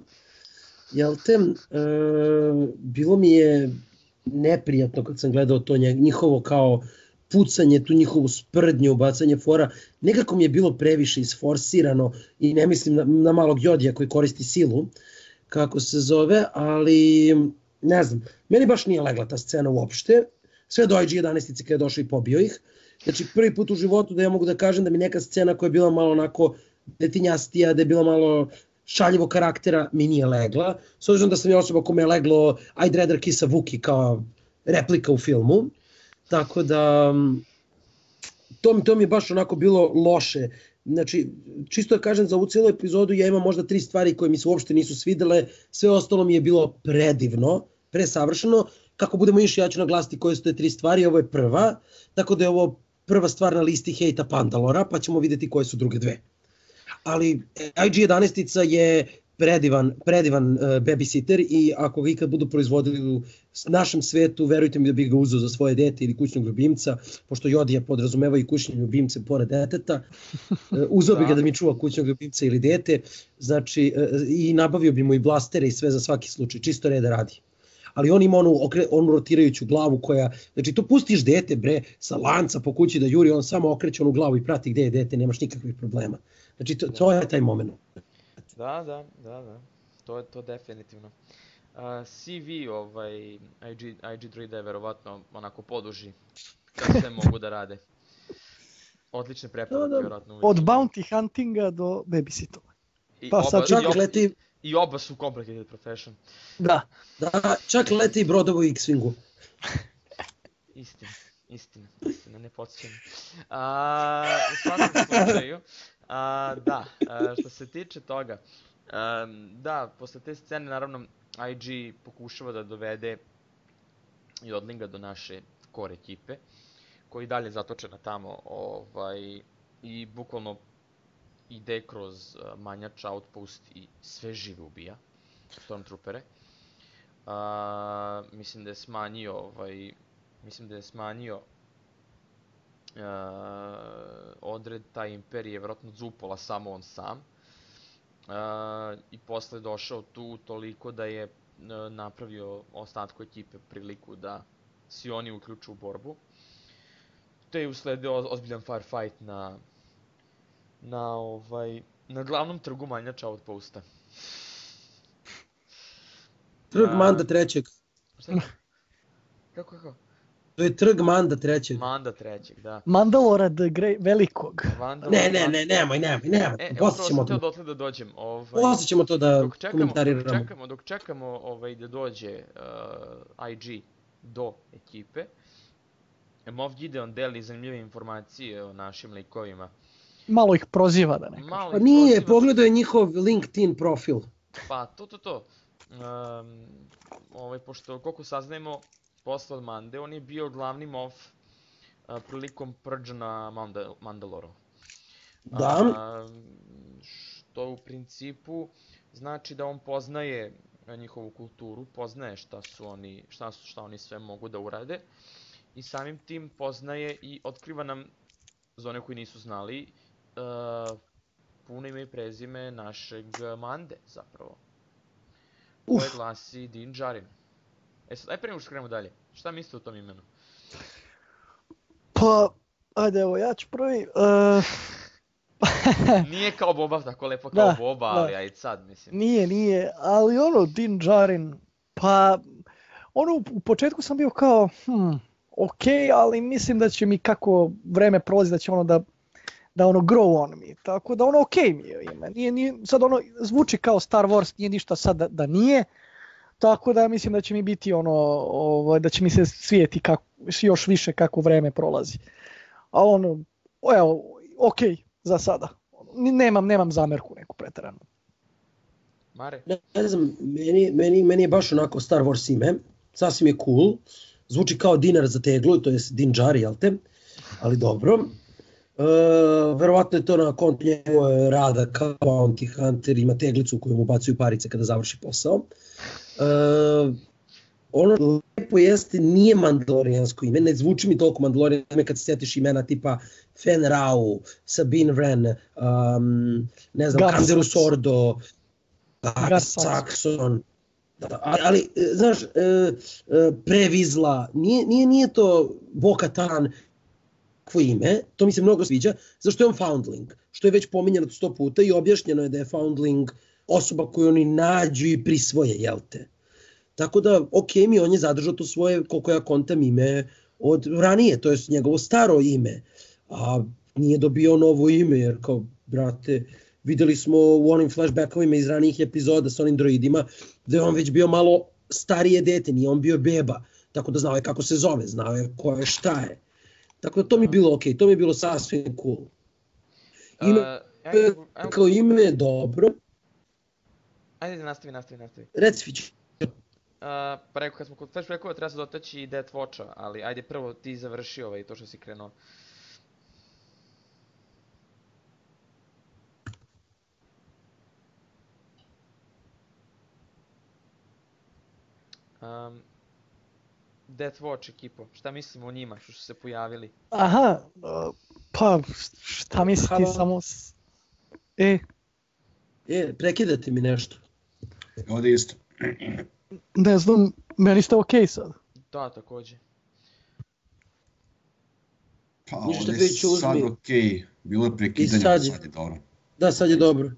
Jel te, e, bilo mi je neprijatno kad sam gledao to njihovo kao pucanje, tu njihovu sprdnju, bacanje fora, nekako mi je bilo previše isforsirano i ne mislim na, na malog Jodija koji koristi silu, kako se zove, ali ne znam, meni baš nije legla ta scena uopšte, sve do IG-11 kada je došao i pobio ih, Znači prvi put u životu da ja mogu da kažem da mi neka scena koja je bila malo onako detinjastija, da je bila malo šaljivo karaktera, mi nije legla. S obzirom da sam ja osoba kome je leglo I'd rather kiss a Wookie kao replika u filmu. Tako da mm, to, mi- to mi je baš onako bilo loše. Znači, čisto da kažem za ovu cijelu epizodu ja imam možda tri stvari koje mi se uopšte nisu svidele, sve ostalo mi je bilo predivno, presavršeno. Kako budemo išli, ja ću naglasiti koje su te tri stvari, ovo je prva, tako da je ovo prva stvar na listi hejta Pandalora, pa ćemo videti koje su druge dve. Ali IG-11 je predivan, predivan uh, babysitter i ako ga ikad budu proizvodili u našem svetu, verujte mi da bi ga uzeo za svoje dete ili kućnog ljubimca, pošto Jodija podrazumeva i kućni ljubimce pored deteta, uh, uzeo Da. ga da mi čuva kućnog ljubimca ili dete, znači uh, i nabavio bi mu i blastere i sve za svaki slučaj, čisto reda radi ali on ima onu, okre, onu rotirajuću glavu koja, znači to pustiš dete bre sa lanca po kući da juri, on samo okreće onu glavu i prati gde je dete, nemaš nikakvih problema. Znači to, to je taj moment. Da, da, da, da. To je to definitivno. Uh, CV ovaj IG, IG droida je verovatno onako poduži kad sve mogu da rade. Odlične preporuke, Da, da. verovatno. uvijek Od bounty huntinga do babysitova. I pa oba, sad i, Čak oba, leti, I oba su complicated profession. Da. da, čak leti i brodovo u X-Wingu. Istina, istina, istina, ne podsjećam. A, u svakom slučaju, a, da, a, što se tiče toga, a, da, posle te scene, naravno, IG pokušava da dovede i odlinga do naše core ekipe, koji je dalje zatočena tamo, ovaj, i bukvalno ide kroz uh, manjač, outpost i sve žive ubija, stormtroopere. A, mislim da je smanjio ovaj, mislim da je smanjio uh, odred taj imperije, je vjerojatno Zupola samo on sam. Uh, I posle došao tu toliko da je uh, napravio ostatku ekipe priliku da svi oni uključu u borbu. Te je usledio oz- ozbiljan firefight na na ovaj na glavnom trgu manjača outposta. Trg A. Manda trećeg. Šta je? Kako, kako? To je trg Manda trećeg. Manda trećeg, da. Mandalora the Grey, velikog. Vandal, Ne, ne, ne, nemoj, nemoj, nemoj. E, Posle ćemo to. dotle da dođem. Ovaj, Posle ćemo to da dok čekamo, dok komentariramo. čekamo, dok čekamo ovaj, da dođe uh, IG do ekipe, Moff Gideon deli zanimljive informacije o našim likovima. Malo ih proziva da ne kažem. Malo Pa nije, proziva- pogledao je njihov LinkedIn profil. Pa, to, to, to. Um, ovaj, pošto, koliko saznajemo, posle od Mande, on je bio glavni Moff uh, prilikom prđa na Manda, Mandaloru. Da. A, što u principu znači da on poznaje njihovu kulturu, poznaje šta su oni, šta su šta oni sve mogu da urade i samim tim poznaje i otkriva nam za one koji nisu znali uh, puno ime i prezime našeg Mande zapravo. Koje Uf. glasi Din Djarin. E sad, aj pre nego što krenemo dalje. Šta mislite o tom imenu? Pa, ajde evo, ja ću prvi. Uh, Nije kao Boba, tako lepo kao Da, Boba, da. ali ajde sad, mislim. nije, nije, ali ono, Din Djarin, pa, ono, u, u početku sam bio kao, hm, ok, ali mislim da će mi kako vreme prolazi, da će ono da, da ono grow on mi, tako da ono ok mi je ime, nije, nije, sad ono zvuči kao Star Wars, nije ništa sad da, da nije, Tako da mislim da će mi biti ono, ovaj, da će mi se svijeti kako, još više kako vreme prolazi. A ono, evo, ok, za sada. Nemam, nemam zamerku neku preteranu. Mare? Ne, ne znam, meni, meni, meni je baš onako Star Wars ime, sasvim je cool, zvuči kao dinar za teglu, to je dinđari, jel te? Ali dobro. E, verovatno je to na kont njegove rada kao bounty hunter, ima teglicu koju mu bacuju parice kada završi posao. E, ono lepo jeste, nije mandalorijansko ime, ne zvuči mi toliko mandalorijansko ime kad se sjetiš imena tipa Fen Rao, Sabine Wren, um, ne znam, Kanderu. Sordo, Sax. Saxon. Da, ali, ali, e, znaš, e, e, previzla, nije, nije, nije to Boka Tan kakvo ime, to mi se mnogo sviđa, zašto je on foundling, što je već pominjeno sto puta i objašnjeno je da je foundling osoba koju oni nađu i prisvoje, jel te? Tako da, ok mi, on je zadržao to svoje, koliko ja kontam ime, od ranije, to je njegovo staro ime, a nije dobio novo ime, jer kao, brate, videli smo u onim flashbackovima iz ranijih epizoda sa onim droidima, da je on već bio malo starije dete, nije on bio beba, tako da znao je kako se zove, znao je ko je šta je. Tako da to mi je bilo ok, to mi je bilo sasvim cool. Ime, Uh, ajde, ajde, kao ime je dobro, ajde, nastavi, nastavi, nastavi. reci Fić, Uh, pa rekao, kad smo kod flashbackova, treba se dotaći i Death Watcha, ali ajde prvo ti završi ovaj, to što si krenuo. Um, Death Watch ekipo, šta mislimo o njima, što su se pojavili? Aha, pa šta misli ti samo... s- E, e, prekidate mi nešto. Ovdje isto. ne znam, meni ste ok sad. Da, takođe. Pa Ništa, ovdje je sad okej. Bilo je prekidanje, I sad sad je- je, sad je dobro. Da, sad je dobro.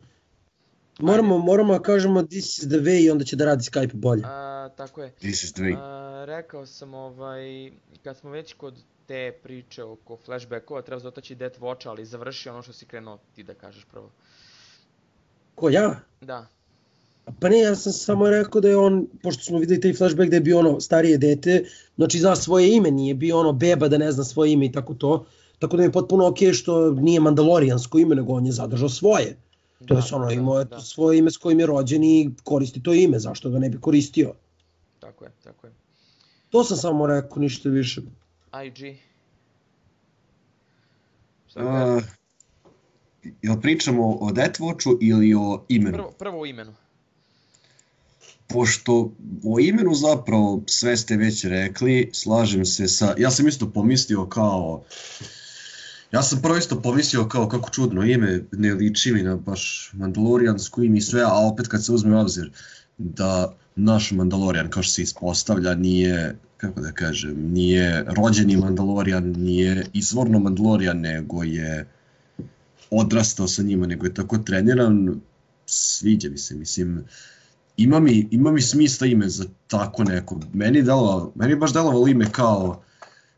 Moramo, moramo da kažemo this is the way i onda će da radi Skype bolje. A, tako je. This is the way. A, rekao sam ovaj, kad smo već kod te priče oko flashbackova, treba dotaći Death Watcha, ali završi ono što si krenuo ti da kažeš prvo. Ko ja? Da, Pa ne, ja sam samo rekao da je on, pošto smo videli taj flashback da je bio ono starije dete, znači zna svoje ime, nije bio ono beba da ne zna svoje ime i tako to. Tako da mi je potpuno ok što nije mandalorijansko ime, nego on je zadržao svoje. To da, je ono, da, imao da, to svoje ime s kojim je rođen i koristi to ime, zašto ga ne bi koristio. tako je, tako je. To sam samo rekao, ništa više. IG. Šta? Uh, jel pričamo o Death Watchu ili o imenu? Prvo, prvo u imenu. Pošto o imenu zapravo sve ste već rekli, slažem se sa... Ja sam isto pomislio kao... Ja sam prvo isto pomislio kao kako čudno ime, ne liči mi na baš mandalorijansko ime i sve, a opet kad se uzme u obzir da naš mandalorijan, kao što se ispostavlja, nije, kako da kažem, nije rođeni mandalorijan, nije izvorno mandalorijan, nego je odrastao sa njima, nego je tako treniran, sviđa mi se, mislim, ima mi, ima mi smisla ime za tako neko. Meni, delovalo, meni baš delovalo ime kao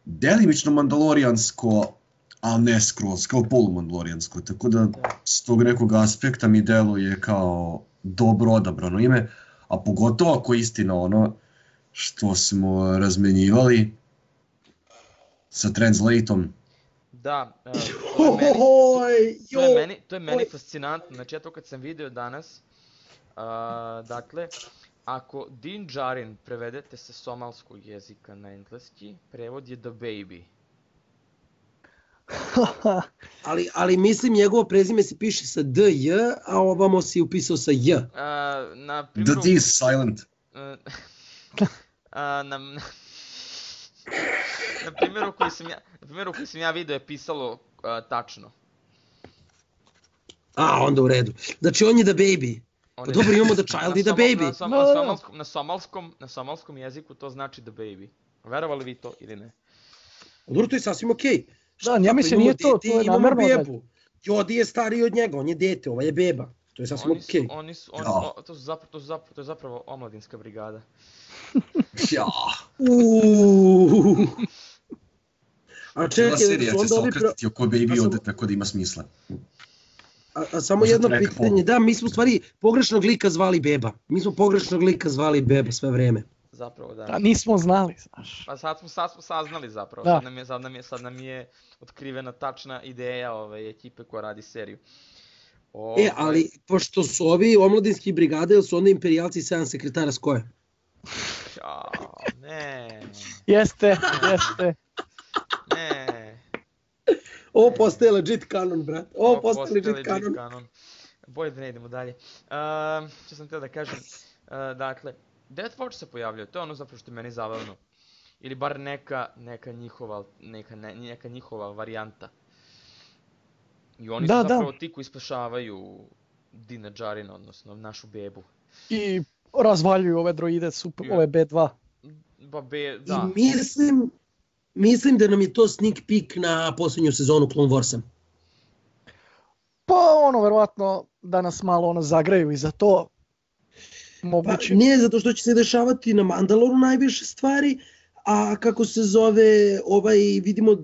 delimično mandalorijansko, ali ne skroz, kao polumandalorijansko. Tako da s tog nekog aspekta mi deluje kao dobro odabrano ime, a pogotovo ako je istina ono što smo razmenjivali sa translatom. Da, uh, to je meni, to je meni, to je meni fascinantno. Znači ja to kad sam video danas, uh, dakle, ako Din Djarin prevedete sa somalskog jezika na engleski, prevod je The Baby. ali, ali mislim njegovo prezime se piše sa DJ, a ovamo si upisao sa J. Uh, na The primjeru... D is silent. Uh, na, na primjeru koji sam ja, na primjeru koji sam ja video je pisalo uh, tačno. A, onda u redu. Znači on je the baby. On Pa je- dobro, imamo the child i the baby. Na, som, na, somalskom, na, somalskom, na somalskom jeziku to znači the baby. Verovali vi to ili ne? Dobro, to je sasvim okej. Da, ja mislim nije to, to je namerno bebu. Jodi je stariji od njega, on je dete, ova je beba. To je sasvim Oni su, okej. oni su, oni, Ja. o, to, su zapravo, to, su zapravo, to je zapravo omladinska brigada. Ja. Uuuu. A čekaj, serija su će se okretiti oko A Baby sam- ovde, tako da ima smisla. A, a samo Možda jedno pitanje, da, mi smo u stvari pogrešnog lika zvali Beba. Mi smo pogrešnog lika zvali Beba sve vreme. Zapravo da. A nismo znali, znaš. Pa sad smo, sad smo saznali zapravo, Da. sad, nam je, sad, nam je, sad nam je otkrivena tačna ideja ove ekipe koja radi seriju. Ovaj, E, ali pošto su ovi omladinski brigade, ili su onda imperijalci i 7 sekretara s koje? Ćao, ne, Jeste, jeste. ne. Ovo postaje legit kanon, brat. Ovo Ovo postaje legit legit kanon. kanon. Bolje da ne idemo dalje. Uh, što sam htio da kažem, uh, dakle, Death Watch se pojavljuje, to je ono zapravo što je meni zabavno. Ili bar neka, neka njihova, neka, ne, neka njihova varijanta. I oni Da, su da. zapravo ti koji spašavaju Dina Djarin, odnosno našu bebu. I razvaljuju ove droide, super, Ja. ove B2. Ba be, da. I mislim, mislim da nam je to sneak peek na posljednju sezonu Clone Warsa. Pa ono, verovatno da nas malo ono zagraju i za to. Pa, Moguće. nije zato što će se dešavati na Mandaloru najviše stvari, a kako se zove, ovaj, vidimo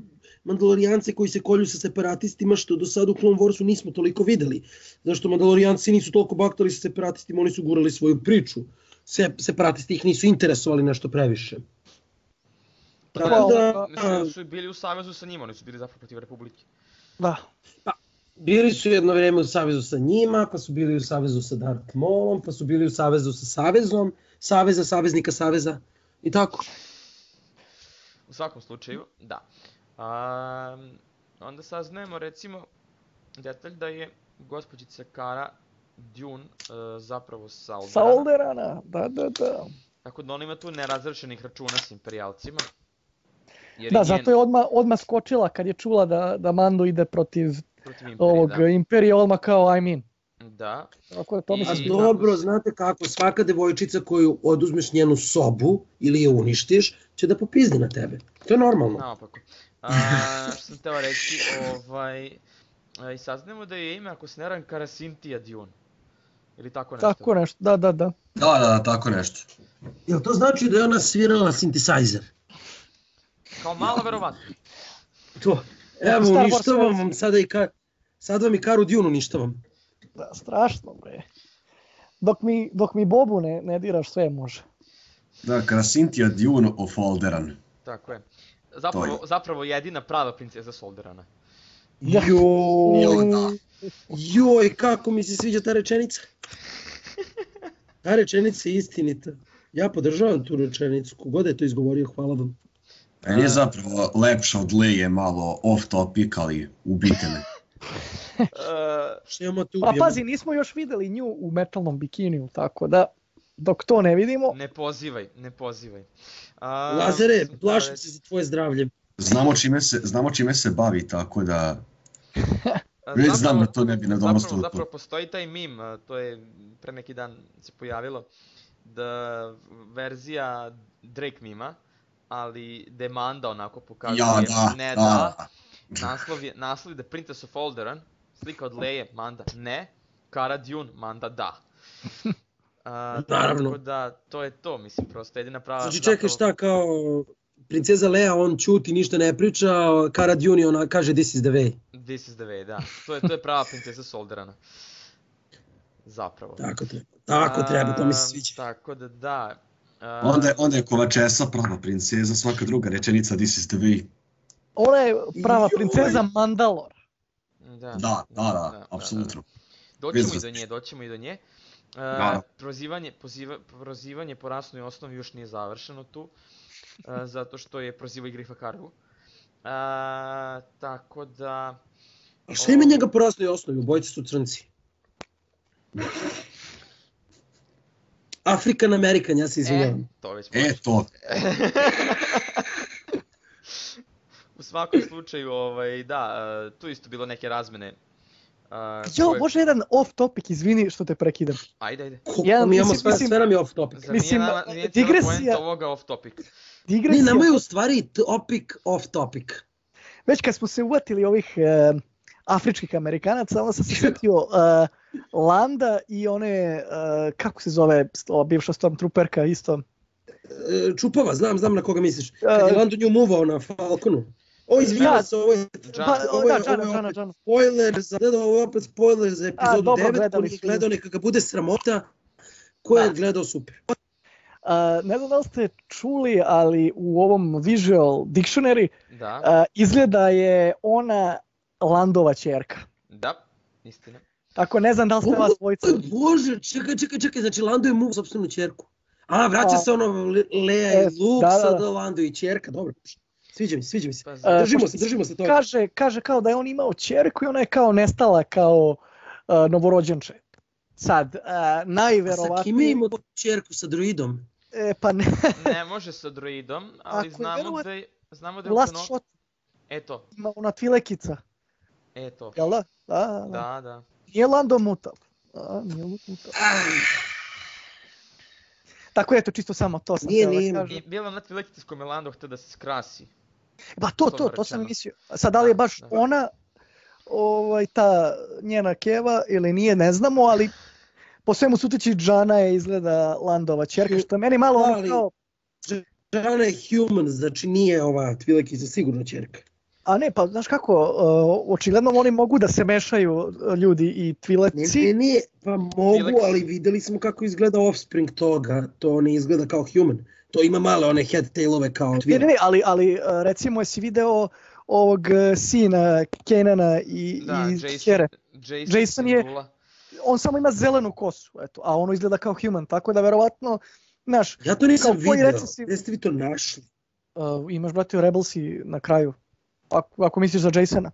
Mandalorijance koji se kolju sa separatistima, što do sada u Clone Warsu nismo toliko videli. Zašto Mandalorijanci nisu toliko baktali sa separatistima, oni su gurali svoju priču. Se, separatisti ih nisu interesovali nešto previše. Pa, Tako da, da, mislim da su bili u savezu sa njima, oni su bili zapravo protiv Republike. Da. Bili su jedno vreme u savezu sa njima, pa su bili u savezu sa Darth Maulom, pa su bili u savezu sa Savezom, Saveza, Saveznika, Saveza i tako. U svakom slučaju, da. A, onda saznajemo recimo detalj da je gospođica Kara Dune uh, zapravo sa Sa Alderana. Alderana, da, da, da. Tako da ona ima tu nerazrešenih računa s imperijalcima. Jer Da, njen- zato je odmah, odmah skočila kad je čula da, da Mando ide protiv protiv imperije, ovog da. Imperija, odmah kao I mean. Da, Tako da to mi I- se sviđa. dobro, znate kako, svaka devojčica koju oduzmeš njenu sobu ili je uništiš, će da popizdi na tebe. To je normalno. naopako. A, što sam teo reći, ovaj... a, I saznajemo da je ime, ako se ne varam, Karasintija Dune. Ili tako nešto. Tako nešto, da, da, da. Da, da, da, tako nešto. Jel to znači da je ona svirala synthesizer? Kao malo verovatno. To. Evo, Star uništavam vam sada i ka... Sad vam i Karu Dune uništavam. da strašno bre. Dok mi, dok mi Bobu ne, ne diraš sve može. Da, Krasintija Dune of Alderan. Tako je. Zapravo, zapravo jedina prava princeza Solderana. Da. Joj, da. joj, kako mi se sviđa ta rečenica. Ta rečenica je istinita. Ja podržavam tu rečenicu, kogod je to izgovorio, hvala vam. Meni je zapravo lepša od Leje malo off topic, ali ubite me. Uh, tu? Pa pazi, nismo još videli nju u metalnom bikiniju, tako da dok to ne vidimo, ne pozivaj, ne pozivaj. A, Lazare, sam plašim se za tvoje zdravlje. Znamo čime se, znamo čime se bavi, tako da... Već znam zapravo- da to ne bi nadomestilo Zapravo, to. zapravo postoji taj mim, to je pre neki dan se pojavilo, da verzija Drake mima, ali Demanda onako pokazuje Ja, da, ne da, da, naslov je, naslov je The Princess of Alderaan, slika od Leje, Manda ne, Cara Dune, Manda da. A, Naravno. Tako da, to je to, mislim, prosto jedina prava... Znači čekaj zapravo- šta kao princeza Lea, on čuti, ništa ne priča, Cara Dune, ona kaže this is the way. This is the way, da. To je, to je prava princesa Solderana. Zapravo. Tako treba. Tako treba, to mi se A, sviđa. Tako da da. Onda, je- onda je Kovačesa prava princeza, svaka druga rečenica This is the way. ona je prava Joj. princeza Mandalor. Da, Da, da, da, apsolutno. Doćemo Bez i do nje, doćemo i do nje. Uh, Da. prozivanje, poziva, prozivanje po rasnoj osnovi još nije završeno tu, uh, zato što je prozivao i Grifa Kargu. Uh, tako da... A šta ima njega po rasnoj osnovi? Obojice su crnci. Afrikan Amerikan, ja se E, izvinjavam. to već E, može. to. U svakom slučaju, ovaj, da, uh, tu isto bilo neke razmene. Uh, Jo, koje- može jedan off topic, izvini što te prekidam. Ajde, ajde. Koliko Ja mi imamo sve, sve nam je off topic. Zar Mislim, nije, nije cijela digresija- ovoga off topic? Digresija, Ne, nama je u stvari topic off topic. već kad smo se uvatili ovih e, afričkih Amerikanaca, onda sam se sjetio e, Landa i one, e, kako se zove, ova bivša Stormtrooperka isto. E, Čupava, znam, znam na koga misliš. Kad je Lando nju muvao na Falconu. O, izvinjam Da. se, ovo je. Pa, ovo da, je, Džana, ovo je Džana, opet Džana. spoiler, za, gledao ovo je opet spoiler za epizodu dobro, 9, ko nije gledao, neka ga bude sramota, ko je Da. gledao super. A, ne znam da li ste čuli, ali u ovom Visual Dictionary Da, a, izgleda je ona Landova čerka. da, istina. Tako ne znam da li ste vas dvojica. Oj, Bože, čekaj, čekaj, čekaj, znači Lando je mu sobstvenu čerku. A, vraća A. se ono Le- Lea E, i Luke, da, da, da. Lando i čerka, dobro. Sviđa mi se, sviđa mi se. Pa, A, Držimo se, držimo se toga. Kaže, kaže kao da je on imao čerku i ona je kao nestala kao a, novorođenče. Sad, a, A sa kim je najverovatnije... imao čerku sa druidom? E, pa ne, ne može sa droidom, ali Ako znamo verovat- da je, znamo da je Last Shot Eto, ima ona tvilekica, eto. jel da? Da, da. Da, da. Nije Lando mutav. Da, nije mutav. Tako je, eto, čisto samo to sam Nije, da nije. kažem. I bila kojom je Lando htio da se skrasi. Ba to, to, Dobro to sam mislio. A Sad, da li je Da, baš da. ona, ovaj, ta njena keva ili nije, ne znamo, ali po svemu suteći Džana je izgleda Landova čerka, što je meni malo ono Ali- kao, Žana je human, znači nije ova tvilekica sigurno čerka. A ne, pa znaš kako, uh, očigledno oni mogu da se mešaju uh, ljudi i Ne, tvileci, ne, ne, pa mogu, Felix. ali videli smo kako izgleda offspring toga, to ne izgleda kao human. To ima male one head tailove kao Ne, tvile. ne, ne, ali, ali uh, recimo jesi video ovog sina Kenana i, Da, i Jason, kćere. Jason, Jason je-. On samo ima zelenu kosu, eto, a ono izgleda kao human, tako da verovatno, znaš, Ja to nisam video, recesiv- gde ste vi to našli? uh, imaš brate u Rebelsi na kraju, ako, ako misliš za Jasona.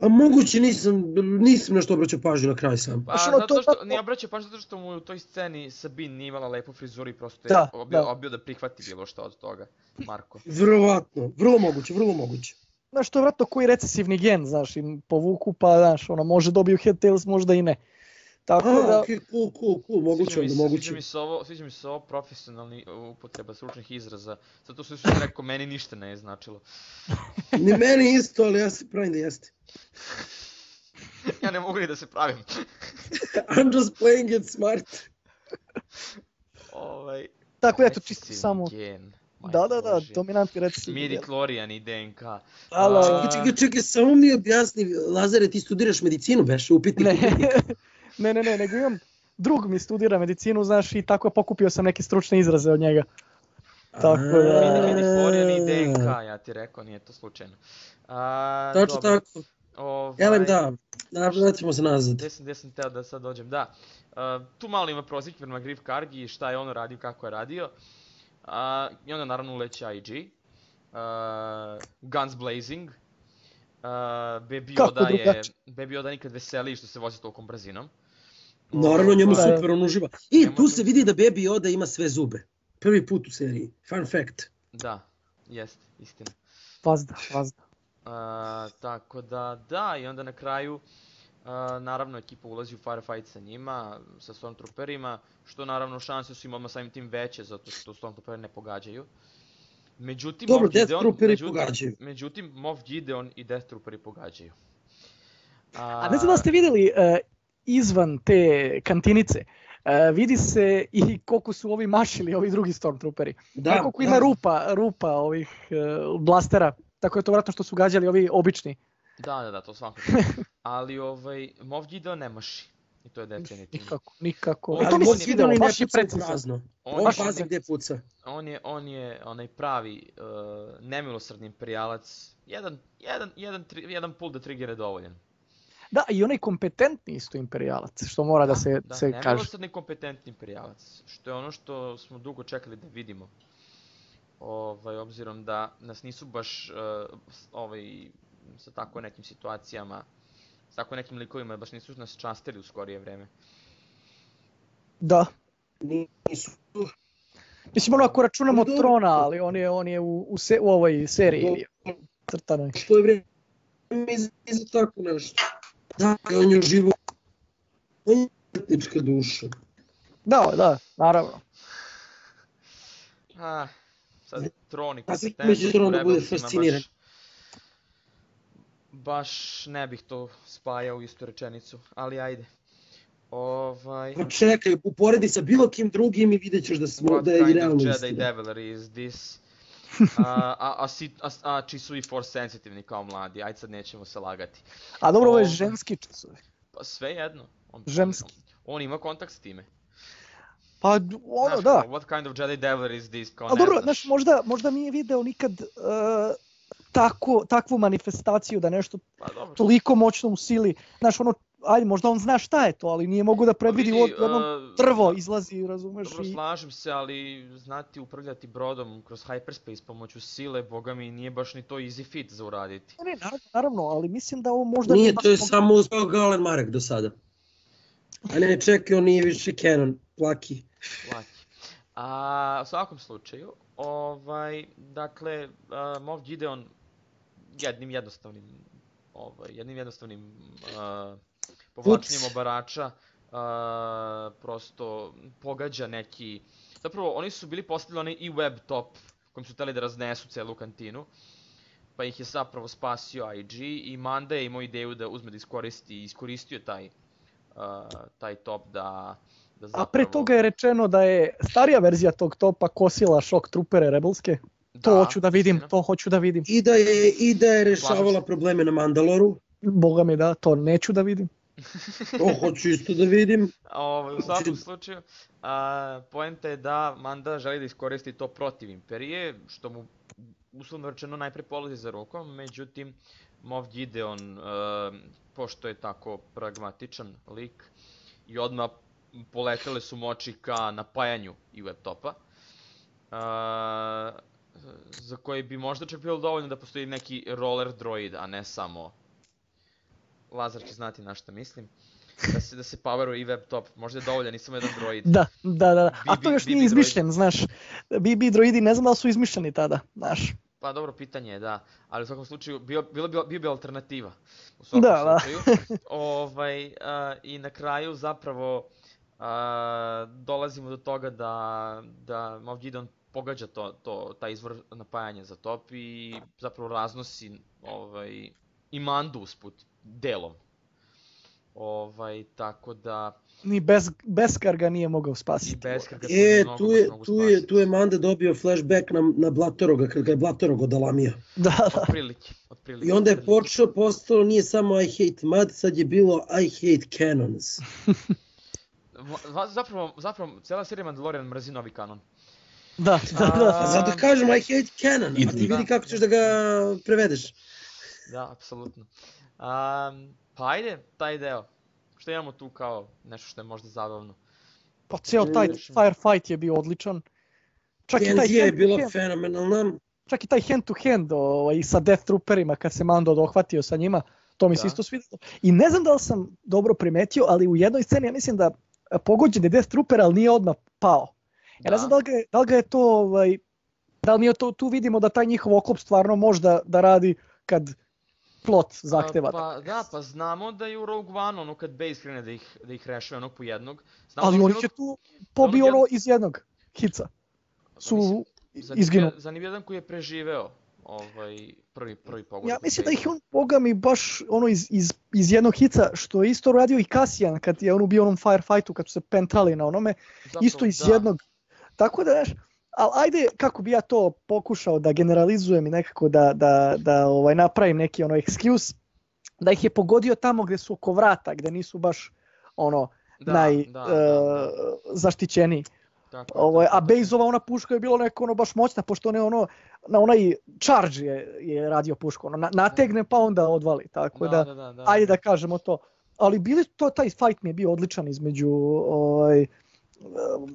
A moguće nisam, nisam nešto obraćao pažnju na kraj sam. Pa, ono, zato to- što, to- nije obraćao pažnju zato što mu u toj sceni Sabine nije imala lepu frizuru i prosto je Da, obio, da. obio da prihvati bilo što od toga. Marko. Vrlovatno, vrlo moguće, vrlo moguće. Znaš, to je vratno koji recesivni gen, znaš, im povuku, pa, znaš, ono, može dobiju headtails, možda i ne. Tako A, da, okej, cool, cool, cool, moguće Sviđa mi onda, moguće. Sviđa mi se ovo, sviđa mi se ovo profesionalni upotreba stručnih izraza, zato što što rekao, meni ništa ne je značilo. Ni meni isto, ali ja se pravim da jeste. ja ne mogu ni da se pravim. I'm just playing it smart. ovaj, tako eto, čisto samo, Gen. da, da, da, dominantni recesivni Midi. Klorijan i DNK. Alo, Čekaj, čekaj, čekaj, samo mi objasni, Lazare, ti studiraš medicinu, beše, upitnik. Ne, upitnik. Ne, ne, ne, nego imam, drug mi studira medicinu, znaš, i tako pokupio sam neke stručne izraze od njega. Tako da- Midi, midi Klorijan i DNK, ja ti rekao, nije to slučajno. A, Tačno dobro, tako. Ovaj, Elem, da, da, vraćamo se nazad. Gde sam, gde sam teo da sad dođem, da. Uh, tu malo ima prozivke prema Griff Kargi, šta je ono radio, kako je radio. Uh, I onda naravno uleće IG. Uh, Guns Blazing. Uh, Baby Yoda je... Baby Yoda nikad veseliji što se vozi tolikom brzinom. Naravno, njemu Da. super, on uživa. I tu se vidi da Baby Yoda ima sve zube. Prvi put u seriji. Fun fact. Da, jest, istina. Vazda, vazda. Uh, tako da, da, i onda na kraju, uh, naravno ekipa ulazi u firefight sa njima, sa Stormtrooperima, što naravno šanse su im odmah samim tim veće, zato što Stormtrooperi ne pogađaju. Međutim, Dobro, Moff Death Gideon, Trooperi međutim, pogađaju. Međutim, Moff Gideon i Death Trooperi pogađaju. A ne znam da ste vidjeli uh, izvan te kantinice, uh, vidi se i koliko su ovi mašili, ovi drugi Stormtrooperi. Da, Da, koliko ima rupa, rupa ovih uh, blastera, tako je to vratno što su gađali ovi obični. Da, da, da, to svakako. Ali, ovaj, Moff Gideon ne maši. I to je definitivno. Nikako, nikako. On- E, to Ali mi se svidelo, baš je precizno. On, On je, pazi gde puca. on je, on je onaj pravi uh, nemilosrdni imperijalac. Jedan, jedan, jedan, tri, jedan pull da trigger je dovoljan. Da, i onaj kompetentni isto imperijalac, što mora da se, da, se kaže. nemilosrdni kompetentni imperijalac. Što je ono što smo dugo čekali da vidimo. Ovaj, obzirom da nas nisu baš uh, ovaj, sa tako nekim situacijama, sa tako nekim likovima, baš nisu nas častili u skorije vreme. Da. Nisu. Mislim, ono ako računamo Dobro. Trona, ali on je, on je u, u, se, u ovoj seriji crtanoj. Što je vreme za tako nešto. Da, on je živo. On je duša. Da, da, naravno. A, sad Tron i A svi kompetencija među Tronom u bude fasciniran. Baš, baš ne bih to spajao u istu rečenicu, ali ajde. Ovaj... Pa čekaj, uporedi sa bilo kim drugim i vidjet ćeš da, smo, What da je i kind realno of Jedi istina. Devilry is this? a, a, a, si, a, a čiji su i force sensitivni kao mladi, ajde sad nećemo se lagati. A dobro, ovo je ženski časovi. Pa sve jedno. On, Ženski. On, on ima kontakt s time. Pa ono, Znaš, da. What kind of Jedi Devil is this? Kao, Ali dobro, znaš. znaš, možda, možda nije video nikad uh, tako, takvu manifestaciju da nešto Pa dobro. toliko moćno u sili. Znaš, ono, ajde, možda on zna šta je to, ali nije mogu da predvidi vidi, od jednom uh, drvo izlazi, razumeš? Dobro, I... slažem se, ali znati upravljati brodom kroz hyperspace pomoću sile, boga mi, nije baš ni to easy fit za uraditi. Ne, ne, naravno, naravno, ali mislim da ovo možda Nije, to je mogu- samo uspeo Galen Marek do sada. A ne, čekaj, on nije više canon, plaki. Laki. A, u svakom slučaju, ovaj, dakle, uh, Moff Gideon jednim jednostavnim, ovaj, jednim jednostavnim uh, povlačenjem obarača uh, prosto pogađa neki, zapravo oni su bili postavili onaj i web top kojim su hteli da raznesu celu kantinu, pa ih je zapravo spasio IG i Manda je imao ideju da uzme da iskoristi, iskoristio je taj, uh, taj top da, da A zapravo... pre toga je rečeno da je starija verzija tog topa kosila šok trupere rebelske. To hoću da vidim, istina. to hoću da vidim. I da je, i da je rešavala probleme na Mandaloru. Boga mi da, to neću da vidim. To hoću isto da vidim. Ovaj, u svakom slučaju, a, poenta je da Manda želi da iskoristi to protiv Imperije, što mu uslovno rečeno najpre polazi za rukom, međutim Moff Gideon, a, pošto je tako pragmatičan lik, i odmah poletele su moći ka napajanju i web topa, a, za koji bi možda čak bilo dovoljno da postoji neki roller droid, a ne samo Lazar će znati na šta mislim. Da se, da se poweruje i web top, možda je dovoljan i samo jedan droid. Da, da, da. da. A to BB još nije izmišljen, znaš. BB droidi ne znam da li su izmišljeni tada, znaš. Pa dobro pitanje je, da. Ali u svakom slučaju, bio, bilo, bio, bio bi alternativa. U svakom Da, da. slučaju. ovaj, a, I na kraju zapravo a, dolazimo do toga da, da Moff Gideon pogađa to, to, taj izvor napajanja za top i zapravo raznosi ovaj, i mandu usput, delom. Ovaj, tako da, Ni bez, Beskar ga nije mogao i spasiti. Beskar ga E, mnogo, tu je, tu je, tu je Manda dobio flashback na, na Blatoroga, kad ga je Blatorog odalamio. Da, da. Otprilike, otprilike. I onda je počeo, postalo nije samo I hate mud, sad je bilo I hate cannons. Va- va- zapravo, zapravo, cijela serija Mandalorian mrzi novi kanon. Da, da, da. A zato kažem I hate cannon, a ti Da. vidi kako ćeš da ga prevedeš. Da, apsolutno. Um, pa ajde, taj deo. Što imamo tu kao nešto što je možda zabavno. Pa ceo taj firefight je bio odličan. Čak i taj je bila hand, fenomenalna. čak i taj hand to hand ovaj, sa Death Trooperima kad se Mando dohvatio sa njima, to mi se Da. isto svidelo. I ne znam da li sam dobro primetio, ali u jednoj sceni ja mislim da e, pogođen je Death Trooper, ali nije odmah pao. Ja ne znam da li ga je, da li ga je to, ovaj, da li nije to, tu vidimo da taj njihov oklop stvarno može da, da radi kad plot zahteva. Pa da, pa znamo da je u Rogue One, ono kad Base krene da ih, da ih rešava onog po jednog. Znamo ali da on onog- ih je tu pobio onog ono iz jednog hica. Su mislim, zanimljiv- izginuo. Zanimljiv jedan koji je preživeo ovaj prvi, prvi pogodak. Ja mislim da ih on, boga mi, baš ono iz, iz, iz jednog hica, što je isto radio i Cassian kad je on ubio onom firefightu, kad su se pentrali na onome, Zapravo, isto iz da. jednog. Tako da, znaš, ali ajde, kako bi ja to pokušao da generalizujem i nekako da, da, da ovaj, napravim neki ono excuse, da ih je pogodio tamo gde su oko vrata, gde nisu baš ono Da, naj da, da, da. zaštićeniji. Tako, Ovaj, a. Bejzova ona puška je bilo neko ono baš moćna, pošto ne ono, na onaj charge je, je radio pušku, ono, na, nategne pa onda odvali, tako da, da, da, da. ajde da kažemo to. Ali bili to, taj fight mi je bio odličan između ovaj,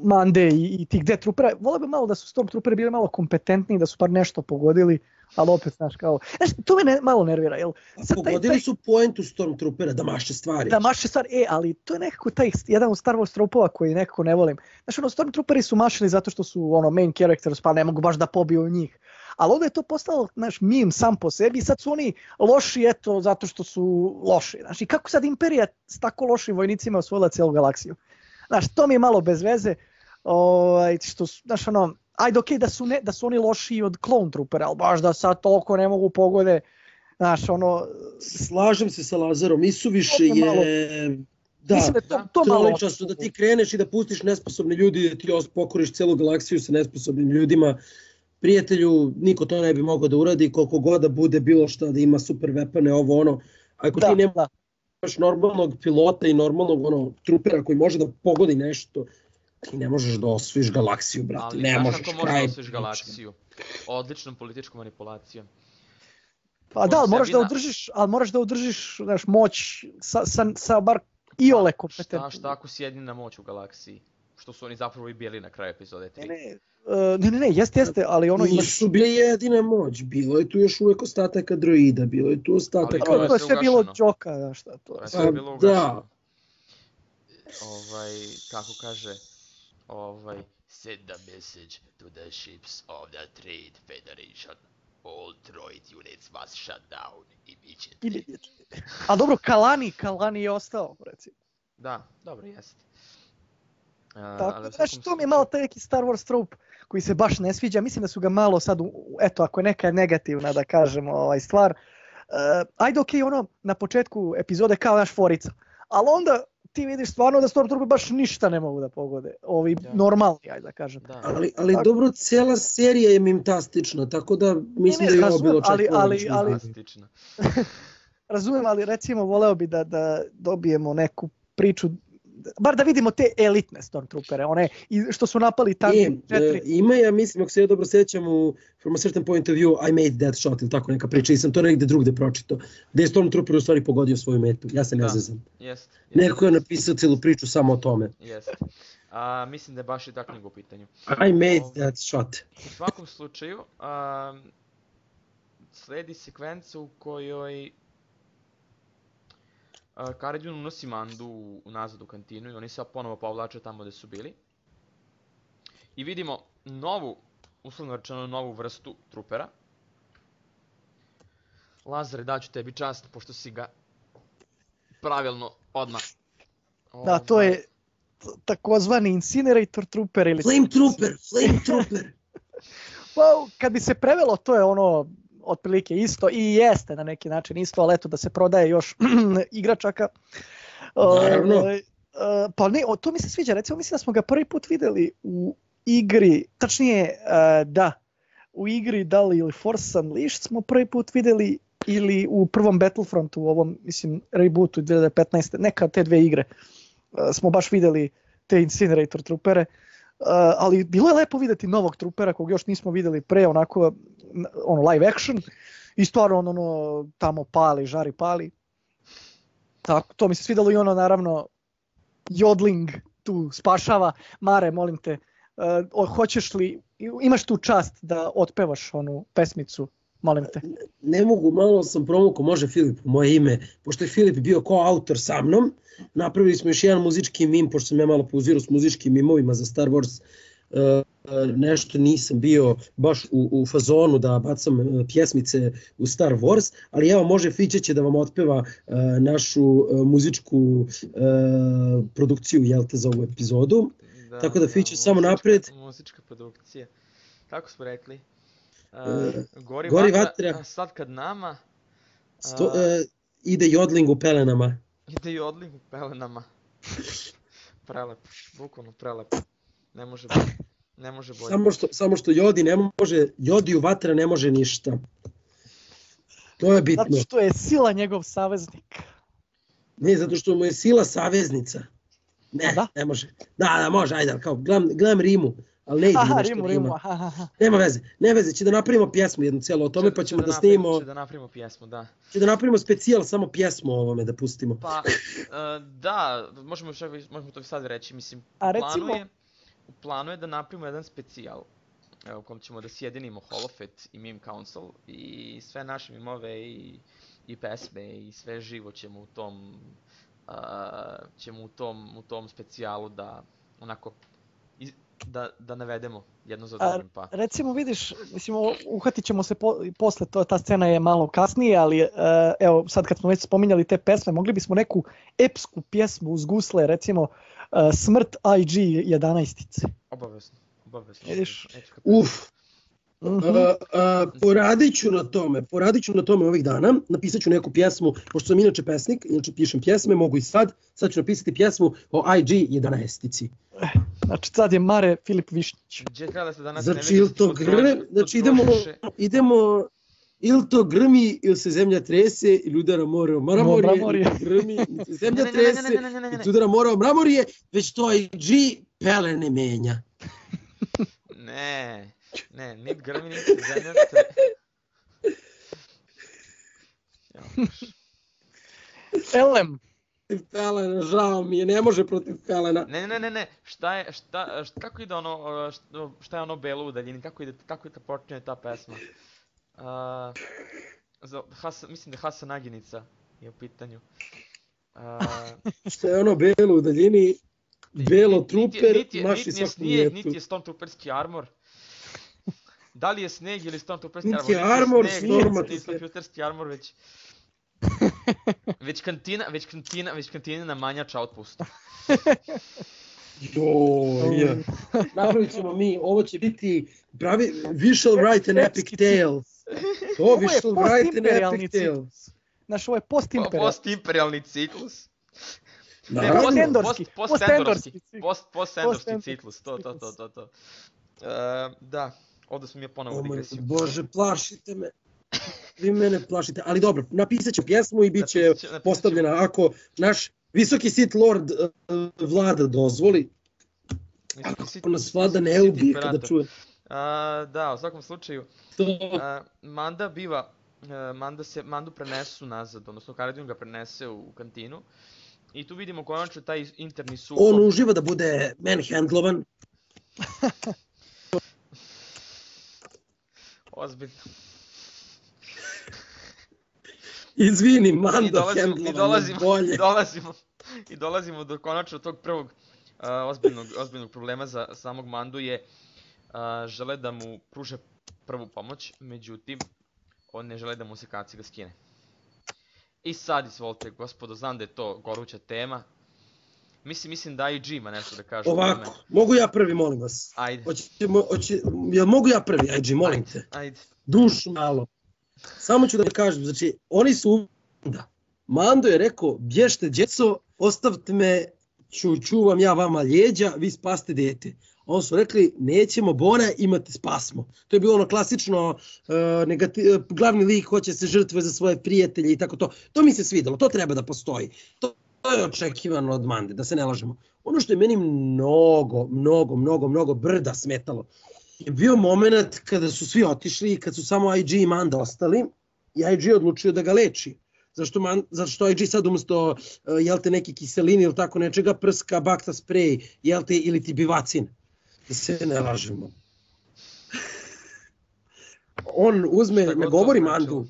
Mande i, i tih Death Troopera. Volio bi malo da su Stormtrooperi bili malo kompetentniji, da su par nešto pogodili, ali opet, znaš, kao... Znaš, to me ne, malo nervira, jel? Sad taj- pogodili taj- su poentu Stormtroopera da maše stvari. Da, maše stvar, e, ali to je nekako taj jedan od Star Wars tropova koji nekako ne volim. Znaš, ono, Stormtrooperi su mašili zato što su, ono, main characters, pa ne mogu baš da pobiju njih. Ali ovdje je to postalo, znaš, mim sam po sebi i sad su oni loši, eto, zato što su loši. Znaš, i kako sad Imperija s tako lošim vojnicima osvojila cijelu galaksiju? Znaš, to mi je malo bez veze. Ovaj, što, znaš, ono, ajde, okej, da, su ne, da su oni lošiji od Clone Troopera, ali baš da sad toliko ne mogu pogode. Znaš, ono, Slažem se sa Lazarom, isuviše To je malo-. Da, mislim da je to, da, to malo... troličasto da ti kreneš i da pustiš nesposobne ljudi, da ti pokoriš celu galaksiju sa nesposobnim ljudima, prijatelju, niko to ne bi mogao da uradi, koliko god da bude bilo šta da ima super vepane, ovo ono. Ako Da, ti nemaš da. Normalnog pilota i normalnog ono, trupera koji može da pogodi nešto, ti ne možeš da osvojiš galaksiju, brate. Ali ne možeš. kako možeš da osvojiš galaksiju? Odličnom političkom manipulacijom. Pa da, ali moraš da održiš, ali moraš da održiš znaš, moć sa, sa, sa bar iole Šta, kompetentno. šta ako si jedina moć u galaksiji? Što su oni zapravo i bili na kraju epizode 3. Ne, ne, e, ne, ne, ne, jeste, jeste, ali ono imaš... Nisu bili jedina moć, bilo je tu još uvek ostataka droida, bilo je tu ostataka... je To je sve bilo džoka, znaš šta to je sve bilo da. Ovaj, kako kaže, ovaj, send a message to the ships of the Trade Federation. All droid units must shut down immediately. A dobro, Kalani, Kalani je ostao, recimo. Da, dobro, jeste. Tako da, znaš, to mi je malo taj neki Star Wars trope koji se baš ne sviđa. Mislim da su ga malo sad, eto, ako je neka negativna, da kažemo, ovaj stvar. Uh, ajde, okej, ono, na početku epizode kao naš forica. Ali onda ti vidiš stvarno da Stormtrooper baš ništa ne mogu da pogode. Ovi Da. normalni, ajde da kažem. Da, Ali, ali Tako- dobro, cela serija je mimtastična, tako da mislim Ne, ne, da je ovo bilo čak ali- ali- ali-. Razumem, ali recimo voleo bi da, da dobijemo neku priču, bar da vidimo te elitne Stormtroopere, one što su napali E, tank e, 4. ima ja mislim, ako se ja dobro sećam, u From a Certain Point of View, I made that shot, ili tako neka priča, i sam to negde drugde pročito, gde je Stormtrooper u stvari pogodio svoju metu, ja se ne Da. zezam. Jest, jest, Neko je napisao celu priču samo o tome. jest. A, mislim da je baš i ta knjiga u pitanju. I made Ovo- that shot. U svakom slučaju, um, sledi sekvenca u kojoj Cara Dune unosi Mandu u- nazad u kantinu i oni se ponovo povlače tamo gde su bili. I vidimo novu, uslovno rečeno novu vrstu trupera. Lazare, daću tebi čast, pošto si ga pravilno odmah. Da, to Ovaj, je t- takozvani Incinerator Trooper ili... Flame Trooper, Flame Trooper. Pa, kad bi se prevelo, to je ono otprilike isto i jeste na neki način isto, ali eto da se prodaje još igračaka. Naravno. Ovaj, e, pa ne, o, to mi se sviđa, recimo mislim da smo ga prvi put videli u igri, tačnije e, da, u igri da li ili Force Unleashed smo prvi put videli ili u prvom Battlefrontu, u ovom, mislim, rebootu 2015. Neka te dve igre e, smo baš videli te Incinerator trupere. Uh, ali bilo je lepo videti novog trupera kog još nismo videli pre, onako ono live action i stvarno on ono tamo pali, žari pali. Tako, to mi se svidelo i ono naravno Jodling tu spašava. Mare, molim te, uh, hoćeš li, imaš tu čast da otpevaš onu pesmicu, molim te. ne mogu, malo sam promukao, može Filip u moje ime, pošto je Filip bio ko autor sa mnom, napravili smo još jedan muzički mim, pošto sam ja malo pauzirao s muzičkim mimovima za Star Wars, e, e, nešto nisam bio baš u, u fazonu da bacam e, pjesmice u Star Wars, ali evo može Fiće će da vam otpeva našu muzičku produkciju jelte za ovu epizodu. Tako da, Fiću, samo muzička- napred. Muzička produkcija. Kako smo rekli? Uh, gori, gori vatra, vatra. sad kad nama Sto, A. e, ide jodling u pelenama. ide i odling u pelenama. prelepo, bukvalno prelepo. Ne može bolje. Ne može bolje. Samo što, samo što Jodi ne može, Jodi u vatra ne može ništa. To je bitno. Zato što je sila njegov saveznik. Ne, zato što mu je sila saveznica. Ne, da? ne može. Da, da, može, ajde, kao, gledam, gledam Rimu, ali ne ide nešto Rimu. Rimu, aha, aha. Nema veze, ne veze, će da napravimo pjesmu jednu cijelu o tome, Će- pa će ćemo da, napravimo- snimimo, Će da napravimo pjesmu, da. će da napravimo specijal, samo pjesmu o ovome da pustimo. Pa, e, da, možemo, čak, možemo to sad reći, mislim, A u planu recimo- je, planu je da napravimo jedan specijal u kom ćemo da sjedinimo Holofet i Meme Council i sve naše mimove i, i pesme i sve živo ćemo u tom a, ćemo u tom, u tom specijalu da onako da, da navedemo jedno za A, drugim pa. Recimo vidiš, mislim, uhvatit ćemo se po, posle, to, ta scena je malo kasnije, ali e, evo sad kad smo već spominjali te pesme, mogli bismo neku epsku pjesmu uz gusle, recimo e, Smrt IG 11. Obavezno, obavezno. Vidiš? Epska A, a, poradit ću na tome, poradit ću na tome ovih dana, napisat ću neku pjesmu, pošto sam inače pesnik, inače pišem pjesme, mogu i sad, sad ću napisati pjesmu o IG 11-ici. Znači sad je Mare Filip da se danas Znači, ili to drože- znači idemo, idemo, ili to grmi, ili se zemlja trese, ili udara more o mramorje, Mramorje. ili to grmi, se zemlja Ne, ne, ne, ne, trese, ne, ne, ne, ne, ne. ili udara more o mramorje, već to i G pelene menja. Ne, ne, nit grmi, nit zemlja tre... Elem, Protiv žao mi je, ne može protiv pelena. Ne, ne, ne, ne, šta je, šta, šta, kako ide ono, uh, šta, šta je ono belo u daljini, kako ide, kako je počinje ta pesma? Uh, za, Hasan, mislim da je Hasan Naginica je u pitanju. Uh, Što je ono belo u daljini, belo niti truper, niti je- maši niti snijeg, metu. niti je Stormtrooperski armor. Da li je snijeg ili Stormtrooperski Niti armor? je armor, Stormtrooper. niti je Stormtrooperski armor, već... Već kantina, već kantina, već kantina manjač outpost. Joj, napravit ćemo mi, ovo će biti pravi, we shall write an epic tale. To, we shall write an epic tale. ciklus. Znaš, ovo je postimperijalni. Postimperijalni ciklus. Ne, Naravno. post, post, post, postendorski ciklus. post, post endorski Postendorski ciklus, to, to, to, ciklus. to, to. Uh, da, ponovo O u moj digresiju. Bože, plašite me. Vi mene plašite, ali dobro, napisat ću pjesmu i bit će postavljena ako naš visoki Sith Lord uh, vlada dozvoli, ako nas vlada ne ubije kada čuje. A, da, u svakom slučaju, To, a, Manda biva, a, Manda se, Mandu prenesu nazad, odnosno Karadin ga prenese u kantinu. I tu vidimo konačno taj interni sukob. on uživa da bude manhandlovan. Ozbiljno. Izvini, I Mando, dolazimo, i dolazimo, bolje. i dolazimo, i dolazimo do konačno tog prvog uh, ozbiljnog, ozbiljnog problema za samog Mandu je uh, žele da mu pruže prvu pomoć, međutim, on ne žele da mu se kaciga skine. I sad, izvolite, gospodo, znam da je to goruća tema. Mislim, mislim da IG ima nešto da tome. Ovako, mogu ja prvi, molim vas. Ajde. Hoćemo, hoće, jel mogu ja prvi, IG, molim ajde, te. Ajde. dušu malo. Samo ću da kažem, znači, oni su da. Mando je rekao, bješte djeco, ostavite me, ću, čuvam ja vama ljeđa, vi spaste dete. On su rekli, nećemo Bona, imate spasmo. To je bilo ono klasično, uh, negati, uh, glavni lik hoće se žrtve za svoje prijatelje i tako to. To mi se svidelo, to treba da postoji. To, to je očekivano od Mande, da se ne lažemo. Ono što je meni mnogo, mnogo, mnogo, mnogo brda smetalo, je bio moment kada su svi otišli i kad su samo IG i Manda ostali i IG je odlučio da ga leči. Zašto, man, zato što IG sad umesto uh, jel te neke kiseline ili tako nečega prska bakta sprej jel te ili ti bivacin. Da se ne lažemo. On uzme, ne to govori. Mandu,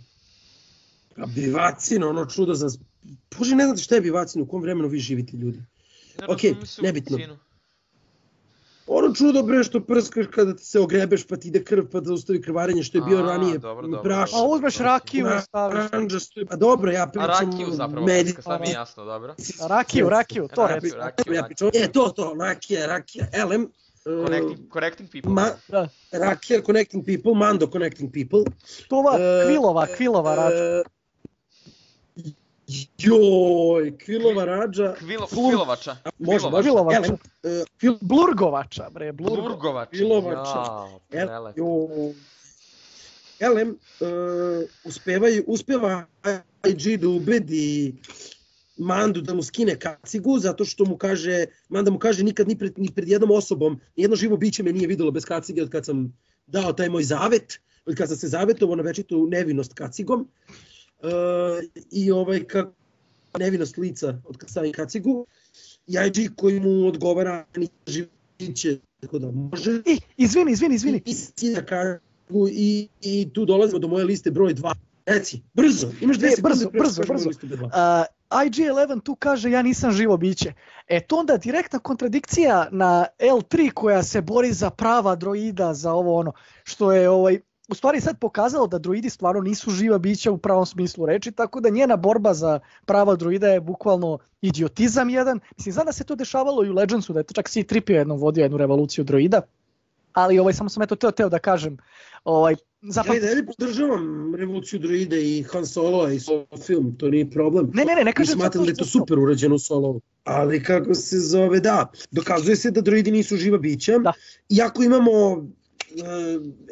a bivacin, ono čudo za... Bože, ne znate šta je bivacin, u kom vremenu vi živite ljudi. Se u nebitno. Ono čudo bre što prskaš kada ti se ogrebeš pa ti ide krv pa zaustavi krvarenje što je bio A, ranije dobro, dobro, praš. A uzmeš rakiju i staviš. Pa dobro, ja A pričam rakiju zapravo, prska, sad mi je jasno, dobro. Rakiju, rakiju, to Rakiju, rakiju, Ja rakiju. pričam, e, to, to, rakija, rakija, elem, uh, Connecting, correcting people. ma, Da. rakija connecting people, mando connecting people. Tova, E, kvilova, kvilova. E, joj, kvilova rađa, Kvilo, kvilovača. može, može, Kvilovača. elem, e, kvil, Blurgovača, bre, blurgo. Blurgovača. Kvilovača. El, prelepo. jo, Elem uh, uspevaju, uspeva IG da ubedi Mandu da mu skine kacigu zato što mu kaže, Manda mu kaže nikad ni pred, ni pred jednom osobom, nijedno živo biće me nije videlo bez kacige od kad sam dao taj moj zavet, od kad sam se zavetovao na večitu nevinost kacigom. Uh, I ovaj kako nevinost lica od kad stavim kacigu. I IG koji mu odgovara ni živo biće, tako da može. I, izvini, izvini, izvini. I da i, i tu dolazimo do moje liste broj 2. Reci, brzo, imaš dve E, sekunde. brzo, nego brzo, brzo. dva. Uh, IG-11 tu kaže ja nisam živo biće. E to onda direktna kontradikcija na L3 koja se bori za prava droida, za ovo ono, što je ovaj, u stvari sad pokazalo da droidi stvarno nisu živa bića u pravom smislu reči, tako da njena borba za prava droida je bukvalno idiotizam jedan. Mislim, znam da se to dešavalo i u Legendsu, da je to čak C-3PO jednom vodio jednu revoluciju droida. ali ovaj, samo sam eto teo, teo da kažem, ovaj, Ja i dalje podržavam revoluciju droide i Han Solo i solo film, to nije problem. Ne, ne, ne, ne I kažem smatram da je to super urađeno u Solo. Ali kako se zove, da, dokazuje se da droidi nisu živa bića. Da. Iako imamo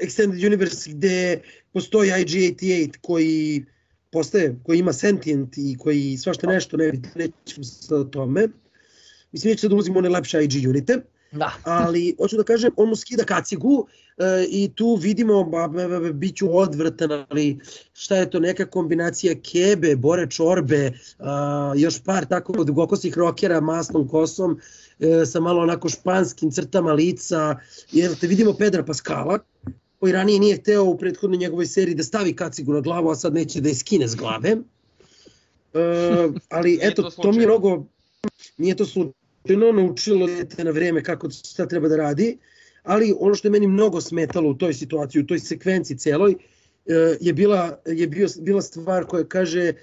Extended Universe gde postoji IG-88 koji postaje, koji ima sentient i koji svašta nešto, ne, nećemo sad o tome. Mislim, neću sad ulazimo u one lepše IG unite, Da. ali hoću da kažem, on mu skida kacigu e, i tu vidimo, ba, ba, ba, bit ću odvrtan, ali šta je to, neka kombinacija kebe, bore čorbe, a, još par tako dugokosih rokera masnom kosom, e, sa malo onako španskim crtama lica, jer te vidimo Pedra Paskala, koji ranije nije hteo u prethodnoj njegovoj seriji da stavi kacigu na glavu, a sad neće da je skine s glave. E, ali eto, to to, mi je mnogo, nije to slučajno, naučilo dete na vreme kako šta treba da radi, ali ono što je meni mnogo smetalo u toj situaciji, u toj sekvenciji celoj, e, je bila, je bio, bila stvar koja kaže e,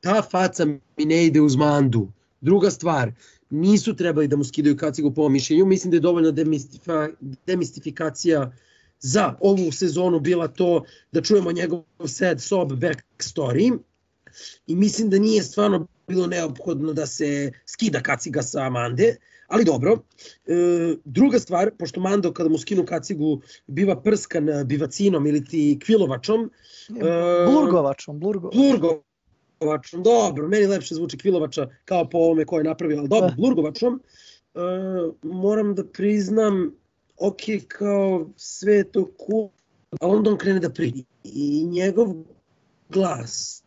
ta faca mi ne ide uz mandu. Druga stvar, nisu trebali da mu skidaju kacigu po mišljenju, mislim da je dovoljna demistifa, demistifikacija za ovu sezonu bila to da čujemo njegov sad sob backstory i mislim da nije stvarno bilo neophodno da se skida kaciga sa Amande, ali dobro. E, druga stvar, pošto Mando kada mu skinu kacigu biva prskan bivacinom ili ti kvilovačom, e, Blurgovačom, Blurgo. Blurgovačom, dobro, meni lepše zvuči kvilovača kao po ovome ko je napravio, ali dobro, Eh. Blurgovačom, e, moram da priznam, ok, kao sve to cool, ali onda on krene da pridi. I njegov glas,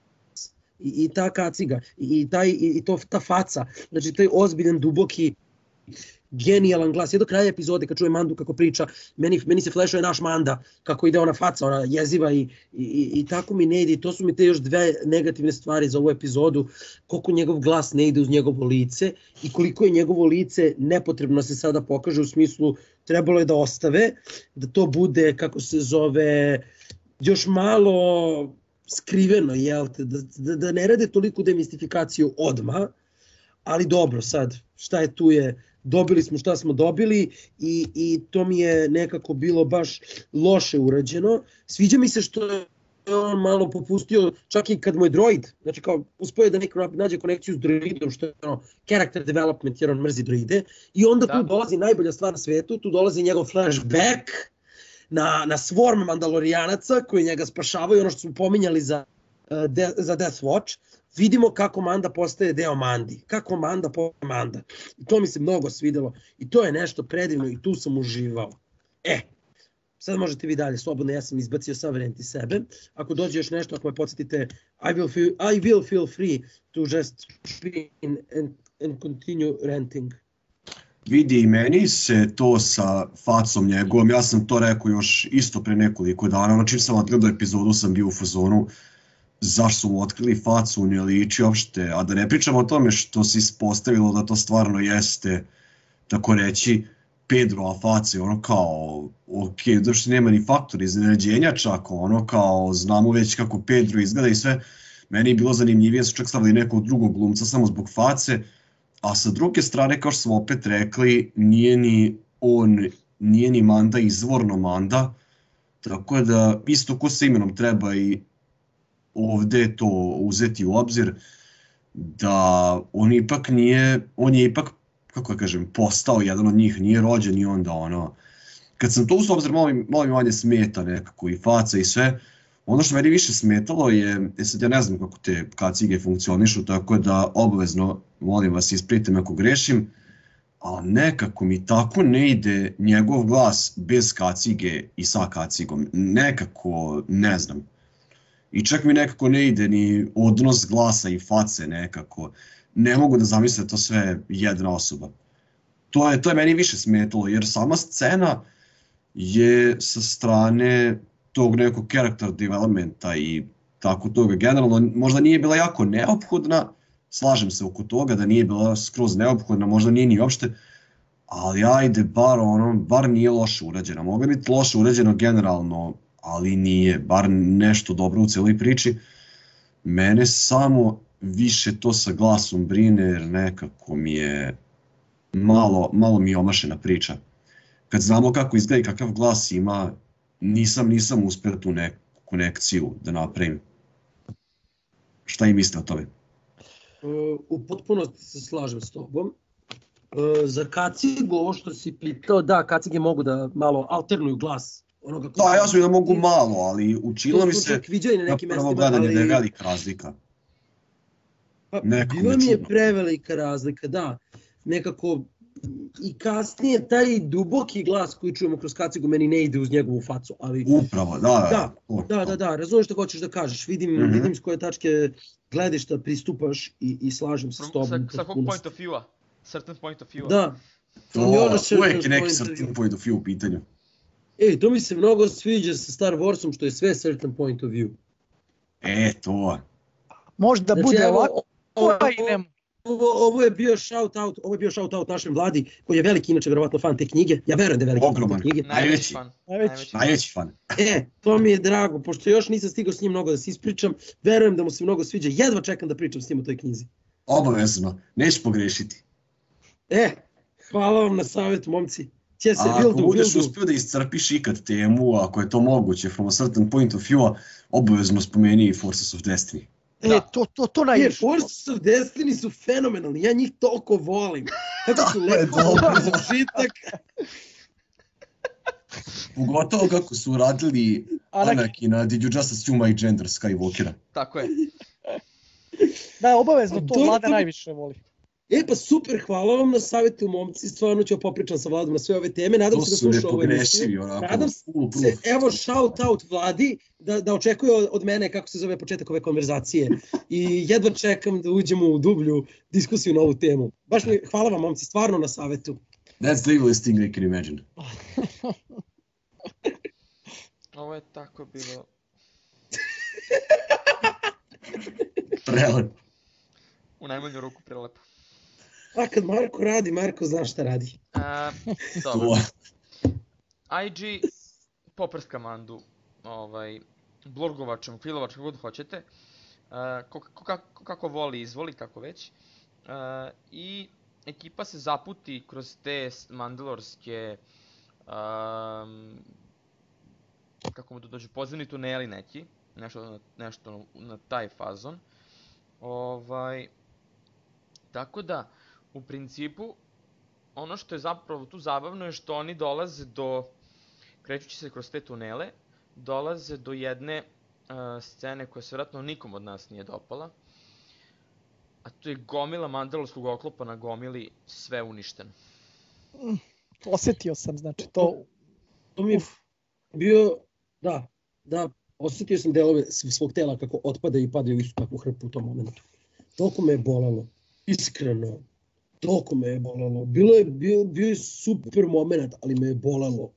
i, i ta kaciga, i, taj, i, to, ta faca, znači taj ozbiljan, duboki, genijalan glas. Je do kraja epizode kad čuje Mandu kako priča, meni, meni se flešuje naš Manda, kako ide ona faca, ona jeziva i, i, i, i tako mi ne ide. To su mi te još dve negativne stvari za ovu epizodu, koliko njegov glas ne ide uz njegovo lice i koliko je njegovo lice nepotrebno da se sada pokaže u smislu trebalo je da ostave, da to bude, kako se zove, još malo skriveno, jel te, da, da, da ne rade toliko demistifikaciju odma, ali dobro sad, šta je tu je, dobili smo šta smo dobili i, i to mi je nekako bilo baš loše urađeno. Sviđa mi se što je on malo popustio, čak i kad mu je droid, znači kao uspio je da neko nađe konekciju s droidom, što je ono, character development, jer on mrzi droide, i onda Da. tu dolazi najbolja stvar na svetu, tu dolazi njegov flashback, na, na swarm mandalorijanaca koji njega spašavaju, ono što smo pominjali za, uh, de, za Death Watch, vidimo kako Manda postaje deo Mandi, kako Manda postaje Manda. I to mi se mnogo svidelo i to je nešto predivno i tu sam uživao. E, sad možete vi dalje, slobodno, ja sam izbacio sav rent iz sebe. Ako dođe još nešto, ako me podsjetite, I will feel, I will feel free to just spin and, and continue renting. Vidi i meni se to sa facom njegovom, ja sam to rekao još isto pre nekoliko dana, ono čim sam odgledao epizodu sam bio u fazonu zašto su mu otkrili facu, ne liči uopšte, a da ne pričamo o tome što se ispostavilo da to stvarno jeste, tako reći, Pedrova faca i ono kao, ok, zato što nema ni faktor iznenađenja čak, ono kao, znamo već kako Pedro izgleda i sve, meni je bilo zanimljivije, su čak stavili nekog drugog glumca samo zbog face, a sa druge strane, kao što smo opet rekli, nije ni on, nije ni Manda izvorno Manda, tako da isto ko sa imenom treba i ovde to uzeti u obzir, da on ipak nije, on je ipak, kako da kažem, postao jedan od njih, nije rođen i onda ono, kad sam to uzeo u obzir, malo malo mi manje smeta nekako i faca i sve, ono što meni više smetalo je, e sad ja ne znam kako te kacige funkcionišu, tako da obavezno, molim vas, isprite me ako grešim, ali nekako mi tako ne ide njegov glas bez kacige i sa kacigom. Nekako, ne znam. I čak mi nekako ne ide ni odnos glasa i face nekako. Ne mogu da zamisle to sve jedna osoba. To je, to je meni više smetalo, jer sama scena je sa strane tog nekog character developmenta i tako toga. Generalno, možda nije bila jako neophodna, slažem se oko toga da nije bila skroz neophodna, možda nije ni uopšte, ali ajde, bar, ono, bar nije loše urađena. Mogla biti loše urađeno generalno, ali nije, bar nešto dobro u celoj priči. Mene samo više to sa glasom brine, jer nekako mi je malo, malo mi je omašena priča. kad znamo kako izgleda i kakav glas ima, nisam, nisam uspio tu neku konekciju da napravim. Šta i mislite o tome? Uh, u potpunosti se slažem s tobom. Uh, za kacigu, ovo što si pitao, da, kacige mogu da malo alternuju glas onoga ko... Da, ja sam da mogu malo, ali učilo mi se na prvo gledanje da je ali... velika razlika. Pa, Nekako bila mi je prevelika razlika, da. Nekako i kasnije taj duboki glas koji čujemo kroz kacigu meni ne ide uz njegovu facu, ali Upravo, da, da. Da, to, da, to. da, da, razumeš šta hoćeš da kažeš, vidim, mm. -hmm. vidim s koje tačke gledišta pristupaš i, i slažem se s tobom. Sa, sa kog point of view-a? Certain point of view-a. Da. To, certain uvek je neki point of certain view. point of view u pitanju. Ej, to mi se mnogo sviđa sa Star Warsom, što je sve certain point of view. E, to. Možda bude evo, ovako, ovo, ne. Ovo, ovo je bio shout out, ovo je bio shout out našem vladi, koji je veliki, inače verovatno fan te knjige. Ja verujem da je veliki Ogroman. fan te knjige. Najveći fan. Najveći. Najveći fan. E, to mi je drago, pošto još nisam stigao s njim mnogo da se ispričam, verujem da mu se mnogo sviđa, jedva čekam da pričam s njim o toj knjizi. Obavezno. Nećeš pogrešiti. E, hvala vam na savjetu, momci. Će se A ako bildu, budeš bildu. uspio da iscrpiš ikad temu, ako je to moguće, from a certain point of view-a, obavezno spomeni Forces of Destiny. E, Da. to, to, to Je, najviše. Forces of Destiny su fenomenalni, ja njih toliko volim. Kako su Tako je, lepo dobro. za užitak. Pogotovo kako su radili Anak- Anakina, Did you just assume my gender Skywalkera? Tako je. Da, obavezno to To- vlada to- najviše voli. E pa super, hvala vam na savjetu momci, stvarno ću popričam sa Vladom na sve ove teme, nadam To se da su sluša ovo emisiju. nepogrešivi, onako, Nadam Se, evo shout out Vladi da, da očekuje od- od mene kako se zove početak ove konverzacije i jedva čekam da uđemo u dublju diskusiju na ovu temu. Baš mi, hvala vam momci, stvarno na savetu. That's the evilest thing I can imagine. Ovo je tako bilo... Prelep. U najmanju ruku prelepo. A kad Marko radi, Marko zna šta radi. A, dobro. To. IG poprska mandu, ovaj, blurgovačem, kvilovačem, kako god hoćete. Uh, ko, ko, kako, kako voli, izvoli, kako već. Uh, I ekipa se zaputi kroz te mandalorske um, kako mu to dođe, podzemni tuneli neki, nešto, na- nešto na, na taj fazon. Ovaj, tako da, u principu, ono što je zapravo tu zabavno je što oni dolaze do, krećući se kroz te tunele, dolaze do jedne uh, scene koja se vjerojatno nikom od nas nije dopala. A to je gomila mandalorskog oklopa na gomili, sve uništeno. Osetio sam, znači, to... To mi je bio, da, da, osetio sam delove svog tela kako otpadaju i padaju u istu takvu hrpu u tom momentu. Toliko me je bolelo, iskreno, toliko me je bolelo. Bilo je, bio, bio je super moment, ali me je bolelo.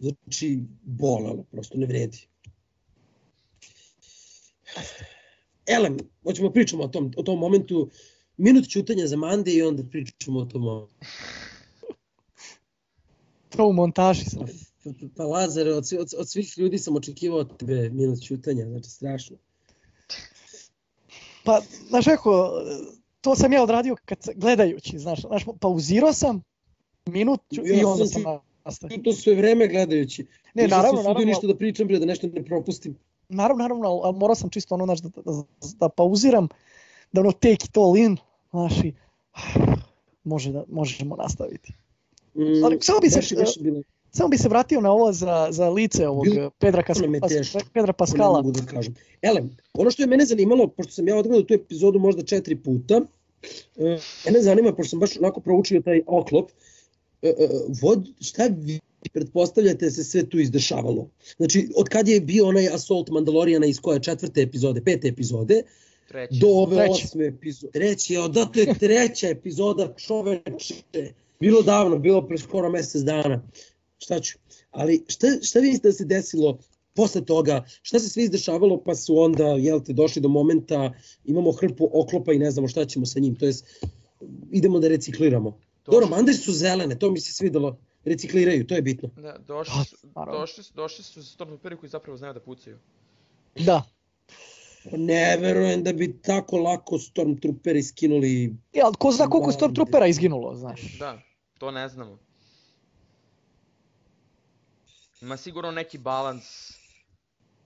Znači, bolelo, prosto ne vredi. Elem, hoćemo pričamo o tom, o tom momentu. Minut ćutanja za Mande i onda pričamo o tom momentu. To u montaži sam. Pa, pa, pa Lazare, od, od, od svih ljudi sam očekivao od tebe minut ćutanja, znači strašno. Pa, znaš kako, to sam ja odradio kad, gledajući, znaš, znaš, pauzirao sam minut Ja i onda sam sam nastavio. To sve vreme gledajući. Ne, Nisam naravno, naravno, ništa da pričam da nešto ne propustim. naravno, naravno, ali, ali morao sam čisto ono, znaš, da, da, da pauziram, da ono take it all in, znaš, i može da, možemo nastaviti. Mm, Ali samo bi se- baš bilo- Samo bi se vratio na ovo za, za lice ovog Bilo- Pedra, Kas, Pas. Pedra ne Paskala. mogu da kažem. Elem, ono što je mene zanimalo, pošto sam ja odgledao tu epizodu možda četiri puta, e, mene zanima, pošto sam baš onako proučio taj oklop, e, e, vod, šta vi pretpostavljate da se sve tu izdešavalo? Znači, od kad je bio onaj Assault Mandaloriana iz koje četvrte epizode, pete epizode, Treći. do ove Treći. osme epizode. Treći, je, da treća epizoda, čoveče. Bilo davno, bilo pre skoro mesec dana. Šta ću? Ali šta, šta vi mislite da se desilo posle toga? Šta se sve izdešavalo pa su onda, jel te, došli do momenta, imamo hrpu oklopa i ne znamo šta ćemo sa njim. To jest, idemo da recikliramo. Dobro, mandari su zelene, to mi se svidelo. Recikliraju, to je bitno. Da, došli Pa, su, došli, su- došli su Stormtrooperi koji zapravo znaju da pucaju. Da. Pa Ne verujem da bi tako lako Stormtrooperi skinuli Ja, ko zna koliko Stormtroopera izginulo, znaš. Da, to ne znamo. Ima sigurno neki balans.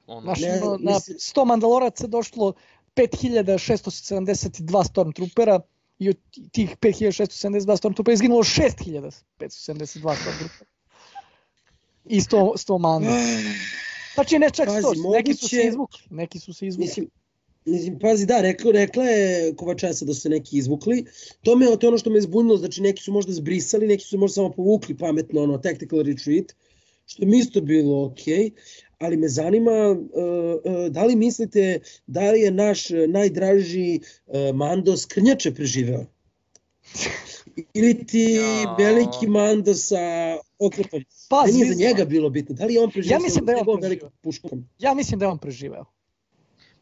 Ono, Znaš, Ne, na mislim- 100 mandaloraca došlo 5672 Stormtroopera i od tih 5672 Stormtroopera izginulo 6572 Stormtroopera. I 100, 100 manda. Znači ne čak 100, Pazi, neki su se moguće- izvukli. Neki su se izvukli. Mislim, mislim, pazi, da, rekla, rekla je Kovačesa da su se neki izvukli. To, me, to je ono što me zbunilo, znači neki su možda zbrisali, neki su možda samo povukli pametno, ono, tactical retreat, što mi isto bilo okej, ali me zanima uh, uh, da li mislite da li je naš uh, najdraži Mando Skrnjače preživeo? Ili ti Ja. veliki Mando sa oklopom? Pa, Meni je za njega bilo bitno. Da li je on preživeo Ja mislim da je on preživeo. puškom? Ja mislim da je on preživeo.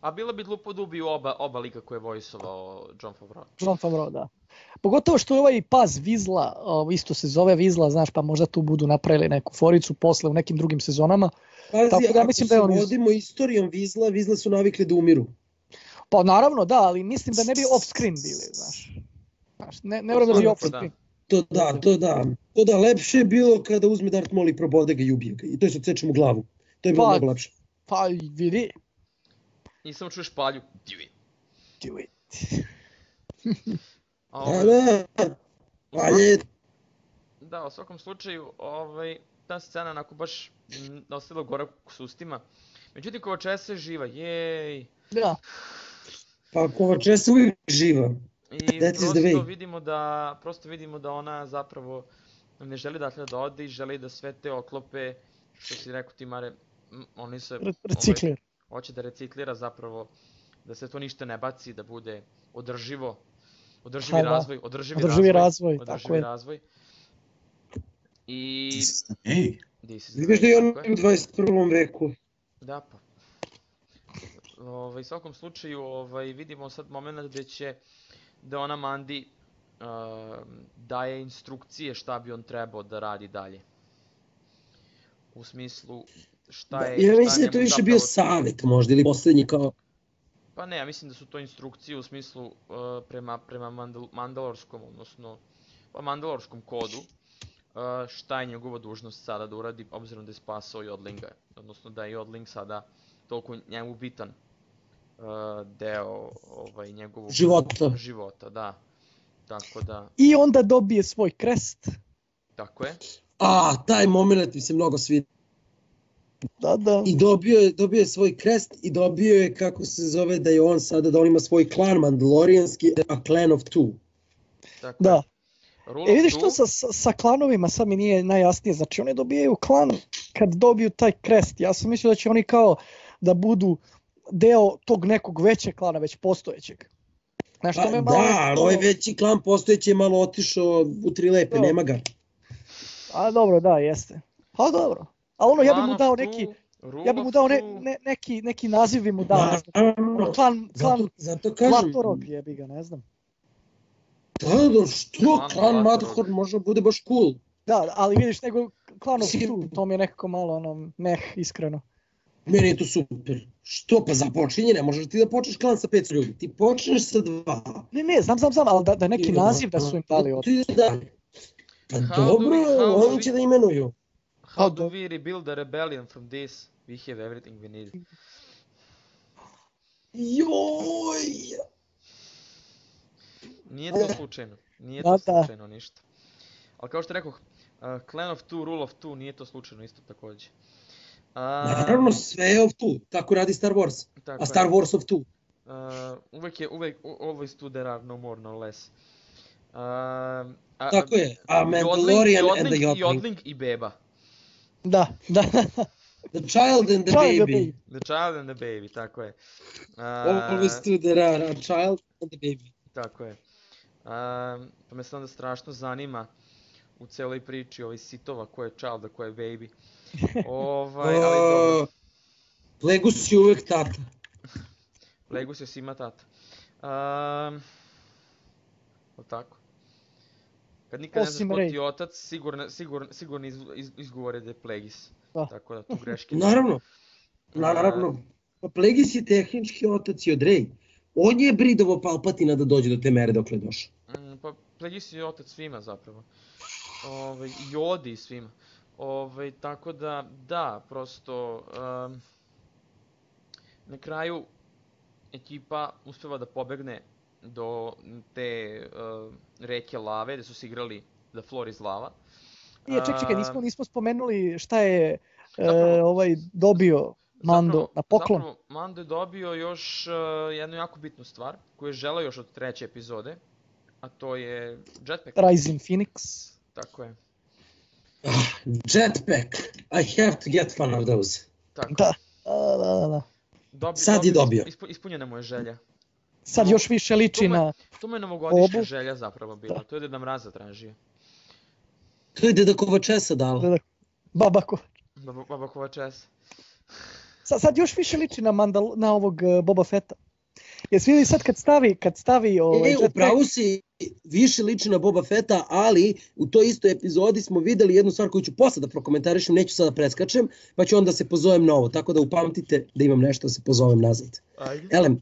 A bilo bi glupo da ubiju oba, oba lika koje je vojsovao John Favreau. John Favreau, da. Pogotovo što je ovaj pas Vizla, isto se zove Vizla, znaš, pa možda tu budu napravili neku foricu posle u nekim drugim sezonama. Pazi, Tako da ja ako mislim se da je on vodimo istorijom Vizla, Vizla su navikli da umiru. Pa naravno, da, ali mislim da ne bi off-screen bili, znaš. Znaš, ne, ne mora da bi off-screen. To da, to da. To da, lepše je bilo kada uzme Darth Maul i probode ga i ubije ga. I to je odseče mu glavu. To je bilo Pa- mnogo lepše. Pa vidi, I samo čuješ palju. Divi. do it. A, Da, ovaj, da. Valje, Da, u svakom slučaju, ovaj, ta scena onako baš ostavila gorak s ustima. Međutim, Kovačesa je živa, jej! Da, pa Kovačesa uvijek živa. I That prosto vidimo da, prosto vidimo da ona zapravo ne želi dakle da ode i želi da sve te oklope, što si rekao ti Mare, oni se re- reciklir. ovaj, hoće da reciklira zapravo, da se to ništa ne baci, da bude održivo, održivi Pa da. razvoj, održivi, Održivi razvoj, održivi tako je. razvoj. I... Ej, This is the Vidiš da je on u 21. veku. Da pa. Ovaj, u svakom slučaju ovaj, vidimo sad moment gde će da ona Mandi uh, daje instrukcije šta bi on trebao da radi dalje. U smislu šta Da, je... ja šta mislim da je to više bio savjet možda ili poslednji kao Pa ne, ja mislim da su to instrukcije u smislu uh, prema, prema Mandal Mandalorskom, odnosno pa Mandalorskom kodu, uh, šta je njegova dužnost sada da uradi, obzirom da je spasao Jodlinga, odnosno da je Jodling sada toliko njemu bitan uh, deo ovaj, njegovog života. života, da. Tako da, I onda dobije svoj krest. tako je. A, taj moment mi se mnogo sviđa. Da, da. I dobio je, dobio je svoj krest i dobio je, kako se zove, da je on sada, da on ima svoj klan Mandalorianski, a clan of two. Tako Da. Rule E vidiš to sa, sa, sa klanovima, sad mi nije najjasnije. Znači oni dobijaju klan kad dobiju taj krest. Ja sam mislio da će oni kao da budu deo tog nekog većeg klana, već postojećeg. Znaš, Pa, me malo... da, ovaj veći klan postojeći je malo otišao u tri lepe, Da. nema ga. A dobro, da, jeste. Pa dobro. A ono, ja bih mu dao neki, ja bih mu dao ne, ne, neki, neki naziv bi mu dao, ne znam. Naravno, Klan, klan zato, zato kažem, Zlatorog jebi ga, ne znam. da, da, što, Klan klan. Madhor može da bude baš cool. Da, ali vidiš, nego Clan of Two, to mi je nekako malo ono, meh, iskreno. Meni je to super. Što pa započinje, ne možeš ti da počneš klan sa 500 ljudi, ti počneš sa dva. Ne, ne, znam, znam, znam, ali da, da neki naziv da su im dali od... Ti da. Pa dobro, oni će da imenuju. How do we rebuild a rebellion from this? We have everything we need. Joj! Nije to slučajno. Nije Da, to da. slučajno ništa. Ali kao što rekoh, uh, Clan of Two, Rule of Two, nije to slučajno isto takođe. Uh, Naravno, sve je of two. Tako radi Star Wars. tako A je. Star Wars of two. Uh, uvek je, uvek, always two there are no more, no less. Uh, a, Tako je. A Jodling- Mandalorian and the Jodling, Jodling. Jodling i Beba. Da, da, The child and the Child and baby. The child and the baby, tako je. Uh, Always two there are a child and the baby. Tako je. Um, pa me sad onda strašno zanima u celoj priči ovih sitova ko je child, a ko je baby. ovaj, ali dobro, Uh, Legus je uvek tata. Legus je svima tata. Um, o tako? Kad nikad ne Osim znaš ko ti otac, sigurno, sigurno, sigurno iz, iz, izgovore da je Plegis. Da. Tako da tu greške. Naravno. Naravno. Pa Plegis je tehnički otac i od Rey. On je bridovo Palpatina da dođe do te mere dokle je došao. Mm, pa Plegis je otac svima zapravo. Ove, i Jodi i svima. Ovaj, tako da, da, prosto, um, na kraju ekipa uspeva da pobegne do te uh, reke lave gde su se igrali The Floor is Lava. Nije, ček, čekaj, nismo, nismo spomenuli šta je e, Zapravo- ovaj dobio Mando Zapravo- na poklon. Zapravo, Mando je dobio još uh, jednu jako bitnu stvar, koju je želeo još od treće epizode, a to je Jetpack. Rising Phoenix. Tako je. Jetpack. I have to get one of those. Tako. Da, da, da, da, da. Dobi, Sad je dobio. Ispu, ispunjena mu je želja. Sad još više liči To na To mu je novogodišnja Obu. želja zapravo bila. Da. To je Deda Mraza tražio. To je Deda Kovačesa dala. Da, da. Babako. Baba, baba Kovačes. Sad, sad još više liči na, Mandal, na ovog uh, Boba Fetta. Jesi vidjeli sad kad stavi, kad stavi ovaj, E, upravo si više liči na Boba Fetta, ali u toj istoj epizodi smo videli jednu stvar koju ću posle da prokomentarišem, neću sada preskačem, pa ću onda se pozovem na ovo, tako da upamtite da imam nešto da se pozovem nazad. Ajde. Elem,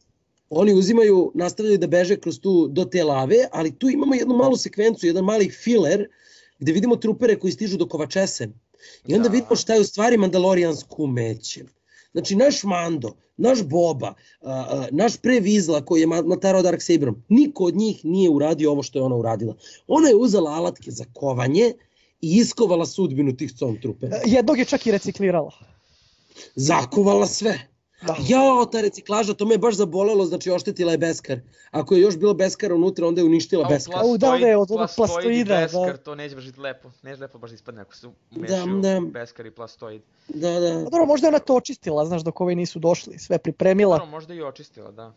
oni uzimaju, nastavljaju da beže kroz tu, do te lave, ali tu imamo jednu malu sekvencu, jedan mali filer, gde vidimo trupere koji stižu do Kovačese. I onda Da. vidimo šta je u stvari mandalorijansko umeće. Znači, naš Mando, naš Boba, a, a, naš previzla koji je ma- matarao Darksabrom, niko od njih nije uradio ovo što je ona uradila. Ona je uzela alatke za kovanje i iskovala sudbinu tih Stormtroopera. Jednog je čak i reciklirala. Zakovala sve. Da. Jao, ta reciklaža, to me je baš zabolelo, znači oštetila je Beskar. Ako je još bilo Beskara unutra, onda je uništila Beskar. Au, da, da, od onog plastoida, da. Beskar, to neće baš biti lepo. Neće lepo baš ispadne ako se umešaju da. Beskar i plastoid. Da, da. A dobro, možda je ona to očistila, znaš, dok ovi nisu došli, sve pripremila. Dobro, možda i očistila, da.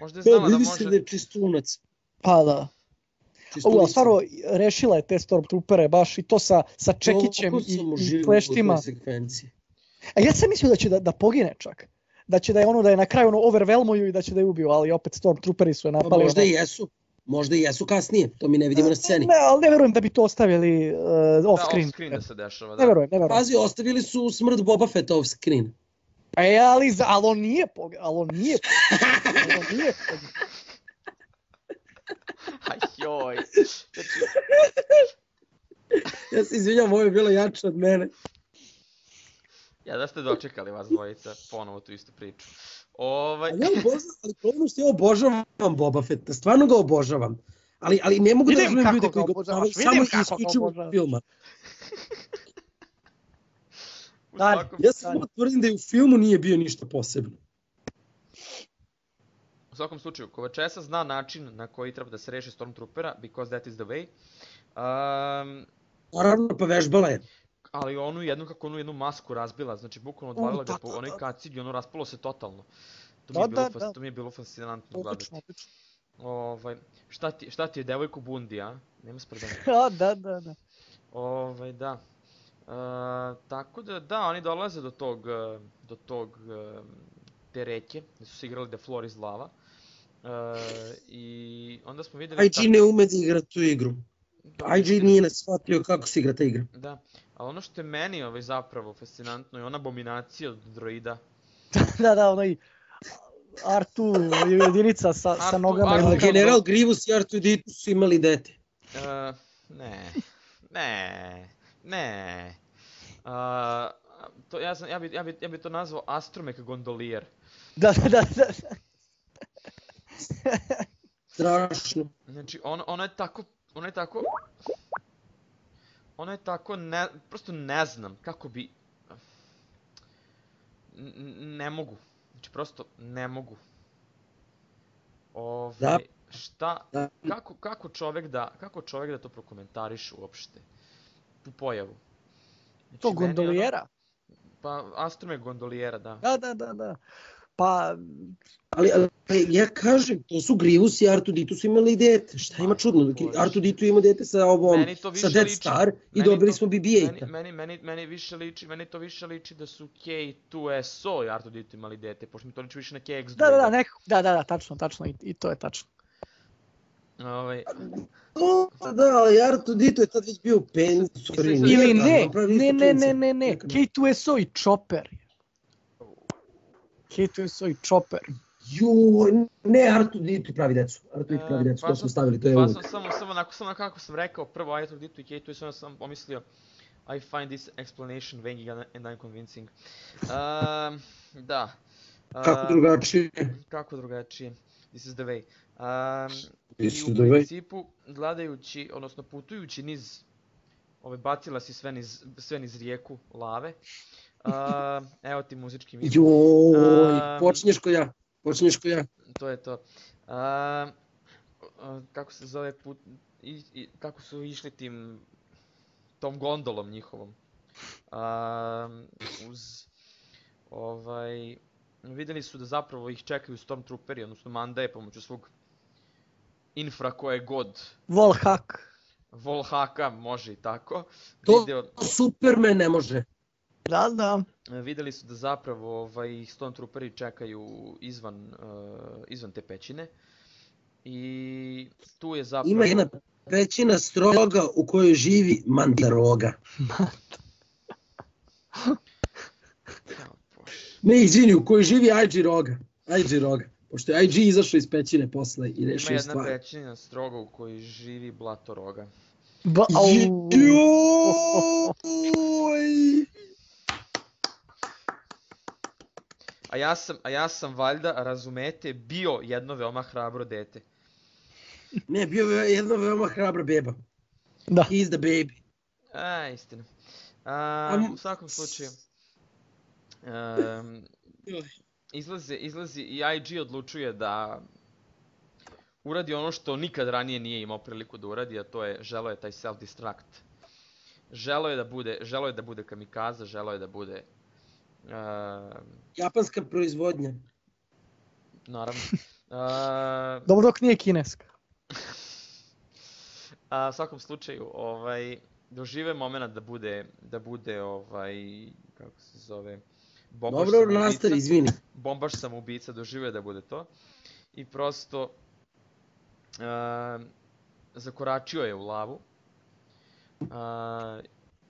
Možda je Da, znala da vidi se može... da je čistunac. Pa da. Ovo, stvarno, rešila je te Stormtroopere baš i to sa, sa čekićem i, sam i uživao u kleštima. toj sekvenciji. A ja sam mislio da će da, da pogine čak. Da će da je ono da je na kraju ono overwhelmuju i da će da je ubiju, ali opet Stormtrooperi su je Pa napali. možda ono- i jesu. Možda i jesu kasnije, to mi ne vidimo na sceni. Ne, ali ne verujem da bi to ostavili uh, off Da, screen. off screen da se dešava, Ne da. verujem, ne verujem. Pazi, ostavili su smrt Boba Fetta off screen. E, ali, za- ali on nije pog... Ali on nije ali on nije pog... Aj joj. Ja se izvinjam, ovo je bilo jače od mene. Ja da ste dočekali vas dvojica, ponovo tu istu priču. Ovaj, Ali ja obožavam, ali problem što ja obožavam Boba Fetta, stvarno ga obožavam. Ali, ali ne mogu Vidim da razumem kako ljude koji ga obožavaju samo isključivo filma. svakom, Ja samo tvrdim da i u filmu nije bio ništa posebno. u svakom slučaju, Kovačesa zna način na koji treba da se reši Stormtroopera, because that is the way. Um, Naravno, pa vežbala je. Ali onu jednu, kako onu jednu masku razbila, znači bukvalno odvalila ga po onoj kacigi, ono raspalo se totalno. To mi, Da, je bilo, da, fas- da. to mi je bilo fascinantno gledati. Ovaj, šta, ti, šta ti je devojku bundi, a? Nema spredanja. A, da, da, da. Ovaj, da. E, tako da, da, oni dolaze do tog, e, do tog, e, te reke, gde su se igrali The Floor is Lava. E, I onda smo videli... IG ne ume da igra tu igru. IG nije ne shvatio kako se igra ta igra. Da, ali ono što je meni ovaj zapravo fascinantno je ona abominacija od droida. da, da, onaj R2 jedinica sa, sa R2, nogama. R2. i A nogama. General Grievous i R2D2 su imali dete. E, ne, ne, ne. Uh, to, ja, sam, ja, bi, ja, bi, ja bi to nazvao Astromech gondolier. Da, da, da, da. Strašno. Znači, on, ono je tako, ono je tako... Ono je tako, ne, prosto ne znam kako bi... N- ne mogu. Znači, prosto ne mogu. Ove, Da. Šta, Da. kako, kako čovek da, kako čovek da to prokomentariše uopšte? Tu pojavu. Znači, To je ono- gondolijera. Pa, Astrome gondolijera, da. Da, da, da, da. Pa, Ali, ali ja kažem, to su Grievous i R2D2 su imali dete. Šta ima čudno? R2D2 ima dete sa ovom, Meni sa Death liči- Star i meni dobili to- smo Meni, BB-8. meni, meni, meni više liči, meni to više liči da su K2SO i R2D2 imali dete, pošto mi to liči više na KX da, da, da, nekako, da, da, da, tačno, tačno, i, i to je tačno. Ovaj, O, pa da, ali R2D2 je tad već bio u Ili ne, ne, ne, ne, ne, ne, Nekad. K2SO i Chopper. K2SO i Chopper. Ju, ne, R2D2 pravi decu. R2D2 pravi E, decu, to smo stavili, to je pa uvijek. sam samo, samo onako, samo kako sam rekao, prvo R2D2 i K2SO, onda sam pomislio, I find this explanation vague and unconvincing. Um, da. Kako Um, drugačije? Kako drugačije? This is the way. Um, This I u the way. principu, gledajući, odnosno putujući niz, ove, bacila si sve niz, sve niz rijeku lave. Uh, evo ti muzički mir. Joj, Um, počinješ ko ja. Počinješ ko ja. To je to. Uh, kako se zove put, i, i, kako su išli tim, tom gondolom njihovom. Um, uz, ovaj, vidjeli su da zapravo ih čekaju Stormtrooperi, odnosno Manda je pomoću svog infra koje god Volhak. Volhaka, može i tako, To- video, Superman ne može. Da, da. vidjeli su da zapravo ovaj, Stormtrooperi čekaju izvan, uh, izvan te pećine. I tu je zapravo... Ima jedna pećina stroga u kojoj živi Mandaroga. Ne, izvini, u kojoj živi IG Roga. IG Roga. Pošto je IG izašao iz pećine posle i Ima rešio jedna stvar. pećina strogo u kojoj živi Blatoroga. Ba, au. Joj! A ja sam, a ja sam valjda, razumete, bio jedno veoma hrabro dete. Ne, bio je jedna veoma hrabra beba. Da. He is the baby. A, istina. A, u svakom slučaju, um, izlazi, izlazi i IG odlučuje da uradi ono što nikad ranije nije imao priliku da uradi, a to je, želo je taj self-destruct. Želo je da bude, želo je da bude kamikaza, želo je da bude, uh, Japanska proizvodnja. naravno. Uh, Dobro dok nije kineska. A, u svakom slučaju, ovaj, dožive moment da bude, da bude, ovaj, kako se zove, bombaš Dobro, samoubica. nastavi, izvini. Bombaš samoubica, dožive da bude to. I prosto, uh, zakoračio je u lavu. Uh,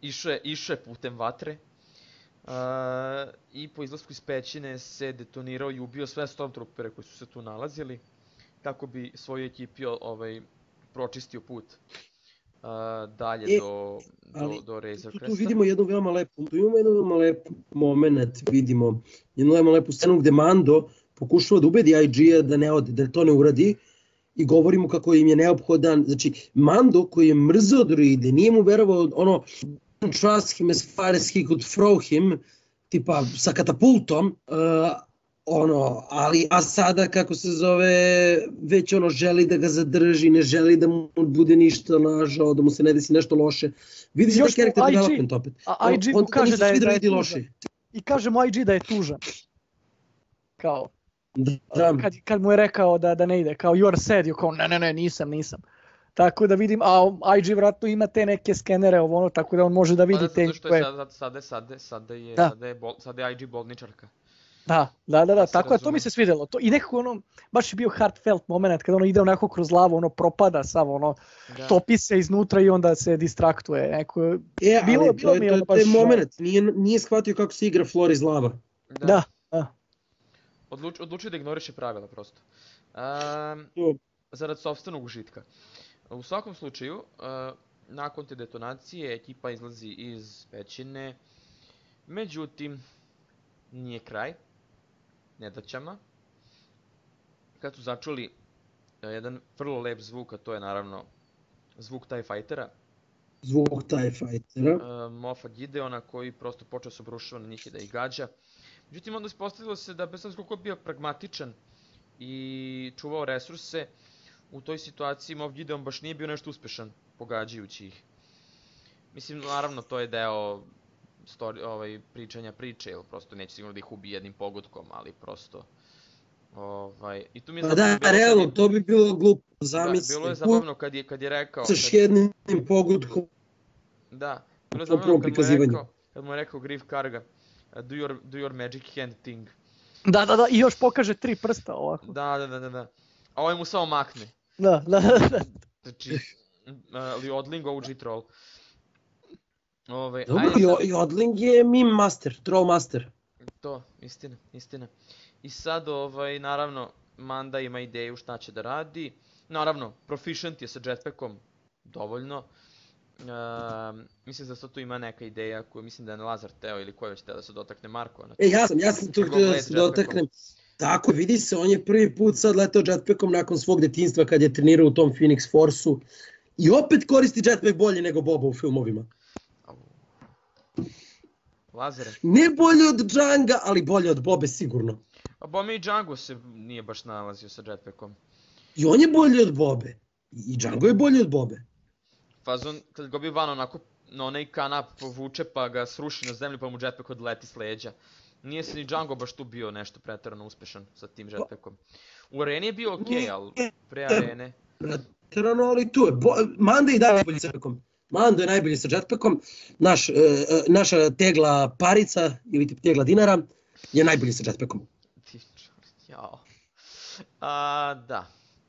išao je, išao je putem vatre. Uh, I po izlasku iz pećine se detonirao i ubio sve stormtroopere koji su se tu nalazili. Kako bi svoju ekipi ovaj, pročistio put uh, dalje E, do, do, ali do Razor Tu, tu Cresta. vidimo jednu veoma lepu, tu imamo jednu veoma lep moment, vidimo jednu veoma lepu scenu gde Mando pokušava da ubedi IG-a da ne ode, da to ne uradi i govori mu kako im je neophodan, znači Mando koji je mrzeo droide, nije mu verovao ono trust him as far as he could throw him, tipa sa katapultom, uh, ono, ali a sada kako se zove, već ono želi da ga zadrži, ne želi da mu bude ništa nažao, da mu se ne desi nešto loše. Vidi se taj Još mu character IG development opet. A IG On- kaže nisu da je, da je tužan. loši. I kaže mu IG da je tužan. Kao, Da, kad, kad mu je rekao da, da ne ide, kao you are sad, you kao ne, ne, ne, nisam, nisam. Tako da vidim, a IG vratno ima te neke skenere, ovo ono, tako da on može da Pa vidi da, te zato što je sada, sada, sada, sada je, Da. sada je, bol, sada je IG bolničarka. Da, da, da, da, se tako je, to mi se svidjelo. To, I nekako ono, baš je bio heartfelt moment kada ono ide onako kroz lavu, ono propada sav, ono, Da. topi se iznutra i onda se distraktuje. Neko, E, Bilo- ali bilo to, mi je, je to ono je moment, nije, nije shvatio kako se igra Flor iz lava. da. da, Odluč, odlučio da ignoriše pravila prosto. Um, To, zarad sopstvenog užitka. U svakom slučaju, uh, nakon te detonacije ekipa izlazi iz pećine. Međutim, nije kraj. Nedaćama. Kad su začuli uh, jedan vrlo lep zvuk, a to je naravno zvuk TIE Fightera, zvuk TIE Fightera. uh, Mofa Gideona koji prosto počeo se obrušava na njih i da ih gađa. Međutim, onda ispostavilo se da bez koliko bio pragmatičan i čuvao resurse, u toj situaciji Moff Gideon baš nije bio nešto uspešan pogađajući ih. Mislim, naravno, to je deo story, ovaj, pričanja priče, jer prosto neće sigurno da ih ubije jednim pogodkom, ali prosto... Ovaj, I tu mi je Pa da, kad realno, je- to bi bilo glupo. Da, Zamisli, bilo je zabavno kad je, kad je rekao... Sa kad- jednim pogodkom. Da, bilo je zabavno kad mu je rekao, kad mu je rekao Grief Karga, uh, do your, do your magic hand thing. da, da, da, i još pokaže tri prsta ovako. Da, da, da, da, da. A ovaj mu samo makne. Da, da, da. Znači, uh, Liodling OG troll. Ove, Dobro, ajde Jo- sad- Jodling je meme master, troll master. To, istina, istina. I sad, ovaj, naravno, Manda ima ideju šta će da radi. Naravno, proficient je sa jetpackom, dovoljno. Ehm, mislim da sad tu ima neka ideja koju mislim da je Lazar teo ili ko je već teo da se dotakne Marko. Znači, E, ja sam, ja sam tu htio da se jetpackom. Tako, vidi se, on je prvi put sad letao jetpackom nakon svog detinstva kad je trenirao u tom Phoenix Force-u. I opet koristi jetpack bolje nego Boba u filmovima. Lazare. Ne bolje od Djanga, ali bolje od Bobe sigurno. A bome i Django se nije baš nalazio sa jetpackom. I on je bolji od Bobe. I Django je bolji od Bobe. Fazon, kad ga bi van onako na onaj kanap povuče pa ga sruši na zemlju pa mu jetpack odleti s leđa. Nije se ni Django baš tu bio nešto pretarano uspešan sa tim jetpackom. U areni je bio okej, Nije. ali pre arene... Preterano, ali tu je. Bo, Manda i dalje najbolji sa jetpackom. Mando je najbolji sa jetpackom. Naš, e, e, naša tegla parica ili tegla dinara je najbolji sa jetpackom. Jao. A, da,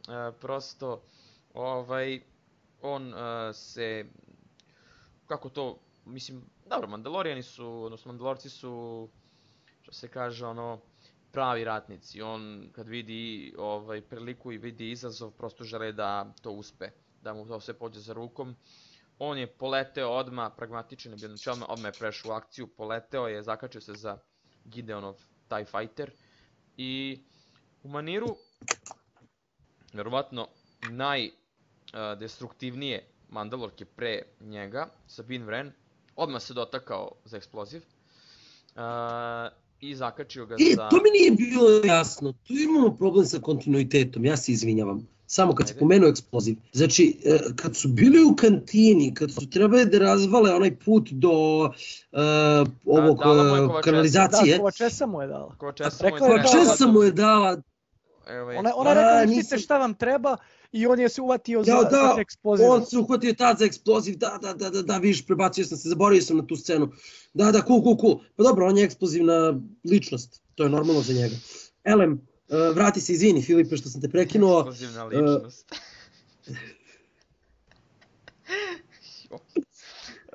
e, prosto, ovaj, on e, se, kako to, mislim, dobro, Mandalorijani su, odnosno Mandalorci su, što se kaže, ono, pravi ratnici. On, kad vidi ovaj, priliku i vidi izazov, prosto žele da to uspe, da mu to sve pođe za rukom. On je poleteo odma, pragmatičan je bio, znači odmah, odmah je prešao u akciju, poleteo je, zakačio se za Gideonov TIE Fighter i u maniru verovatno najdestruktivnije Mandalorke pre njega, Sabine Wren, odmah se dotakao za eksploziv uh, i zakačio ga E, za... to mi nije bilo jasno. Tu imamo problem sa kontinuitetom, ja se izvinjavam. Samo kad Ajde. pomenuo eksploziv. Znači, e, kad su bili u kantini, kad su trebali da razvale onaj put do uh, ovog dala je e, Kovačesa. kanalizacije, Da, Kovačesa mu je dala. Ko često Rekao mu je da- trebalo- Kovačesa mu je dala Evo Ona, ona rekla, A, uzmite nisam- šta vam treba i on je se uvatio za, Ja, za da, eksploziv. On se uhvatio tad za eksploziv, da, da, da, da, da, vidiš, prebacio sam se, zaboravio sam na tu scenu. Da, da, cool, cool, cool. Pa dobro, on je eksplozivna ličnost, to je normalno za njega. Elem, uh, vrati se, izvini Filipe što sam te prekinuo. Eksplozivna ličnost.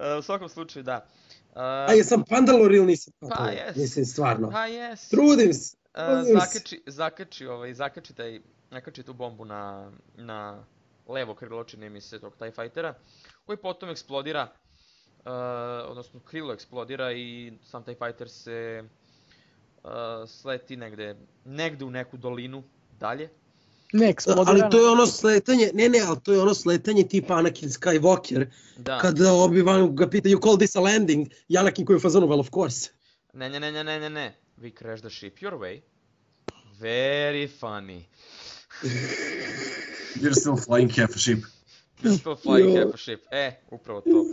E, u svakom slučaju, da. Uh, A jesam Pandalor ili nisam? Pa, jes. Mislim, stvarno. Pa jes. Trudim se. Trudim se. zakači, zakači, ovaj, zakači, taj, zakači tu bombu na, na levo krilo, čini mi se, tog TIE Fightera, koji potom eksplodira, uh, odnosno krilo eksplodira i sam TIE Fighter se uh, sleti negde, negde u neku dolinu dalje. Ne eksplodirano. Ali to je ono sletanje, ne ne, ali to je ono sletanje tipa Anakin Skywalker, Da, kada Obi-Wan ga pita you call this a landing, i Anakin koji je fazonu, well of course. ne, ne, ne, ne, ne, ne, ne, we crash the ship your way. Very funny. You're still flying half a ship. You're still flying Jo. half a ship. E, upravo to.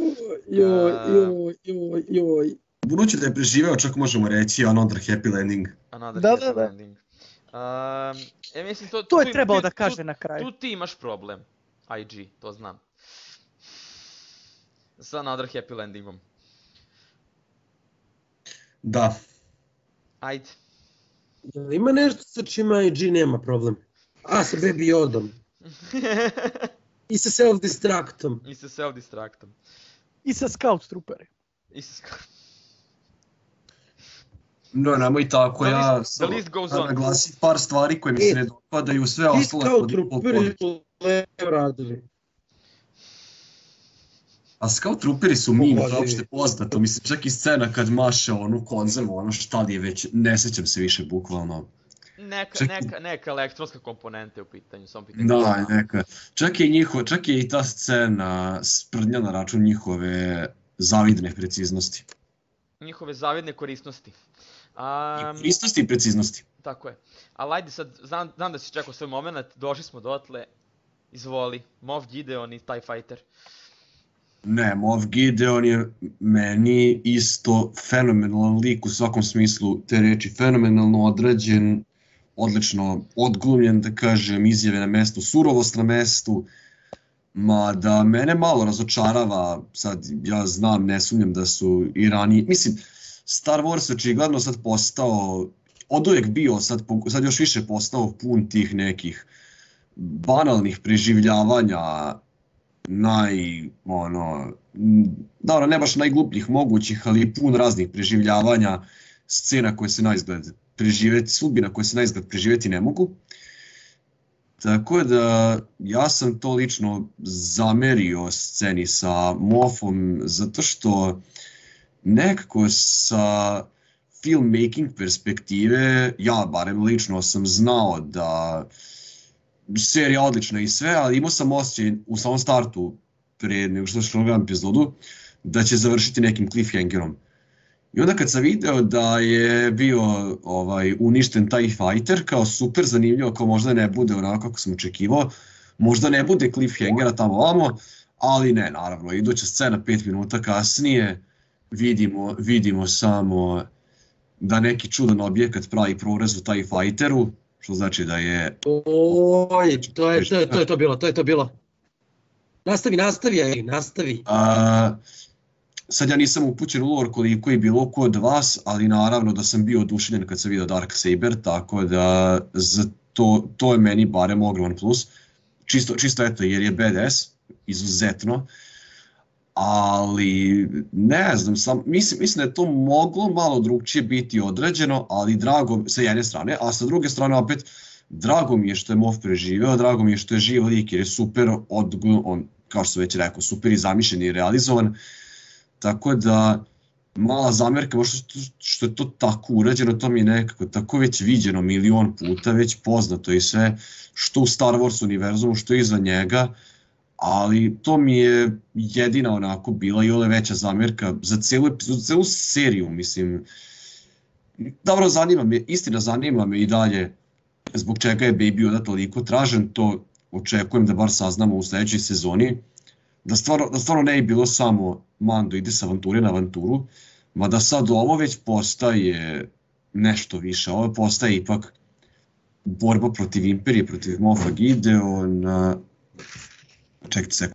Joj, joj, joj, joj. Budući da je preživeo, čak možemo reći another happy landing. Another Da, happy da, da. landing. Um, e, mislim, to, To je tu- trebao tu- da tu- kaže na kraju. Tu ti imaš problem, IG, to znam. Sa another happy landingom. Da, Ajde. Jel ima nešto sa čima IG nema problem? A, sa Baby Yodom. I sa self-distractom. I sa self-distractom. I sa scout trooperi. I sa... no, nemoj tako, The ja list- goes da naglasim par stvari koje mi se E, ne dopadaju, sve kao pod lepo radili. A Scout Trooperi su meme, to uopšte poznato, mislim čak i scena kad maše onu konzervu, ono šta li je već, ne sećam se više bukvalno. Neka, Čak- neka, neka elektronska komponenta je u pitanju, samo pitanje. Da, neka. Čak je, njiho, čak je i ta scena sprdnja na račun njihove zavidne preciznosti. Njihove zavidne korisnosti. Um, I korisnosti i preciznosti. Tako je. Ali ajde sad, znam, znam da si čekao svoj moment, došli smo dotle. Izvoli, Moff Gideon i TIE Fighter. Ne, Moff Gideon je meni isto fenomenalan lik u svakom smislu te reči, fenomenalno odrađen, odlično odglumljen, da kažem, izjave na mestu, surovost na mestu, ma da mene malo razočarava, sad ja znam, ne sumnjam da su i ranije, mislim, Star Wars očigledno sad postao, od uvijek bio, sad, sad još više postao pun tih nekih banalnih preživljavanja, naj, ono, dobro, ne baš najglupljih mogućih, ali pun raznih preživljavanja, scena koje se na izgled preživeti, sudbina koje se na izgled preživeti ne mogu. Tako da ja sam to lično zamerio sceni sa Mofom zato što nekako sa filmmaking perspektive, ja barem lično sam znao da serija odlična i sve, ali imao sam osjećaj u samom startu pre nego što što gledam epizodu da će završiti nekim cliffhangerom. I onda kad sam video da je bio ovaj uništen taj fighter, kao super zanimljivo, kao možda ne bude onako kako sam očekivao, možda ne bude cliffhangera tamo ovamo, ali ne, naravno, iduća scena 5 minuta kasnije, vidimo, vidimo samo da neki čudan objekat pravi prorez u taj fighteru, što znači da je... Oj, to je, to je, to je to bilo, to je to bilo. Nastavi, nastavi, ej, nastavi. A, sad ja nisam upućen u lore koliko je bilo ko od vas, ali naravno da sam bio oduševljen kad sam vidio Dark Saber, tako da za to, to je meni barem ogroman plus. Čisto, čisto eto, jer je BDS, izuzetno, ali ne znam, sam, mislim, mislim da je to moglo malo drugčije biti odrađeno, ali drago sa jedne strane, a sa druge strane opet drago mi je što je Moff preživeo, drago mi je što je živ lik jer je super odgl, on, kao što sam već rekao, super i zamišljen i realizovan, tako da mala zamerka možda što, što je to tako urađeno, to mi je nekako tako već viđeno milion puta, već poznato i sve, što u Star Wars univerzumu, što izvan njega, ali to mi je jedina onako bila i ole veća zamjerka za celu epizodu, celu seriju, mislim. Dobro, zanima me, istina zanima me i dalje zbog čega je Baby Yoda toliko tražen, to očekujem da bar saznamo u sledećoj sezoni. Da stvarno, da stvarno ne je bilo samo Mando ide sa avanture na avanturu, mada sad ovo već postaje nešto više, ovo postaje ipak borba protiv Imperije, protiv Mofa Gideona, čekajte se.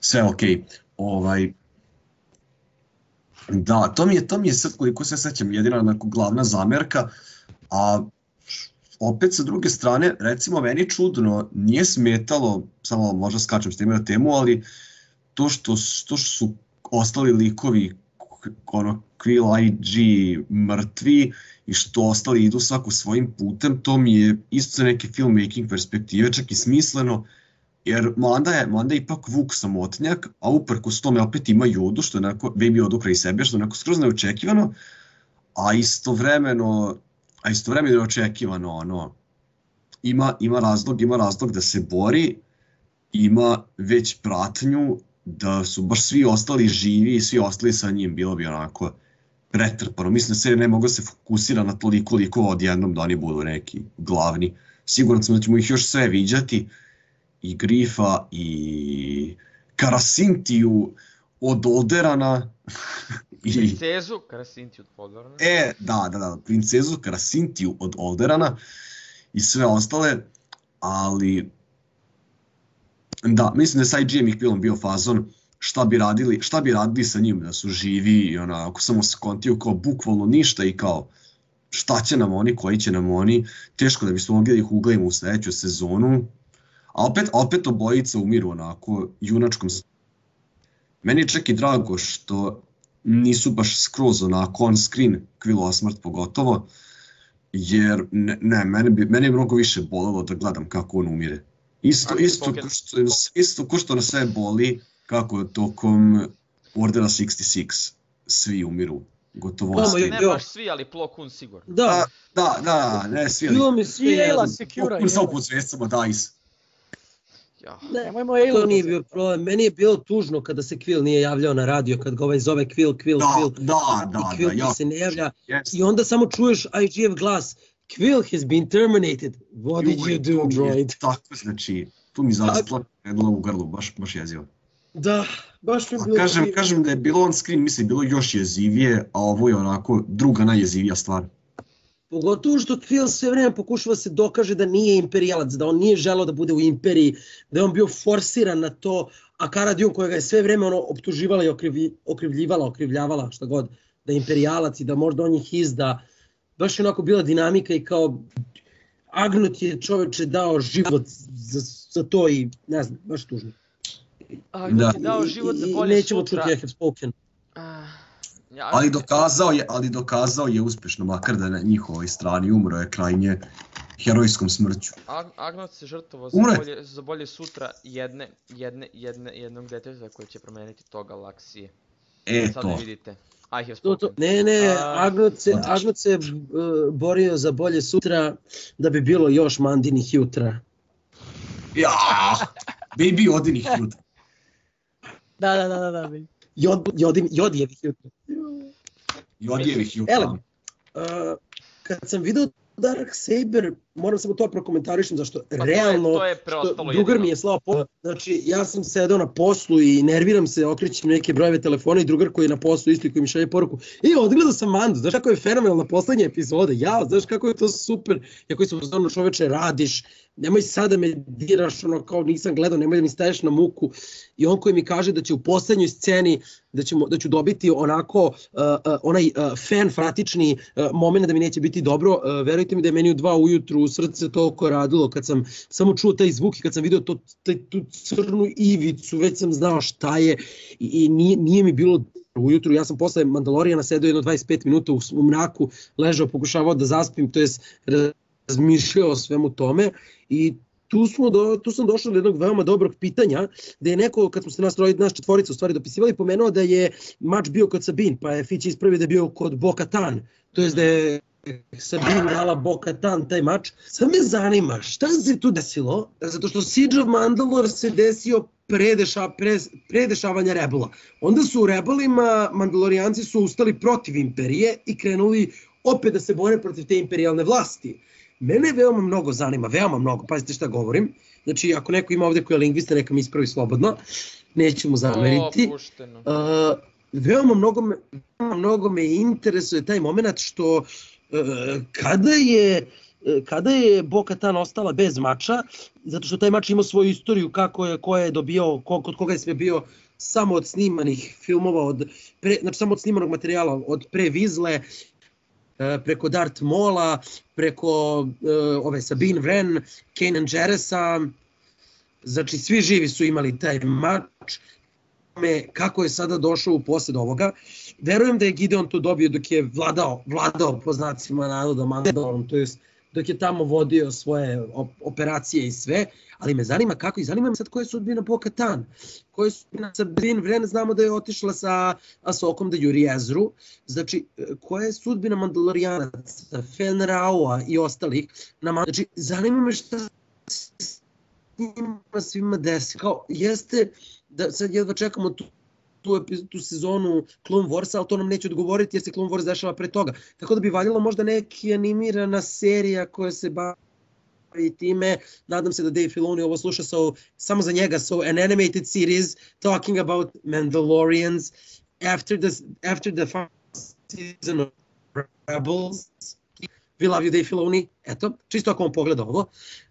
Sve ok. Ovaj, da, to mi je, to mi je sad koliko se sećam jedina onako glavna zamerka, a opet sa druge strane, recimo meni čudno, nije smetalo, samo možda skačem s teme na temu, ali to što, to što su ostali likovi ono Quill IG mrtvi i što ostali idu svako svojim putem, to mi je isto sa neke filmmaking perspektive čak i smisleno, jer Manda je, Manda je ipak Vuk samotnjak, a uprkos tome opet ima Jodu, što je onako Baby Yoda kraj sebe, što je onako skroz neočekivano, a istovremeno, a istovremeno je očekivano, ono, ima, ima razlog, ima razlog da se bori, ima već pratnju, da su baš svi ostali živi i svi ostali sa njim, bilo bi onako pretrpano. Mislim da se ne mogu da se fokusira na toliko likova odjednom da oni budu neki glavni. Siguran sam da ćemo ih još sve viđati, i Grifa, i Karasintiju od Olderana. Princezu Karasintiju od Olderana. E, da, da, da, princezu Karasintiju od Olderana i sve ostale, ali Da, mislim da je sa IGM i Quillom bio fazon šta bi radili, šta bi radili sa njim, da su živi i ona, ako samo se kontiju kao bukvalno ništa i kao šta će nam oni, koji će nam oni, teško da bismo mogli da ih ugledimo u sledeću sezonu, a opet, opet obojica umiru onako junačkom Meni je čak i drago što nisu baš skroz onako on screen Quillova smrt pogotovo, jer ne, ne mene, bi, mene je mnogo više bolelo da gledam kako on umire. Isto, isto, ko što, isto ko što na sve boli, kako tokom Ordera 66 svi umiru. Gotovo Pa, svi. ne baš svi, ali Plo Koon sigurno. Da, Da, da, ne svi. ali- bilo mi sve I Ela. Secura. Pokun samo pod zvezdama, Dice. Ja. Ne, Nemojmo to nije bio problem. Meni je bilo tužno kada se Quill nije javljao na radio, kad ga ovaj zove Quill, Quill, Da, Quill. da, da, I Quill da, ja. se ne javlja. Yes. I onda samo čuješ IG-ev glas. Quill has been terminated. What did you do, droid? Tako, znači, tu mi zastla jedno u grlu, baš, baš jezivo. Da, baš mi je A bilo kažem, kažem da je bilo on screen, mislim, bilo još jezivije, a ovo je onako druga najjezivija stvar. Pogotovo što Quill sve vreme pokušava se dokaže da nije imperijalac, da on nije želeo da bude u imperiji, da je on bio forsiran na to, a Cara Dune koja ga je sve vreme ono optuživala i okrivlji, okrivljivala, okrivljavala, šta god, da je imperijalac i da možda on njih izda. Baš je onako bila dinamika i kao Agnut je čoveče dao život za, za to i ne znam, baš tužno. A, Da. da. je dao život za i bolje nećemo sutra. čuti I have spoken. Ja, Ali dokazao je, ali dokazao je uspešno, makar da je na njihovoj strani umro je krajnje herojskom smrću. Ag Agnoc se žrtvovao za bolje, za bolje sutra jedne, jedne, jedne, jednog deteta koje će promeniti to galaksije. E, Sad to. vidite. I have To, to, spoken. ne, ne, Agnot se. Agnot se uh, borio za bolje sutra da bi bilo još mandinih jutra. Ja, baby odinih jutra. Da, da, da, da, da. Jod, jodin, jodjevih jutra. Jodijevih jutra. Elem, uh, kad sam video Dark Saber, moram samo to prokomentarišem, zašto Pa to je- realno, to je što preostalo drugar jedino. mi je slao po... Znači, ja sam sedao na poslu i nerviram se, okrećem neke brojeve telefona i drugar koji je na poslu isto i koji mi šalje poruku. E, odgledao sam Mandu, znaš kako je fenomenalna poslednja epizoda, ja, znaš kako je to super, ja koji sam uzmano čoveče, radiš, nemoj sada me diraš, ono kao nisam gledao, nemoj da mi staješ na muku. I on koji mi kaže da će u poslednjoj sceni, da, ćemo, da ću dobiti onako uh, uh, onaj uh, fan fratični uh, moment da mi neće biti dobro, uh, verujte mi da je meni u dva ujutru srce toliko radilo kad sam samo čuo taj zvuk i kad sam video to, taj, tu crnu ivicu, već sam znao šta je i, i nije, nije mi bilo ujutru, ja sam posle Mandalorijana sedeo jedno 25 minuta u, u mraku, ležao, pokušavao da zaspim, to jest razmišljao o svemu tome i tu, smo do, tu sam došao do jednog veoma dobrog pitanja, da je neko, kad smo se nas, troje, nas četvorica u stvari dopisivali, pomenuo da je mač bio kod Sabin, pa je Fić ispravio da je bio kod Boka Tan, to jest da je Sabin dala Boka Tan taj mač. Sad me zanima, šta se tu desilo? Zato što Siege of Mandalore se desio pre, deša, pre, pre dešavanja Rebela. Onda su u Rebelima Mandalorijanci su ustali protiv Imperije i krenuli opet da se bore protiv te imperijalne vlasti. Mene veoma mnogo zanima, veoma mnogo, pazite šta govorim. Znači, ako neko ima ovde koji je lingvista, neka mi ispravi slobodno, neću mu zameriti. Opušteno. Uh, veoma mnogo me, veoma mnogo me interesuje taj moment što kada je uh, kada je Boka Tan ostala bez mača, zato što taj mač ima svoju istoriju kako je, ko je dobio, ko, kod koga je sve bio samo od snimanih filmova, od pre, znači samo od snimanog materijala, od pre Vizle, e, preko Darth Mola, preko uh, ove Sabine Wren, Kanan Jaresa, znači svi živi su imali taj mač, kako je sada došao u posjed ovoga. Verujem da je Gideon to dobio dok je vladao, vladao po znacima naroda Mandalorom, to jest dok je tamo vodio svoje op operacije i sve, ali me zanima kako i zanima me sad koja je sudbina Boka Tan. Koja je sudbina Sabine Wren, znamo da je otišla sa Asokom da juri Ezru, znači koja je sudbina Mandalorijanaca, Fenraua i ostalih. Na Mandal- znači, zanima me šta se njima svima desi. Kao, jeste da sad jedva čekamo tu tu, tu sezonu Clone Warsa, ali to nam neće odgovoriti jer se Clone Wars dešava pre toga. Tako da bi valjalo možda neki animirana serija koja se bavi time. Nadam se da Dave Filoni ovo sluša so, samo za njega. So an animated series talking about Mandalorians after the, after the final season of Rebels. We love you Dave Filoni. Eto, čisto ako on pogleda ovo.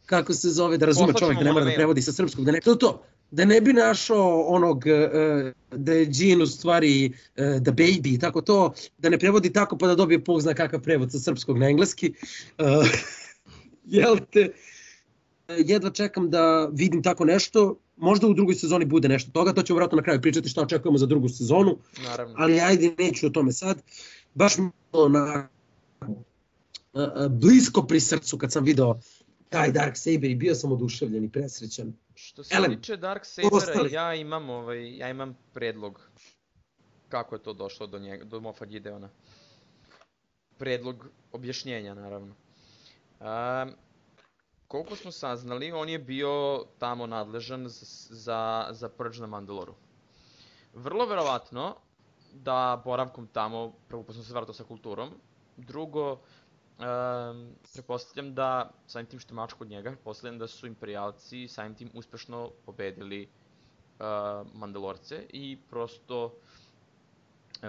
Kako se zove, da razume čovjek da ne mora da prevodi sa srpskog. Da ne, to, to, da ne bi našao onog uh, da je Jean u stvari uh, the baby i tako to, da ne prevodi tako pa da dobije Bog zna kakav prevod sa srpskog na engleski. Uh, jel te, jedva čekam da vidim tako nešto, možda u drugoj sezoni bude nešto toga, to ćemo vratno na kraju pričati šta očekujemo za drugu sezonu, Naravno. ali ajde neću o tome sad. Baš bilo na blisko pri srcu kad sam video taj Dark Saber i bio sam oduševljen i presrećan. Što se Elem, tiče Dark Sabera, ostali. ja imam ovaj, ja imam predlog kako je to došlo do njega, do Mofa Gideona. Predlog objašnjenja, naravno. Um, koliko smo saznali, on je bio tamo nadležan za, za Purge na Mandaloru. Vrlo verovatno da boravkom tamo, prvo upoznao se vratao sa kulturom, drugo, um, prepostavljam da, samim tim što je mač kod njega, pretpostavljam da su imperijalci samim tim uspešno pobedili uh, Mandalorce i prosto,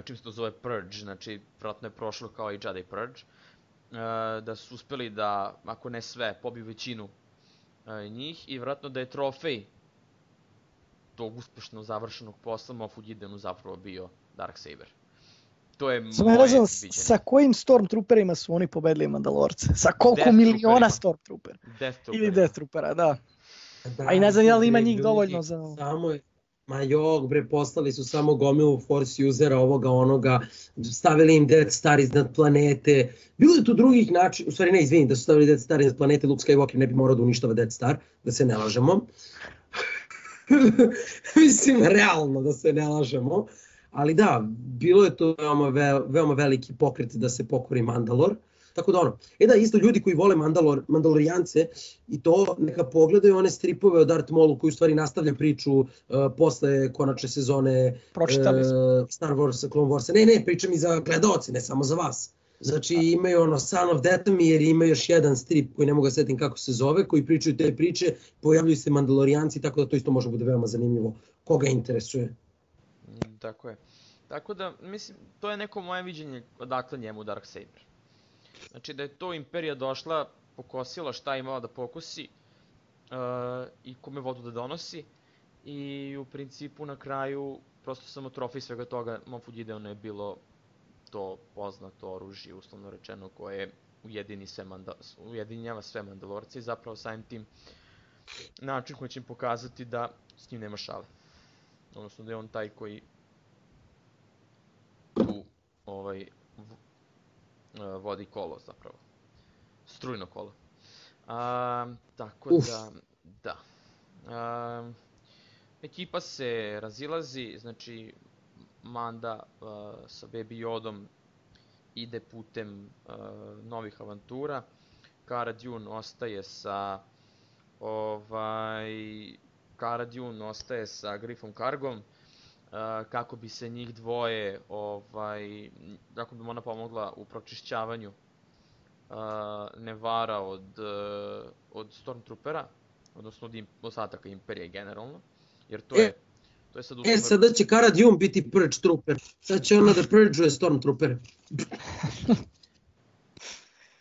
čim se to zove Purge, znači vratno je prošlo kao i Jedi Purge, uh, da su uspeli da, ako ne sve, pobiju većinu uh, njih i vratno da je trofej tog uspešno završenog posla Mofu Gideonu zapravo bio Darksaber. To je Samo ne moje znam viđenje. sa kojim Stormtrooperima su oni pobedili Mandalorce. Sa koliko Death miliona. Stormtrooper. Death Ili. Death Troopera, da. A i ne znam, je li ima njih dovoljno za- Samo je, Ma jok bre, poslali su samo gomilu force usera ovoga onoga, stavili im Death Star iznad planete. Bilo je tu drugih načina, u stvari ne, izvini, da su stavili Death Star iznad planete, Luke Skywalker ne bi morao da uništava Death Star, da se ne lažemo. Mislim, realno da se ne lažemo. Ali da, bilo je to veoma, ve, veoma veliki pokret da se pokori Mandalor. Tako da ono, e da, isto ljudi koji vole Mandalor, Mandalorijance i to neka pogledaju one stripove o Darth Maulu koji u stvari nastavlja priču uh, posle konačne sezone Pročitali uh, Star Wars, Clone Wars. Ne, ne, pričam i za gledaoce, ne samo za vas. Znači imaju ono Son of Dathomir, ima još jedan strip koji ne mogu da setim kako se zove, koji pričaju te priče, pojavljuju se Mandalorijanci, tako da to isto može bude veoma zanimljivo. Koga interesuje? Mm, tako je. Tako da, mislim, to je neko moje viđenje odakle njemu Darksaber. Znači da je to Imperija došla, pokosila šta je imala da pokosi uh, i kome vodu da donosi i u principu na kraju prosto samo trofej svega toga Mofu Gideonu je bilo to poznato oružje, uslovno rečeno, koje ujedini sve manda, ujedinjava sve Mandalorce i zapravo samim tim način koji će im pokazati da s njim nema šale. Odnosno da je on taj koji tu ovaj, vodi kolo zapravo. Strujno kolo. A, tako Uf. da, da. A, ekipa se razilazi, znači Manda uh, sa Baby Yodom ide putem uh, novih avantura. Cara Dune ostaje sa ovaj Cara Dune ostaje sa Griffom Kargom uh, kako bi se njih dvoje ovaj kako bi ona pomogla u pročišćavanju uh, Nevara od uh, od Stormtroopera odnosno od im, ostataka Imperije generalno jer to E, je to je sad E, uslovno- sada će Cara Dune biti Purge Trooper. Sad će ona da purgeuje Stormtrooper. Uh,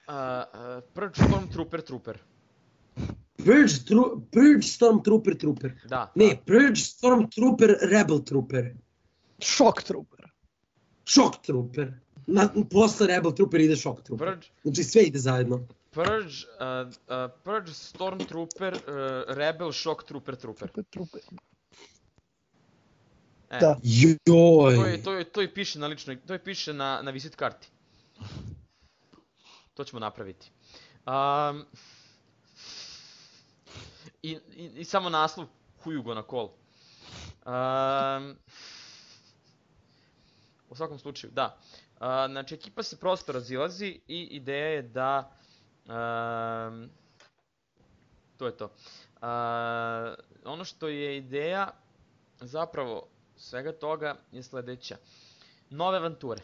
uh, Purge Stormtrooper Trooper. Purge, tru, Purge Stormtrooper Trooper. Da. Ne, Purge Stormtrooper Rebel Trooper. Shock Trooper. Shock Trooper. Na, posle Rebel Trooper ide Shock da. Trooper. Purge, Znači sve ide zajedno. Purge, uh, uh, Purge Stormtrooper, uh, Rebel Shock Trooper Trooper. Trooper, Trooper. E, Da. Joj. To je, to je, to je piše na ličnoj, to je piše na, na visit karti. To ćemo napraviti. Um, i, i, I samo naslov Hujugo na kol. Um, u svakom slučaju, da. Uh, znači, ekipa se prosto razilazi i ideja je da... Um, to je to. Uh, ono što je ideja, zapravo, svega toga je sledeća. Nove avanture.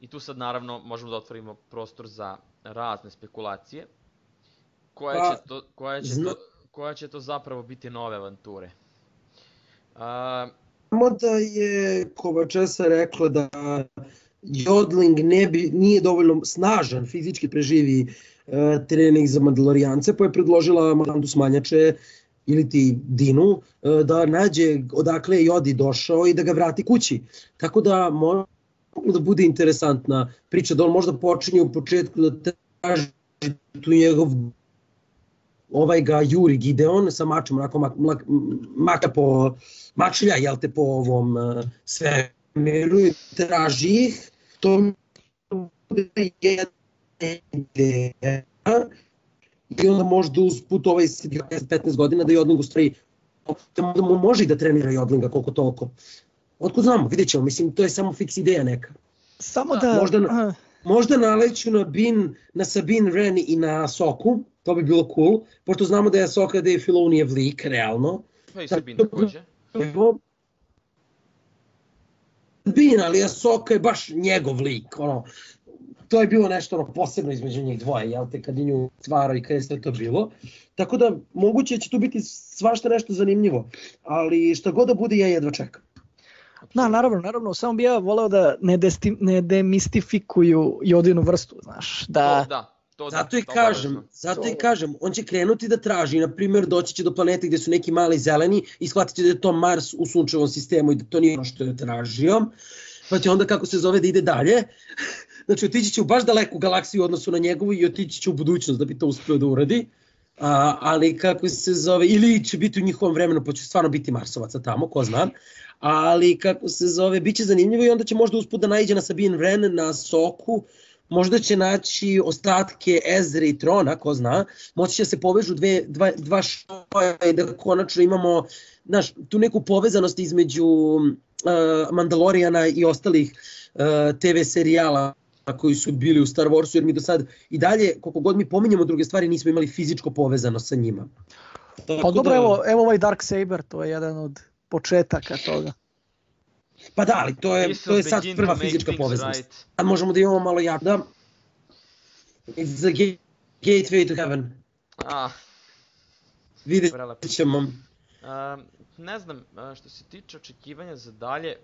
I tu sad naravno možemo da otvorimo prostor za razne spekulacije. Koja Pa, će to, koja će zna- to, koja će to zapravo biti nove avanture. A, Samo da je Kovačesa rekla da Jodling ne bi, nije dovoljno snažan fizički preživi e, trening za Mandalorijance, pa je predložila Malandu Smanjače ili ti Dinu e, da nađe odakle je Jodi došao i da ga vrati kući. Tako da može da bude interesantna priča, da on možda počinje u početku da traži tu njegov ovaj ga Juri Gideon sa mačem, onako mak, mak, maka po mačlja, jel te, po ovom uh, svemiru i traži ih. To mi bude jedna ideja. I onda možda usput ovaj 15 godina da Jodling u stvari da mu može i da trenira Jodlinga koliko toliko. Otkud znamo, vidjet ćemo, mislim, to je samo fiks ideja neka. Samo Da, da... možda na- Možda naleću na Bin, na Sabine Wren i na Soku, to bi bilo cool, pošto znamo da je Soka da je Filonijev lik, realno. pa i Sabin takođe. Evo, Bin, ali Soka je baš njegov lik, ono, to je bilo nešto ono posebno između njih dvoje, jel te, kad je nju stvarao i kad je sve to bilo. Tako da, moguće će tu biti svašta nešto zanimljivo, ali šta god da bude, ja jedva čekam. Da, naravno, naravno, samo bi ja voleo da ne, desti, ne demistifikuju jodinu vrstu, znaš, da... To, da, to da. Zato i to kažem, obavezno. zato i To- kažem, on će krenuti da traži, na primjer, doći će do planete gdje su neki mali zeleni i shvatit će da je to Mars u sunčevom sistemu i da to nije ono što je tražio, pa će onda kako se zove da ide dalje. Znači otići će u baš daleku galaksiju u odnosu na njegovu i otići će u budućnost da bi to uspio da uradi. A, ali kako se zove, ili će biti u njihovom vremenu, pa će stvarno biti Marsovaca tamo, ko zna. Ali kako se zove, bit će zanimljivo i onda će možda usput da naiđe na Sabine Wren na Soku, možda će naći ostatke Ezre i Trona, ko zna, moći će se povežu dve, dva, dva šoja i da konačno imamo znaš, tu neku povezanost između uh, Mandalorijana i ostalih uh, TV serijala koji su bili u Star Warsu, jer mi do sad i dalje, koliko god mi pominjamo druge stvari, nismo imali fizičko povezano sa njima. Pa Tako dobro, da- evo, evo ovaj Dark Saber, to je jedan od početaka toga. Pa da, ali to je, to je sad prva fizička things povezanost. right. Sad možemo da imamo malo jak, da. It's the ga- gateway to heaven. Ah, Vidjet ćemo. Um, ne znam, što se tiče očekivanja za dalje,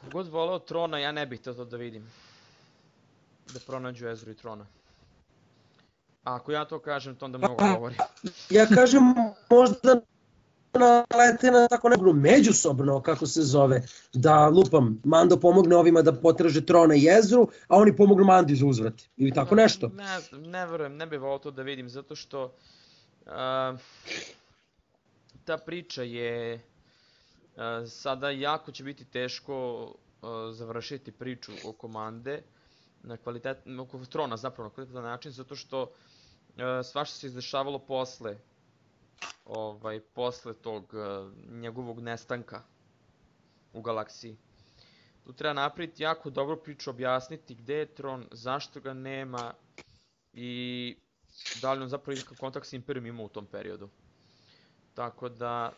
kogod voleo Trona, ja ne bih to, to da vidim. Da pronađu Ezru i Trona. A ako ja to kažem, to onda mnogo govori. Ja kažem možda nalete na tako neku međusobno, kako se zove, da lupam, Mando pomogne ovima da potraže Trona i Ezru, a oni pomognu Mandi za uzvrat. Ili tako nešto. Ne ne verujem, ne bih volao to da vidim, zato što a, ta priča je sada jako će biti teško završiti priču o komande na kvalitet, oko trona zapravo na kvalitetan način, zato što svašta se izdešavalo posle ovaj, posle tog a, njegovog nestanka u galaksiji. Tu treba napraviti jako dobro priču, objasniti gde je Tron, zašto ga nema i da li on zapravo ikakav kontakt s Imperijom ima u tom periodu. Tako da,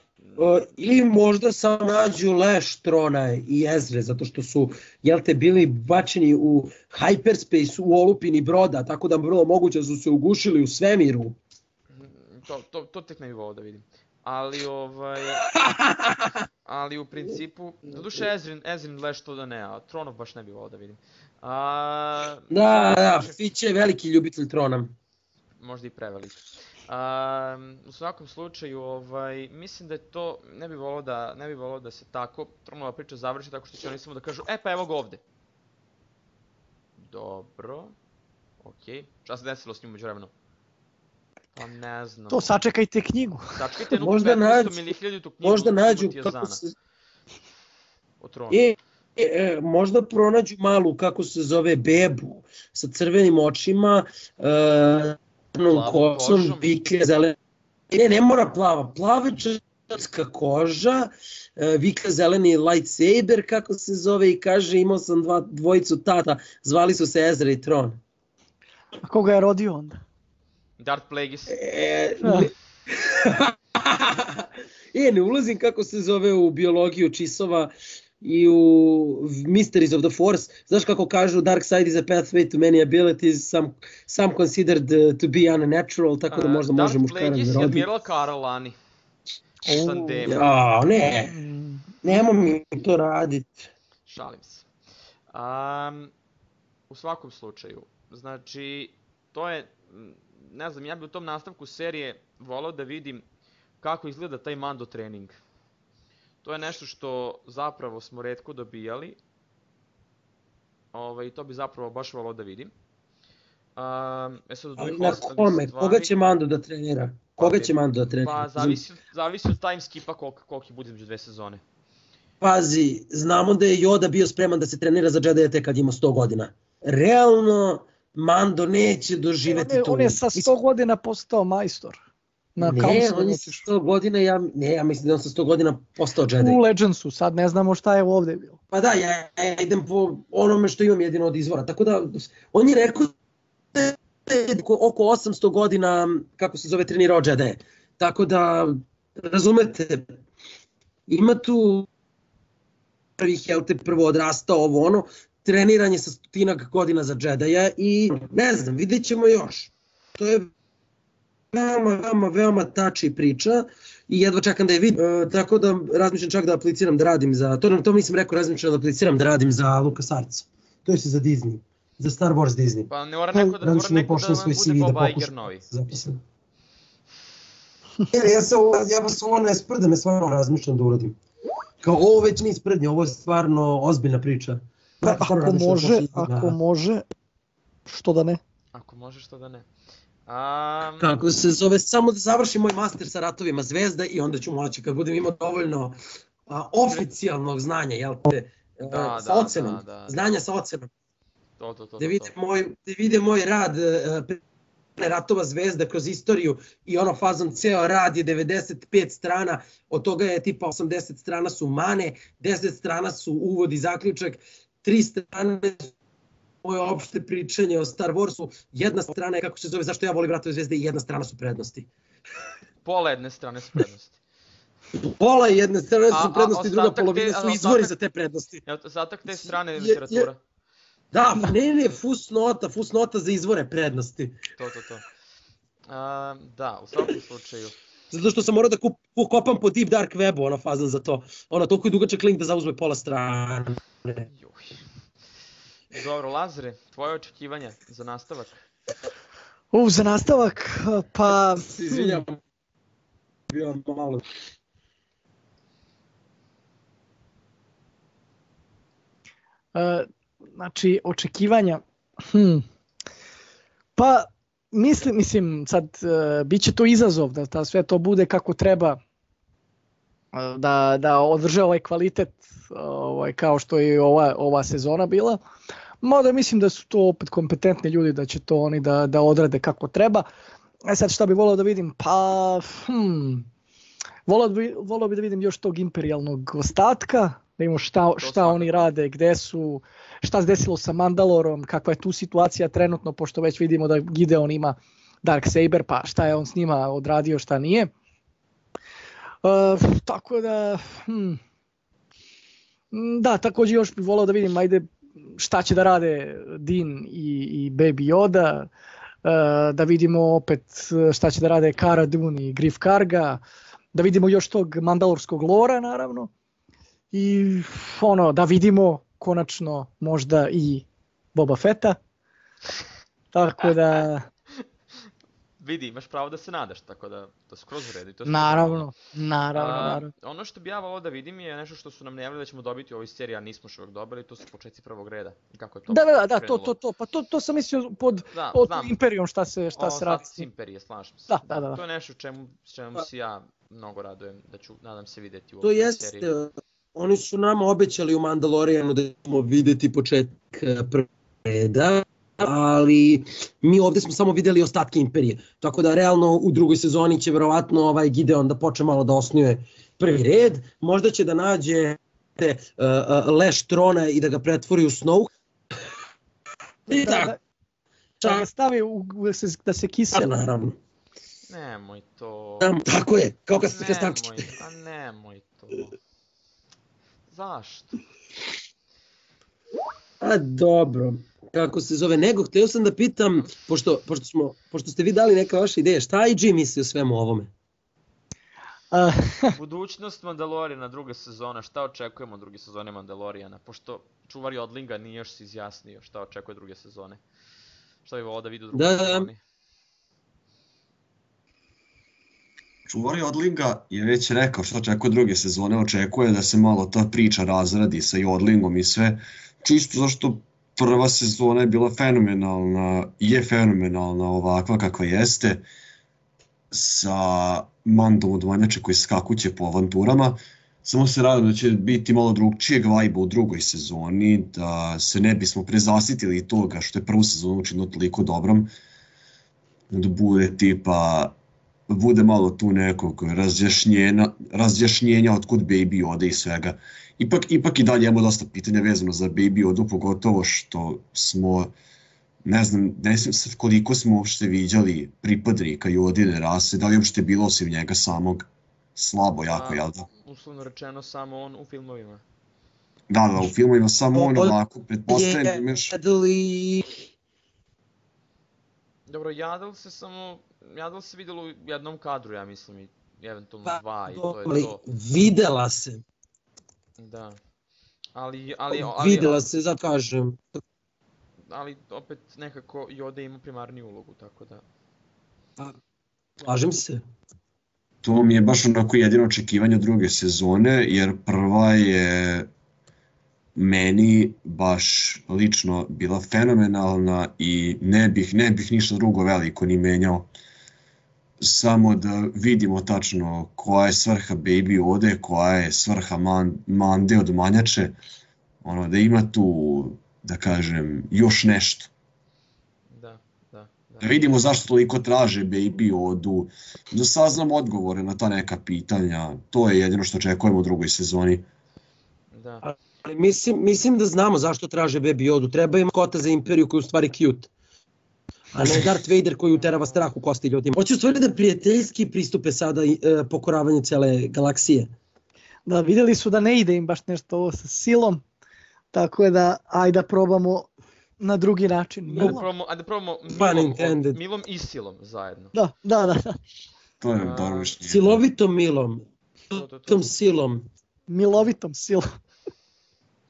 ili možda samo nađu leš Trona i Ezre, zato što su, jel te, bili bačeni u hyperspace, u olupini broda, tako da vrlo moguće su se ugušili u svemiru. To, to, to tek ne bih volao da vidim. Ali ovaj... Ali u principu, doduše Ezrin, Ezrin Leš to da ne, a Tronov baš ne bih volao da vidim. A, Da, da, Fiće je veliki ljubitelj Trona. možda i prevelik. A, u svakom slučaju, ovaj, mislim da je to, ne bih volao da, ne bih volao da se tako Tronova priča završi tako što će oni samo da kažu, e pa evo ga ovde. Dobro. Okej. Šta se desilo s njim uđe vremenu? Pa ne znam. To sačekajte knjigu. Sačekajte jednu Možda 15. nađu- ili 1000 knjigu Možda nađu kako se... o tronu. E, e, e, možda pronađu malu, kako se zove, bebu sa crvenim očima, e, crnom Plavom kosom, viklje, zelene. Ne, ne mora plava, plavečarska koža, e, viklje zeleni lightsaber, kako se zove, i kaže imao sam dva, dvojicu tata, zvali su se Ezra i Tron. A koga je rodio onda? Darth Plagueis. E, ne, e, ne ulazim kako se zove u biologiju čisova i u Mysteries of the Force. Znaš kako kažu Dark side is a pathway to many abilities, some, some considered uh, to be unnatural, tako da možda Darth može muškarac Plagueis da je rodi. Admiral Karolani. Tandem. Ja, ne, nemo mi to raditi. Šalim se. Um, u svakom slučaju, znači, to je, ne znam, ja bi u tom nastavku serije volao da vidim kako izgleda taj Mando trening. To je nešto što zapravo smo redko dobijali. Ovaj, to bi zapravo baš volao da vidim. Um, e sad Ali na kome? stvari- Koga će Mando da trenira? Koga će Mando da trenira? Pa zavisi, zavisi od time skipa koliko, koliko bude između dve sezone. Pazi, znamo da je Yoda bio spreman da se trenira za Jedi kad ima 100 godina. Realno, Mando neće doživeti to. on je sa 100 godina postao majstor. Na ne, Council on je sa 100 godina, ja, ne, ja mislim da on sa 100 godina postao Jedi. U Legendsu, sad ne znamo šta je ovde bilo. Pa da, ja, ja idem po onome što imam jedino od izvora. Tako da, on je rekao da je oko 800 godina, kako se zove, trenirao Jedi. Tako da, razumete, ima tu prvih, jel te, prvo odrastao ovo ono, treniranje sa stotinak godina za Jedi-a i ne znam, vidjet ćemo još. To je veoma, veoma, veoma tači priča i jedva čekam da je vidim. E, tako da razmišljam čak da apliciram da radim za, to, to nisam rekao, razmišljam da apliciram da radim za LucasArts. To je se za Disney, za Star Wars Disney. Pa ne mora neko da, mora Razmišljam neko da svoj bude CV da pokušam. novi. Zapisam. Jer ja se ovo, ja vas ovo ne sprdam, ja stvarno razmišljam da uradim. Kao ovo već nije sprdnje, ovo je stvarno ozbiljna priča. Stvarno Ako da može, pošaljem da- ako može, što da ne? Ako može, što da ne. A, kako se zove, samo da završim moj master sa ratovima zvezda i onda ću moći kad budem imao dovoljno a, oficijalnog znanja, jel te, Da, da, sa da, ocenom, da, da. znanja sa ocenom, to, to, to, da to, vide to. moj, da vide moj rad e, pre ratova zvezda kroz istoriju i ono fazom ceo rad je 95 strana, od toga je tipa 80 strana su mane, 10 strana su uvod i zaključak, 3 strane moje opšte pričanje o Star Warsu, jedna strana je kako se zove zašto ja volim ratove zvezde i jedna strana su prednosti. Pola jedne strane su prednosti. Pola jedne strane A- su a prednosti, druga ostatak te- polovina su a izvori za te prednosti. Zatak te strane je- literatura. Da, pa ne, ne, fusnota, fusnota za izvore prednosti. To, to, to. A, da, u svakom slučaju. Zato što sam morao da kup, kopam po Deep Dark Webu, ono fazan za to. Ono, toliko je dugačak link da zauzme pola strane. Juj. Dobro, Lazare, tvoje očekivanja za nastavak? U, za nastavak, pa... Izvinjam. Bio malo. E, znači, očekivanja, hm, pa mislim, mislim, sad, e, bit će to izazov da, da sve to bude kako treba, e, da, da održe ovaj kvalitet ovaj, kao što je ova, ova sezona bila. Mada mislim da su to opet kompetentni ljudi, da će to oni da, da odrade kako treba. E sad šta bi volao da vidim? Pa, hm, volao bi, volao bi da vidim još tog imperijalnog ostatka, da vidimo šta, šta oni rade, gde su, šta se desilo sa Mandalorom, kakva je tu situacija trenutno, pošto već vidimo da Gideon ima Dark Saber, pa šta je on s njima odradio, šta nije. Uh, tako da, hm, da, takođe još bih volao da vidim, ajde, šta će da rade Din i, i Baby Yoda, uh, da vidimo opet uh, šta će da rade Cara Dune i Griff Karga, da vidimo još tog mandalorskog lora naravno i ono da vidimo konačno možda i Boba Fetta. Tako da Vidi, imaš pravo da se nadaš, tako da to skroz u redu. i To naravno, naravno, A, naravno. Ono što bi ja volao da vidim je nešto što su nam najavili da ćemo dobiti u ovoj seriji, a nismo uvek dobili, to su početci prvog reda. Kako je to Da, da, da, da, to, to, to, pa to, to sam mislio pod, Da, pod znam. Imperijom šta se, šta Ovo se radi. Ostatci imperije, slažem se. Da, da, da, da. To je nešto čemu, čemu se ja mnogo radujem, da ću, nadam se, videti u To ovoj jeste, seriji. Oni su nama obećali u Mandalorianu da ćemo videti početak eh, prvog reda, ali mi ovde smo samo videli ostatke Imperije. Tako da realno u drugoj sezoni će verovatno ovaj Gideon da počne malo da osnuje prvi red, možda će da nađe te, uh, uh, leš trona i da ga pretvori u Snow. I Da, da, da stavi u, da se, da se kiseli. naravno. Nemoj to. Tako je, kao kad ste Nemoj, kastančići. a nemoj to. Zašto? A dobro, kako se zove, nego htio sam da pitam, pošto, pošto, smo, pošto ste vi dali neke vaše ideje, šta IG misli o svemu ovome? Budućnost Mandaloriana druga sezona, šta očekujemo od druge sezone Mandaloriana? Pošto čuvar Odlinga nije još se izjasnio šta očekuje druge sezone. Šta bi volao da vidi u drugoj Da, da. sezoni? Čuvari Odlinga je već rekao što očekuje druge sezone, očekuje da se malo ta priča razradi sa Odlingom i sve, čisto zašto prva sezona je bila fenomenalna, je fenomenalna ovakva kakva jeste, sa Mandom od Vanjače koji skakuće po avanturama, samo se radim da će biti malo drugčijeg vajba u drugoj sezoni, da se ne bismo prezasitili toga što je prvu sezonu učinilo toliko dobrom, da bude tipa bude malo tu nekog razjašnjenja, razjašnjenja otkud Baby ode i svega. Ipak, ipak i dalje imamo dosta pitanja vezano za Baby Odu, pogotovo što smo, ne znam, ne znam sad koliko smo uopšte viđali pripadnika Jodine rase, da li je uopšte bilo osim njega samog slabo jako, A, jel da? Uslovno rečeno samo on u filmovima. Da, da, u filmovima samo on O- o- onako, pretpostavljam da imaš... Jedli... Dobro, Jadal se samo... Jadal se videlo u jednom kadru, ja mislim, i eventualno Pa, dva, i to je ali to. videla se, Da. Ali, ali, ali, videla se, zato kažem. ali opet nekako Yoda ima primarniju ulogu, tako da... Slažem se. To mi je baš onako jedino očekivanje druge sezone, jer prva je meni baš lično bila fenomenalna i ne bih, ne bih ništa drugo veliko ni menjao. Samo da vidimo tačno koja je svrha Baby Ode, koja je svrha man, Mande od Manjače, ono, da ima tu, da kažem, još nešto. Da, da, da. Da vidimo zašto toliko traže Baby Odu, da saznamo odgovore na ta neka pitanja. To je jedino što očekujemo u drugoj sezoni. da. Ali mislim, mislim da znamo zašto traže Baby Yodu. Treba im kota za imperiju koji je u stvari cute. A ne Darth Vader koji uterava strah u kosti ljudima. Hoće u stvari da prijateljski pristupe sada e, pokoravanju cele galaksije. Da, vidjeli su da ne ide im baš nešto ovo sa silom, tako je da ajde da probamo na drugi način. Ajde Milom. probamo, ajde probamo Pun milom, milom i silom zajedno. Da, da, da, da. To je mišljenje. Silovitom milom, To, to, to. tom silom. Milovitom silom.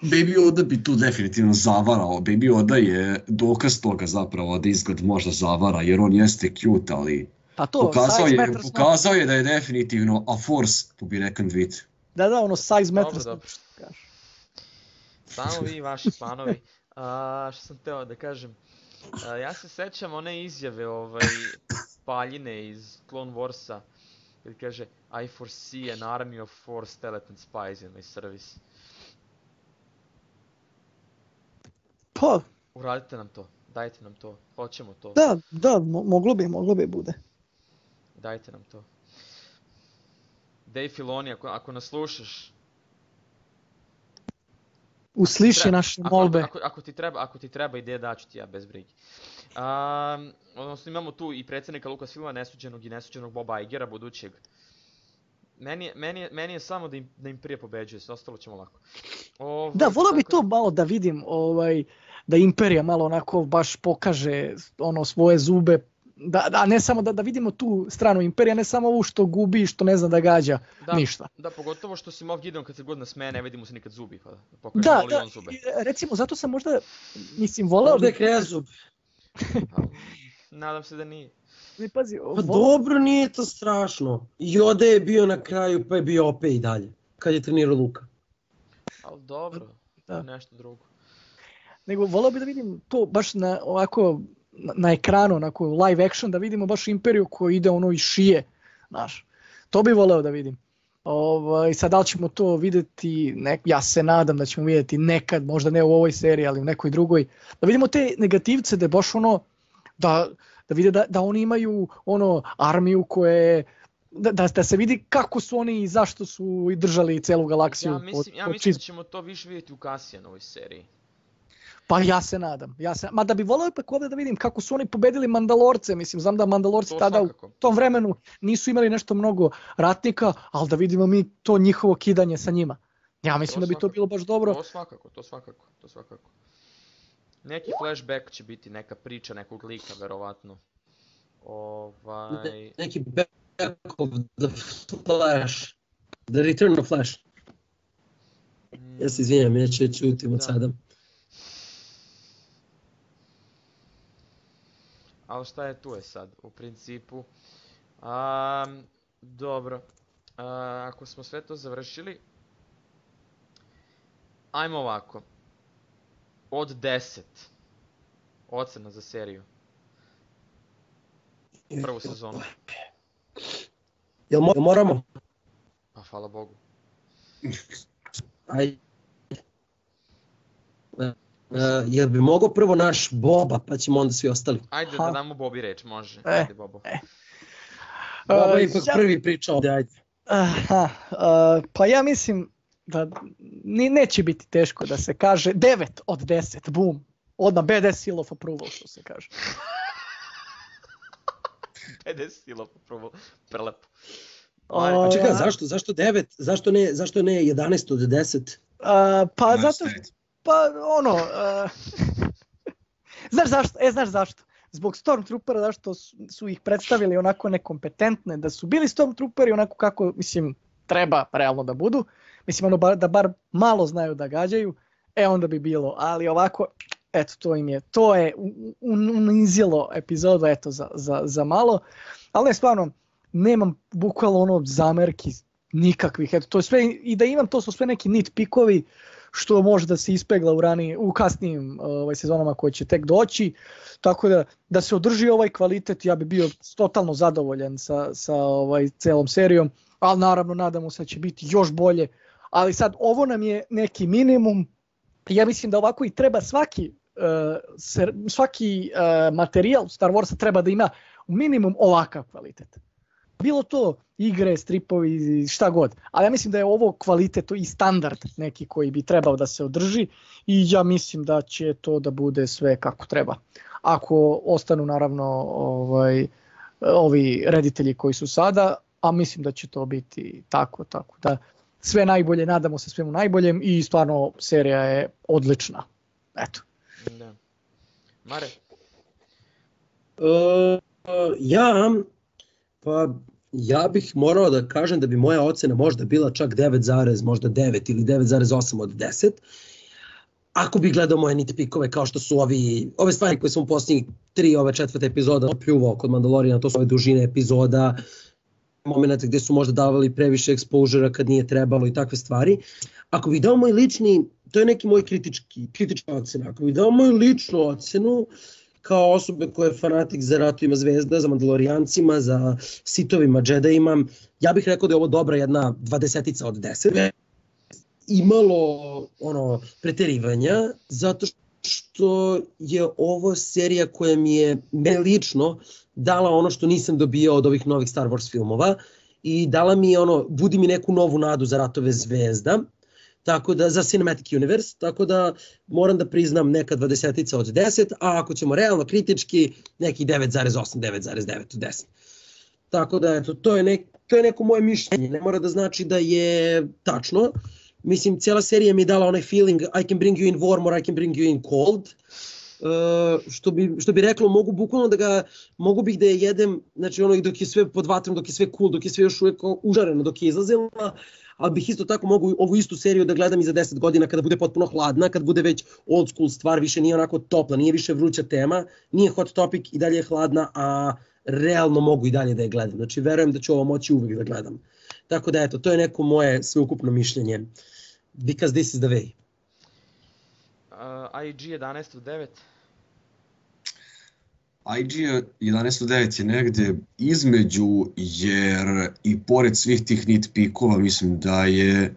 Baby Oda bi tu definitivno zavarao. Baby Oda je dokaz toga zapravo da izgled možda zavara, jer on jeste cute, ali Pa to, pokazao je, pokazao je da je definitivno a force, to bi rekan vid. Da, da, ono size matters. dobro. kažeš. Samo vi vaši planovi. A, što sam teo da kažem. A, ja se sećam one izjave ovaj, Paljine iz Clone Warsa. Kad kaže I foresee an army of four skeleton spies in my service. Pa, Uradite nam to. Dajte nam to. Hoćemo to. da, da, mo- moglo bi, moglo bi bude. Dajte nam to. Dave Filoni, ako, ako nas slušaš, Usliši Treba. naše ako, molbe. ako, ako, ti treba, ako ti treba ideja daću ti ja bez brige. Um, odnosno imamo tu i predsjednika Lukas Filma, nesuđenog i nesuđenog Boba Igera, budućeg. Meni je, meni je, meni je samo da im, da im prije pobeđuje, sve ostalo ćemo lako. Ovaj, Da, volao bi to malo da vidim, ovaj, da Imperija malo onako baš pokaže ono svoje zube, da, da ne samo da, da vidimo tu stranu Imperija, ne samo ovu što gubi, što ne zna da gađa Da, ništa. Da, pogotovo što si Moff Gideon kad se god nasmeje, ne vidi mu se nikad zubi, pa da pokaže Da, malo i da, on zube. recimo, zato sam možda, mislim, voleo je bi, krezub. Pa, nadam se da nije. ne pazi, Pa voleo, dobro, nije to strašno. Yoda je bio na kraju, pa je bio opet i dalje. Kad je trenirao Luka. Ali dobro, Da. nešto drugo. Nego voleo bi da vidim to baš na ovako na, na ekranu, onako live action, da vidimo baš Imperiju koja ide ono iz šije, znaš. To bi voleo da vidim. Ovaj, sad da ćemo to videti, nek, ja se nadam da ćemo videti nekad, možda ne u ovoj seriji, ali u nekoj drugoj, da vidimo te negativce da je baš ono, da, da vide da, da oni imaju ono armiju koje da, da, da se vidi kako su oni i zašto su i držali celu galaksiju. Ja mislim, ja od mislim da ćemo to više vidjeti u Kasijanovoj seriji. Pa ja se nadam. Ja se, ma da bi voleo ipak ovdje da vidim kako su oni pobedili Mandalorce. Mislim, znam da Mandalorci To tada svakako. u tom vremenu nisu imali nešto mnogo ratnika, ali da vidimo mi to njihovo kidanje sa njima. Ja mislim To da bi to svakako. bilo baš dobro. To svakako, to svakako, to svakako. Neki flashback će biti neka priča nekog lika, verovatno. Ovaj... Ne- Neki back of the Flash. The Return of Flash. Ja se izvinjam, ja ću čutim od Da. sada. Ali šta je tu je sad, u principu. Um, dobro. A, ako smo sve to završili, ajmo ovako. Od 10. Ocena za seriju. Prvu sezonu. Jel mo- jel moramo? Pa hvala Bogu. Aj. Uh, jel bi mogao prvo naš Boba, pa ćemo onda svi ostali. Ajde Ha. da damo Bobi reč, može. E, Ajde Bobo. e. Boba Uh, je ipak ja- prvi pričao ovdje, ajde. Aha, uh, pa ja mislim da ni, neće biti teško da se kaže 9 od 10, bum. Odmah BD seal of approval, što se kaže. 50 sila popravo. Prelepo. O, A čekaj, zašto, zašto 9? Zašto ne, zašto ne 11 od 10? Uh, pa Znaš zato? Pa ono, uh, znaš zašto? E, znaš zašto? Zbog Stormtroopera, zašto su, ih predstavili onako nekompetentne, da su bili Stormtrooperi onako kako, mislim, treba realno da budu. Mislim, ono, bar, da bar malo znaju da gađaju, e onda bi bilo, ali ovako, eto, to im je, to je unizilo epizodu, eto, za, za, za malo, ali ne, stvarno, nemam bukvalno ono zamerki nikakvih, eto, to je sve, i da imam, to su sve neki nit pikovi, što može da se ispegla u ranije u kasnijim ovaj sezonama koje će tek doći. Tako da da se održi ovaj kvalitet, ja bih bio totalno zadovoljan sa sa ovaj celom serijom, ali naravno nadamo se da će biti još bolje. Ali sad ovo nam je neki minimum. Ja mislim da ovako i treba svaki uh, svaki uh, materijal Star Warsa treba da ima minimum ovakav kvalitet. Bilo to igre, stripovi, šta god. Ali ja mislim da je ovo kvalitet i standard neki koji bi trebao da se održi i ja mislim da će to da bude sve kako treba. Ako ostanu naravno ovaj, ovi reditelji koji su sada, a mislim da će to biti tako, tako da sve najbolje, nadamo se svemu najboljem i stvarno serija je odlična. Eto. Da. Mare? Uh, ja, pa ja bih morao da kažem da bi moja ocena možda bila čak 9, možda 9 ili 9,8 od 10. Ako bi gledao moje nitpikove kao što su ovi, ove stvari koje sam u posljednjih tri ove četvrte epizoda pljuvao kod Mandaloriana, to su ove dužine epizoda, momenta gde su možda davali previše ekspožera kad nije trebalo i takve stvari. Ako bih dao moj lični, to je neki moj kritički, kritička ocena, ako bih dao moju ličnu ocenu, uh, kao osobe koje je fanatik za ratovima zvezda, za mandalorijancima, za sitovima, džedajima. Ja bih rekao da je ovo dobra jedna dvadesetica od deset. Imalo ono preterivanja, zato što je ovo serija koja mi je me lično dala ono što nisam dobio od ovih novih Star Wars filmova i dala mi ono, budi mi neku novu nadu za ratove zvezda tako da za Cinematic Universe, tako da moram da priznam neka dvadesetica od 10, a ako ćemo realno kritički, neki 9,8, 9,9 od 10. Tako da eto, to je, nek, to je neko moje mišljenje, ne mora da znači da je tačno. Mislim, cijela serija mi je dala onaj feeling I can bring you in warm or I can bring you in cold. Uh, što, bi, što bi reklo, mogu bukvalno da ga, mogu bih da je jedem, znači ono dok je sve pod vatrom, dok je sve cool, dok je sve još uvek užareno, dok je izlazila, ali bih isto tako mogu ovu istu seriju da gledam i za 10 godina kada bude potpuno hladna, kad bude već old school stvar, više nije onako topla, nije više vruća tema, nije hot topic i dalje je hladna, a realno mogu i dalje da je gledam. Znači verujem da ću ovo moći uvek da gledam. Tako da eto, to je neko moje sveukupno mišljenje. Because this is the way. Uh, IG 11 od 9. IG 11.9 je negde između, jer i pored svih tih nitpikova mislim da je,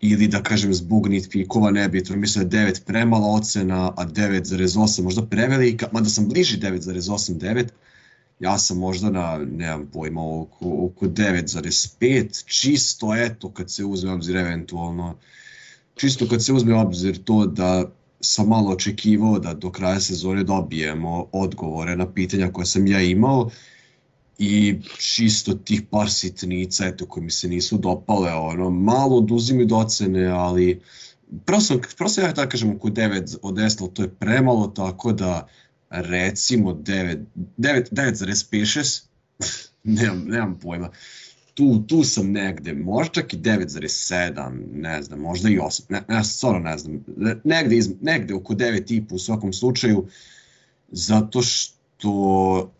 ili da kažem zbog nitpikova nebitno, mislim da je 9 premala ocena, a 9,8 možda prevelika, mada sam bliži 9,8-9, ja sam možda na, nemam pojma, oko, oko 9,5, čisto eto kad se uzme obzir eventualno, čisto kad se uzme obzir to da sam malo očekivao da do kraja sezone dobijemo odgovore na pitanja koje sam ja imao i čisto tih par sitnica eto, koje mi se nisu dopale, ono, malo oduzimaju do ocene, ali prosto, prosto ja tako kažem oko 9 od 10, to je premalo, tako da recimo 9, 9, 9,5, nemam, nemam pojma tu, tu sam negde, možda čak i 9,7, ne znam, možda i 8, ne, ne, stvarno ne znam, negde, iz, negde oko 9,5 u svakom slučaju, zato što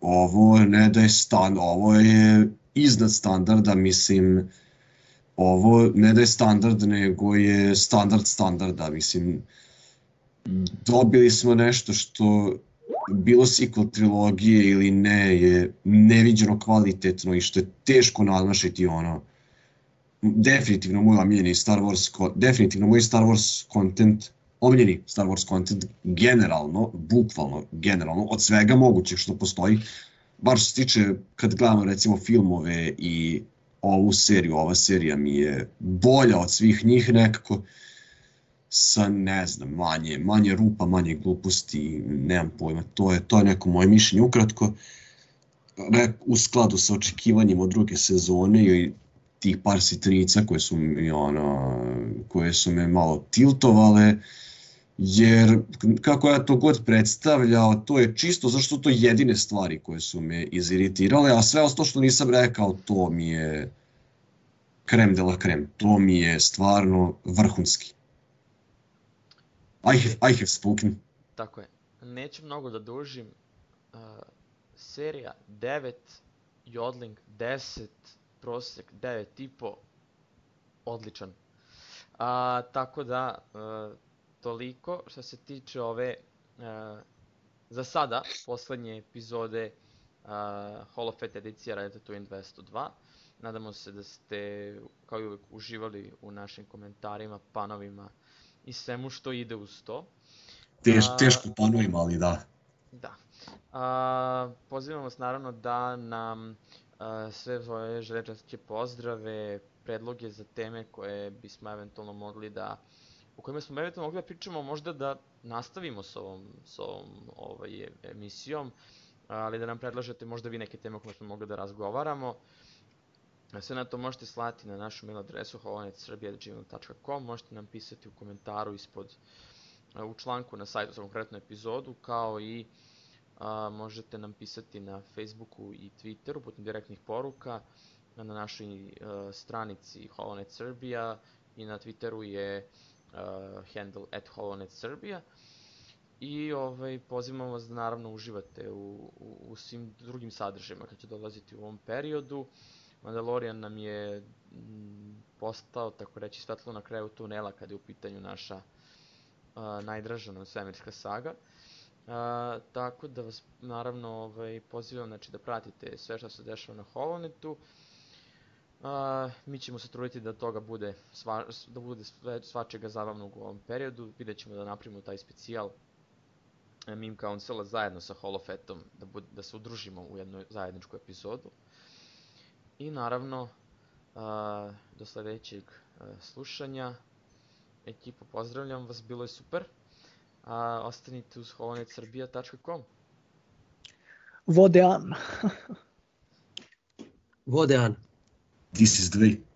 ovo ne da je stan, ovo je iznad standarda, mislim, ovo ne da je standard, nego je standard standarda, mislim, dobili smo nešto što bilo sequel trilogije ili ne je neviđeno kvalitetno i što je teško nadmašiti ono. Definitivno moj omiljeni Star Wars definitivno moj Star Wars content omiljeni Star Wars content generalno, bukvalno generalno od svega mogućeg što postoji. Bar što se tiče kad gledamo recimo filmove i ovu seriju, ova serija mi je bolja od svih njih nekako sa, ne znam, manje, manje rupa, manje gluposti, nemam pojma, to je, to je neko moje mišljenje ukratko, u skladu sa očekivanjem od druge sezone i tih par sitnica koje su mi ono, koje su me malo tiltovale, jer kako ja to god predstavljao, to je čisto zašto to jedine stvari koje su me iziritirale, a sve ostalo što nisam rekao, to mi je krem de la krem, to mi je stvarno vrhunski. I have, I have spoken. Tako je. Neću mnogo da dužim. Uh, serija 9, Jodling 10, prosek 9,5, odličan. Uh, A, tako da, e, toliko što se tiče ove, e, za sada, poslednje epizode uh, Hall of Fate edicija Ratatouille 202. Nadamo se da ste, kao i uvek, uživali u našim komentarima, panovima i svemu što ide uz to. Teš, A- teško panovima, ali da. Da. A, pozivam vas naravno da nam a, sve svoje želečanske pozdrave, predloge za teme koje bismo eventualno mogli da u kojima smo eventualno mogli da pričamo, možda da nastavimo s ovom, s ovom ovaj, emisijom, ali da nam predlažete možda vi neke teme o kojima smo mogli da razgovaramo. Sve na to možete slati na našu mail adresu holonetsrbija.gmail.com, možete nam pisati u komentaru ispod u članku na sajtu za konkretnu epizodu, kao i a, možete nam pisati na Facebooku i Twitteru putem direktnih poruka, na našoj a, stranici Holonet Srbija i na Twitteru je a, handle at Holonet Srbija. I ovaj, pozivamo vas da naravno uživate u, u, u svim drugim sadržajima kad će dolaziti u ovom periodu. Mandalorian nam je mm, postao, tako reći, svetlo na kraju tunela kada je u pitanju naša a, najdraža svemirska saga. A, tako da vas naravno ovaj, pozivam znači, da pratite sve što se dešava na Holonetu. A, mi ćemo se truditi da toga bude, sva, da bude sve, svačega zabavnog u ovom periodu. Vidjet ćemo da napravimo taj specijal Meme Councila zajedno sa Holofetom, da, bud, da se udružimo u jednu zajedničku epizodu. I naravno, do sledećeg a, slušanja. Ekipo, pozdravljam vas, bilo je super. A, ostanite uz holonetsrbija.com. Vode An. Vode An. This is way.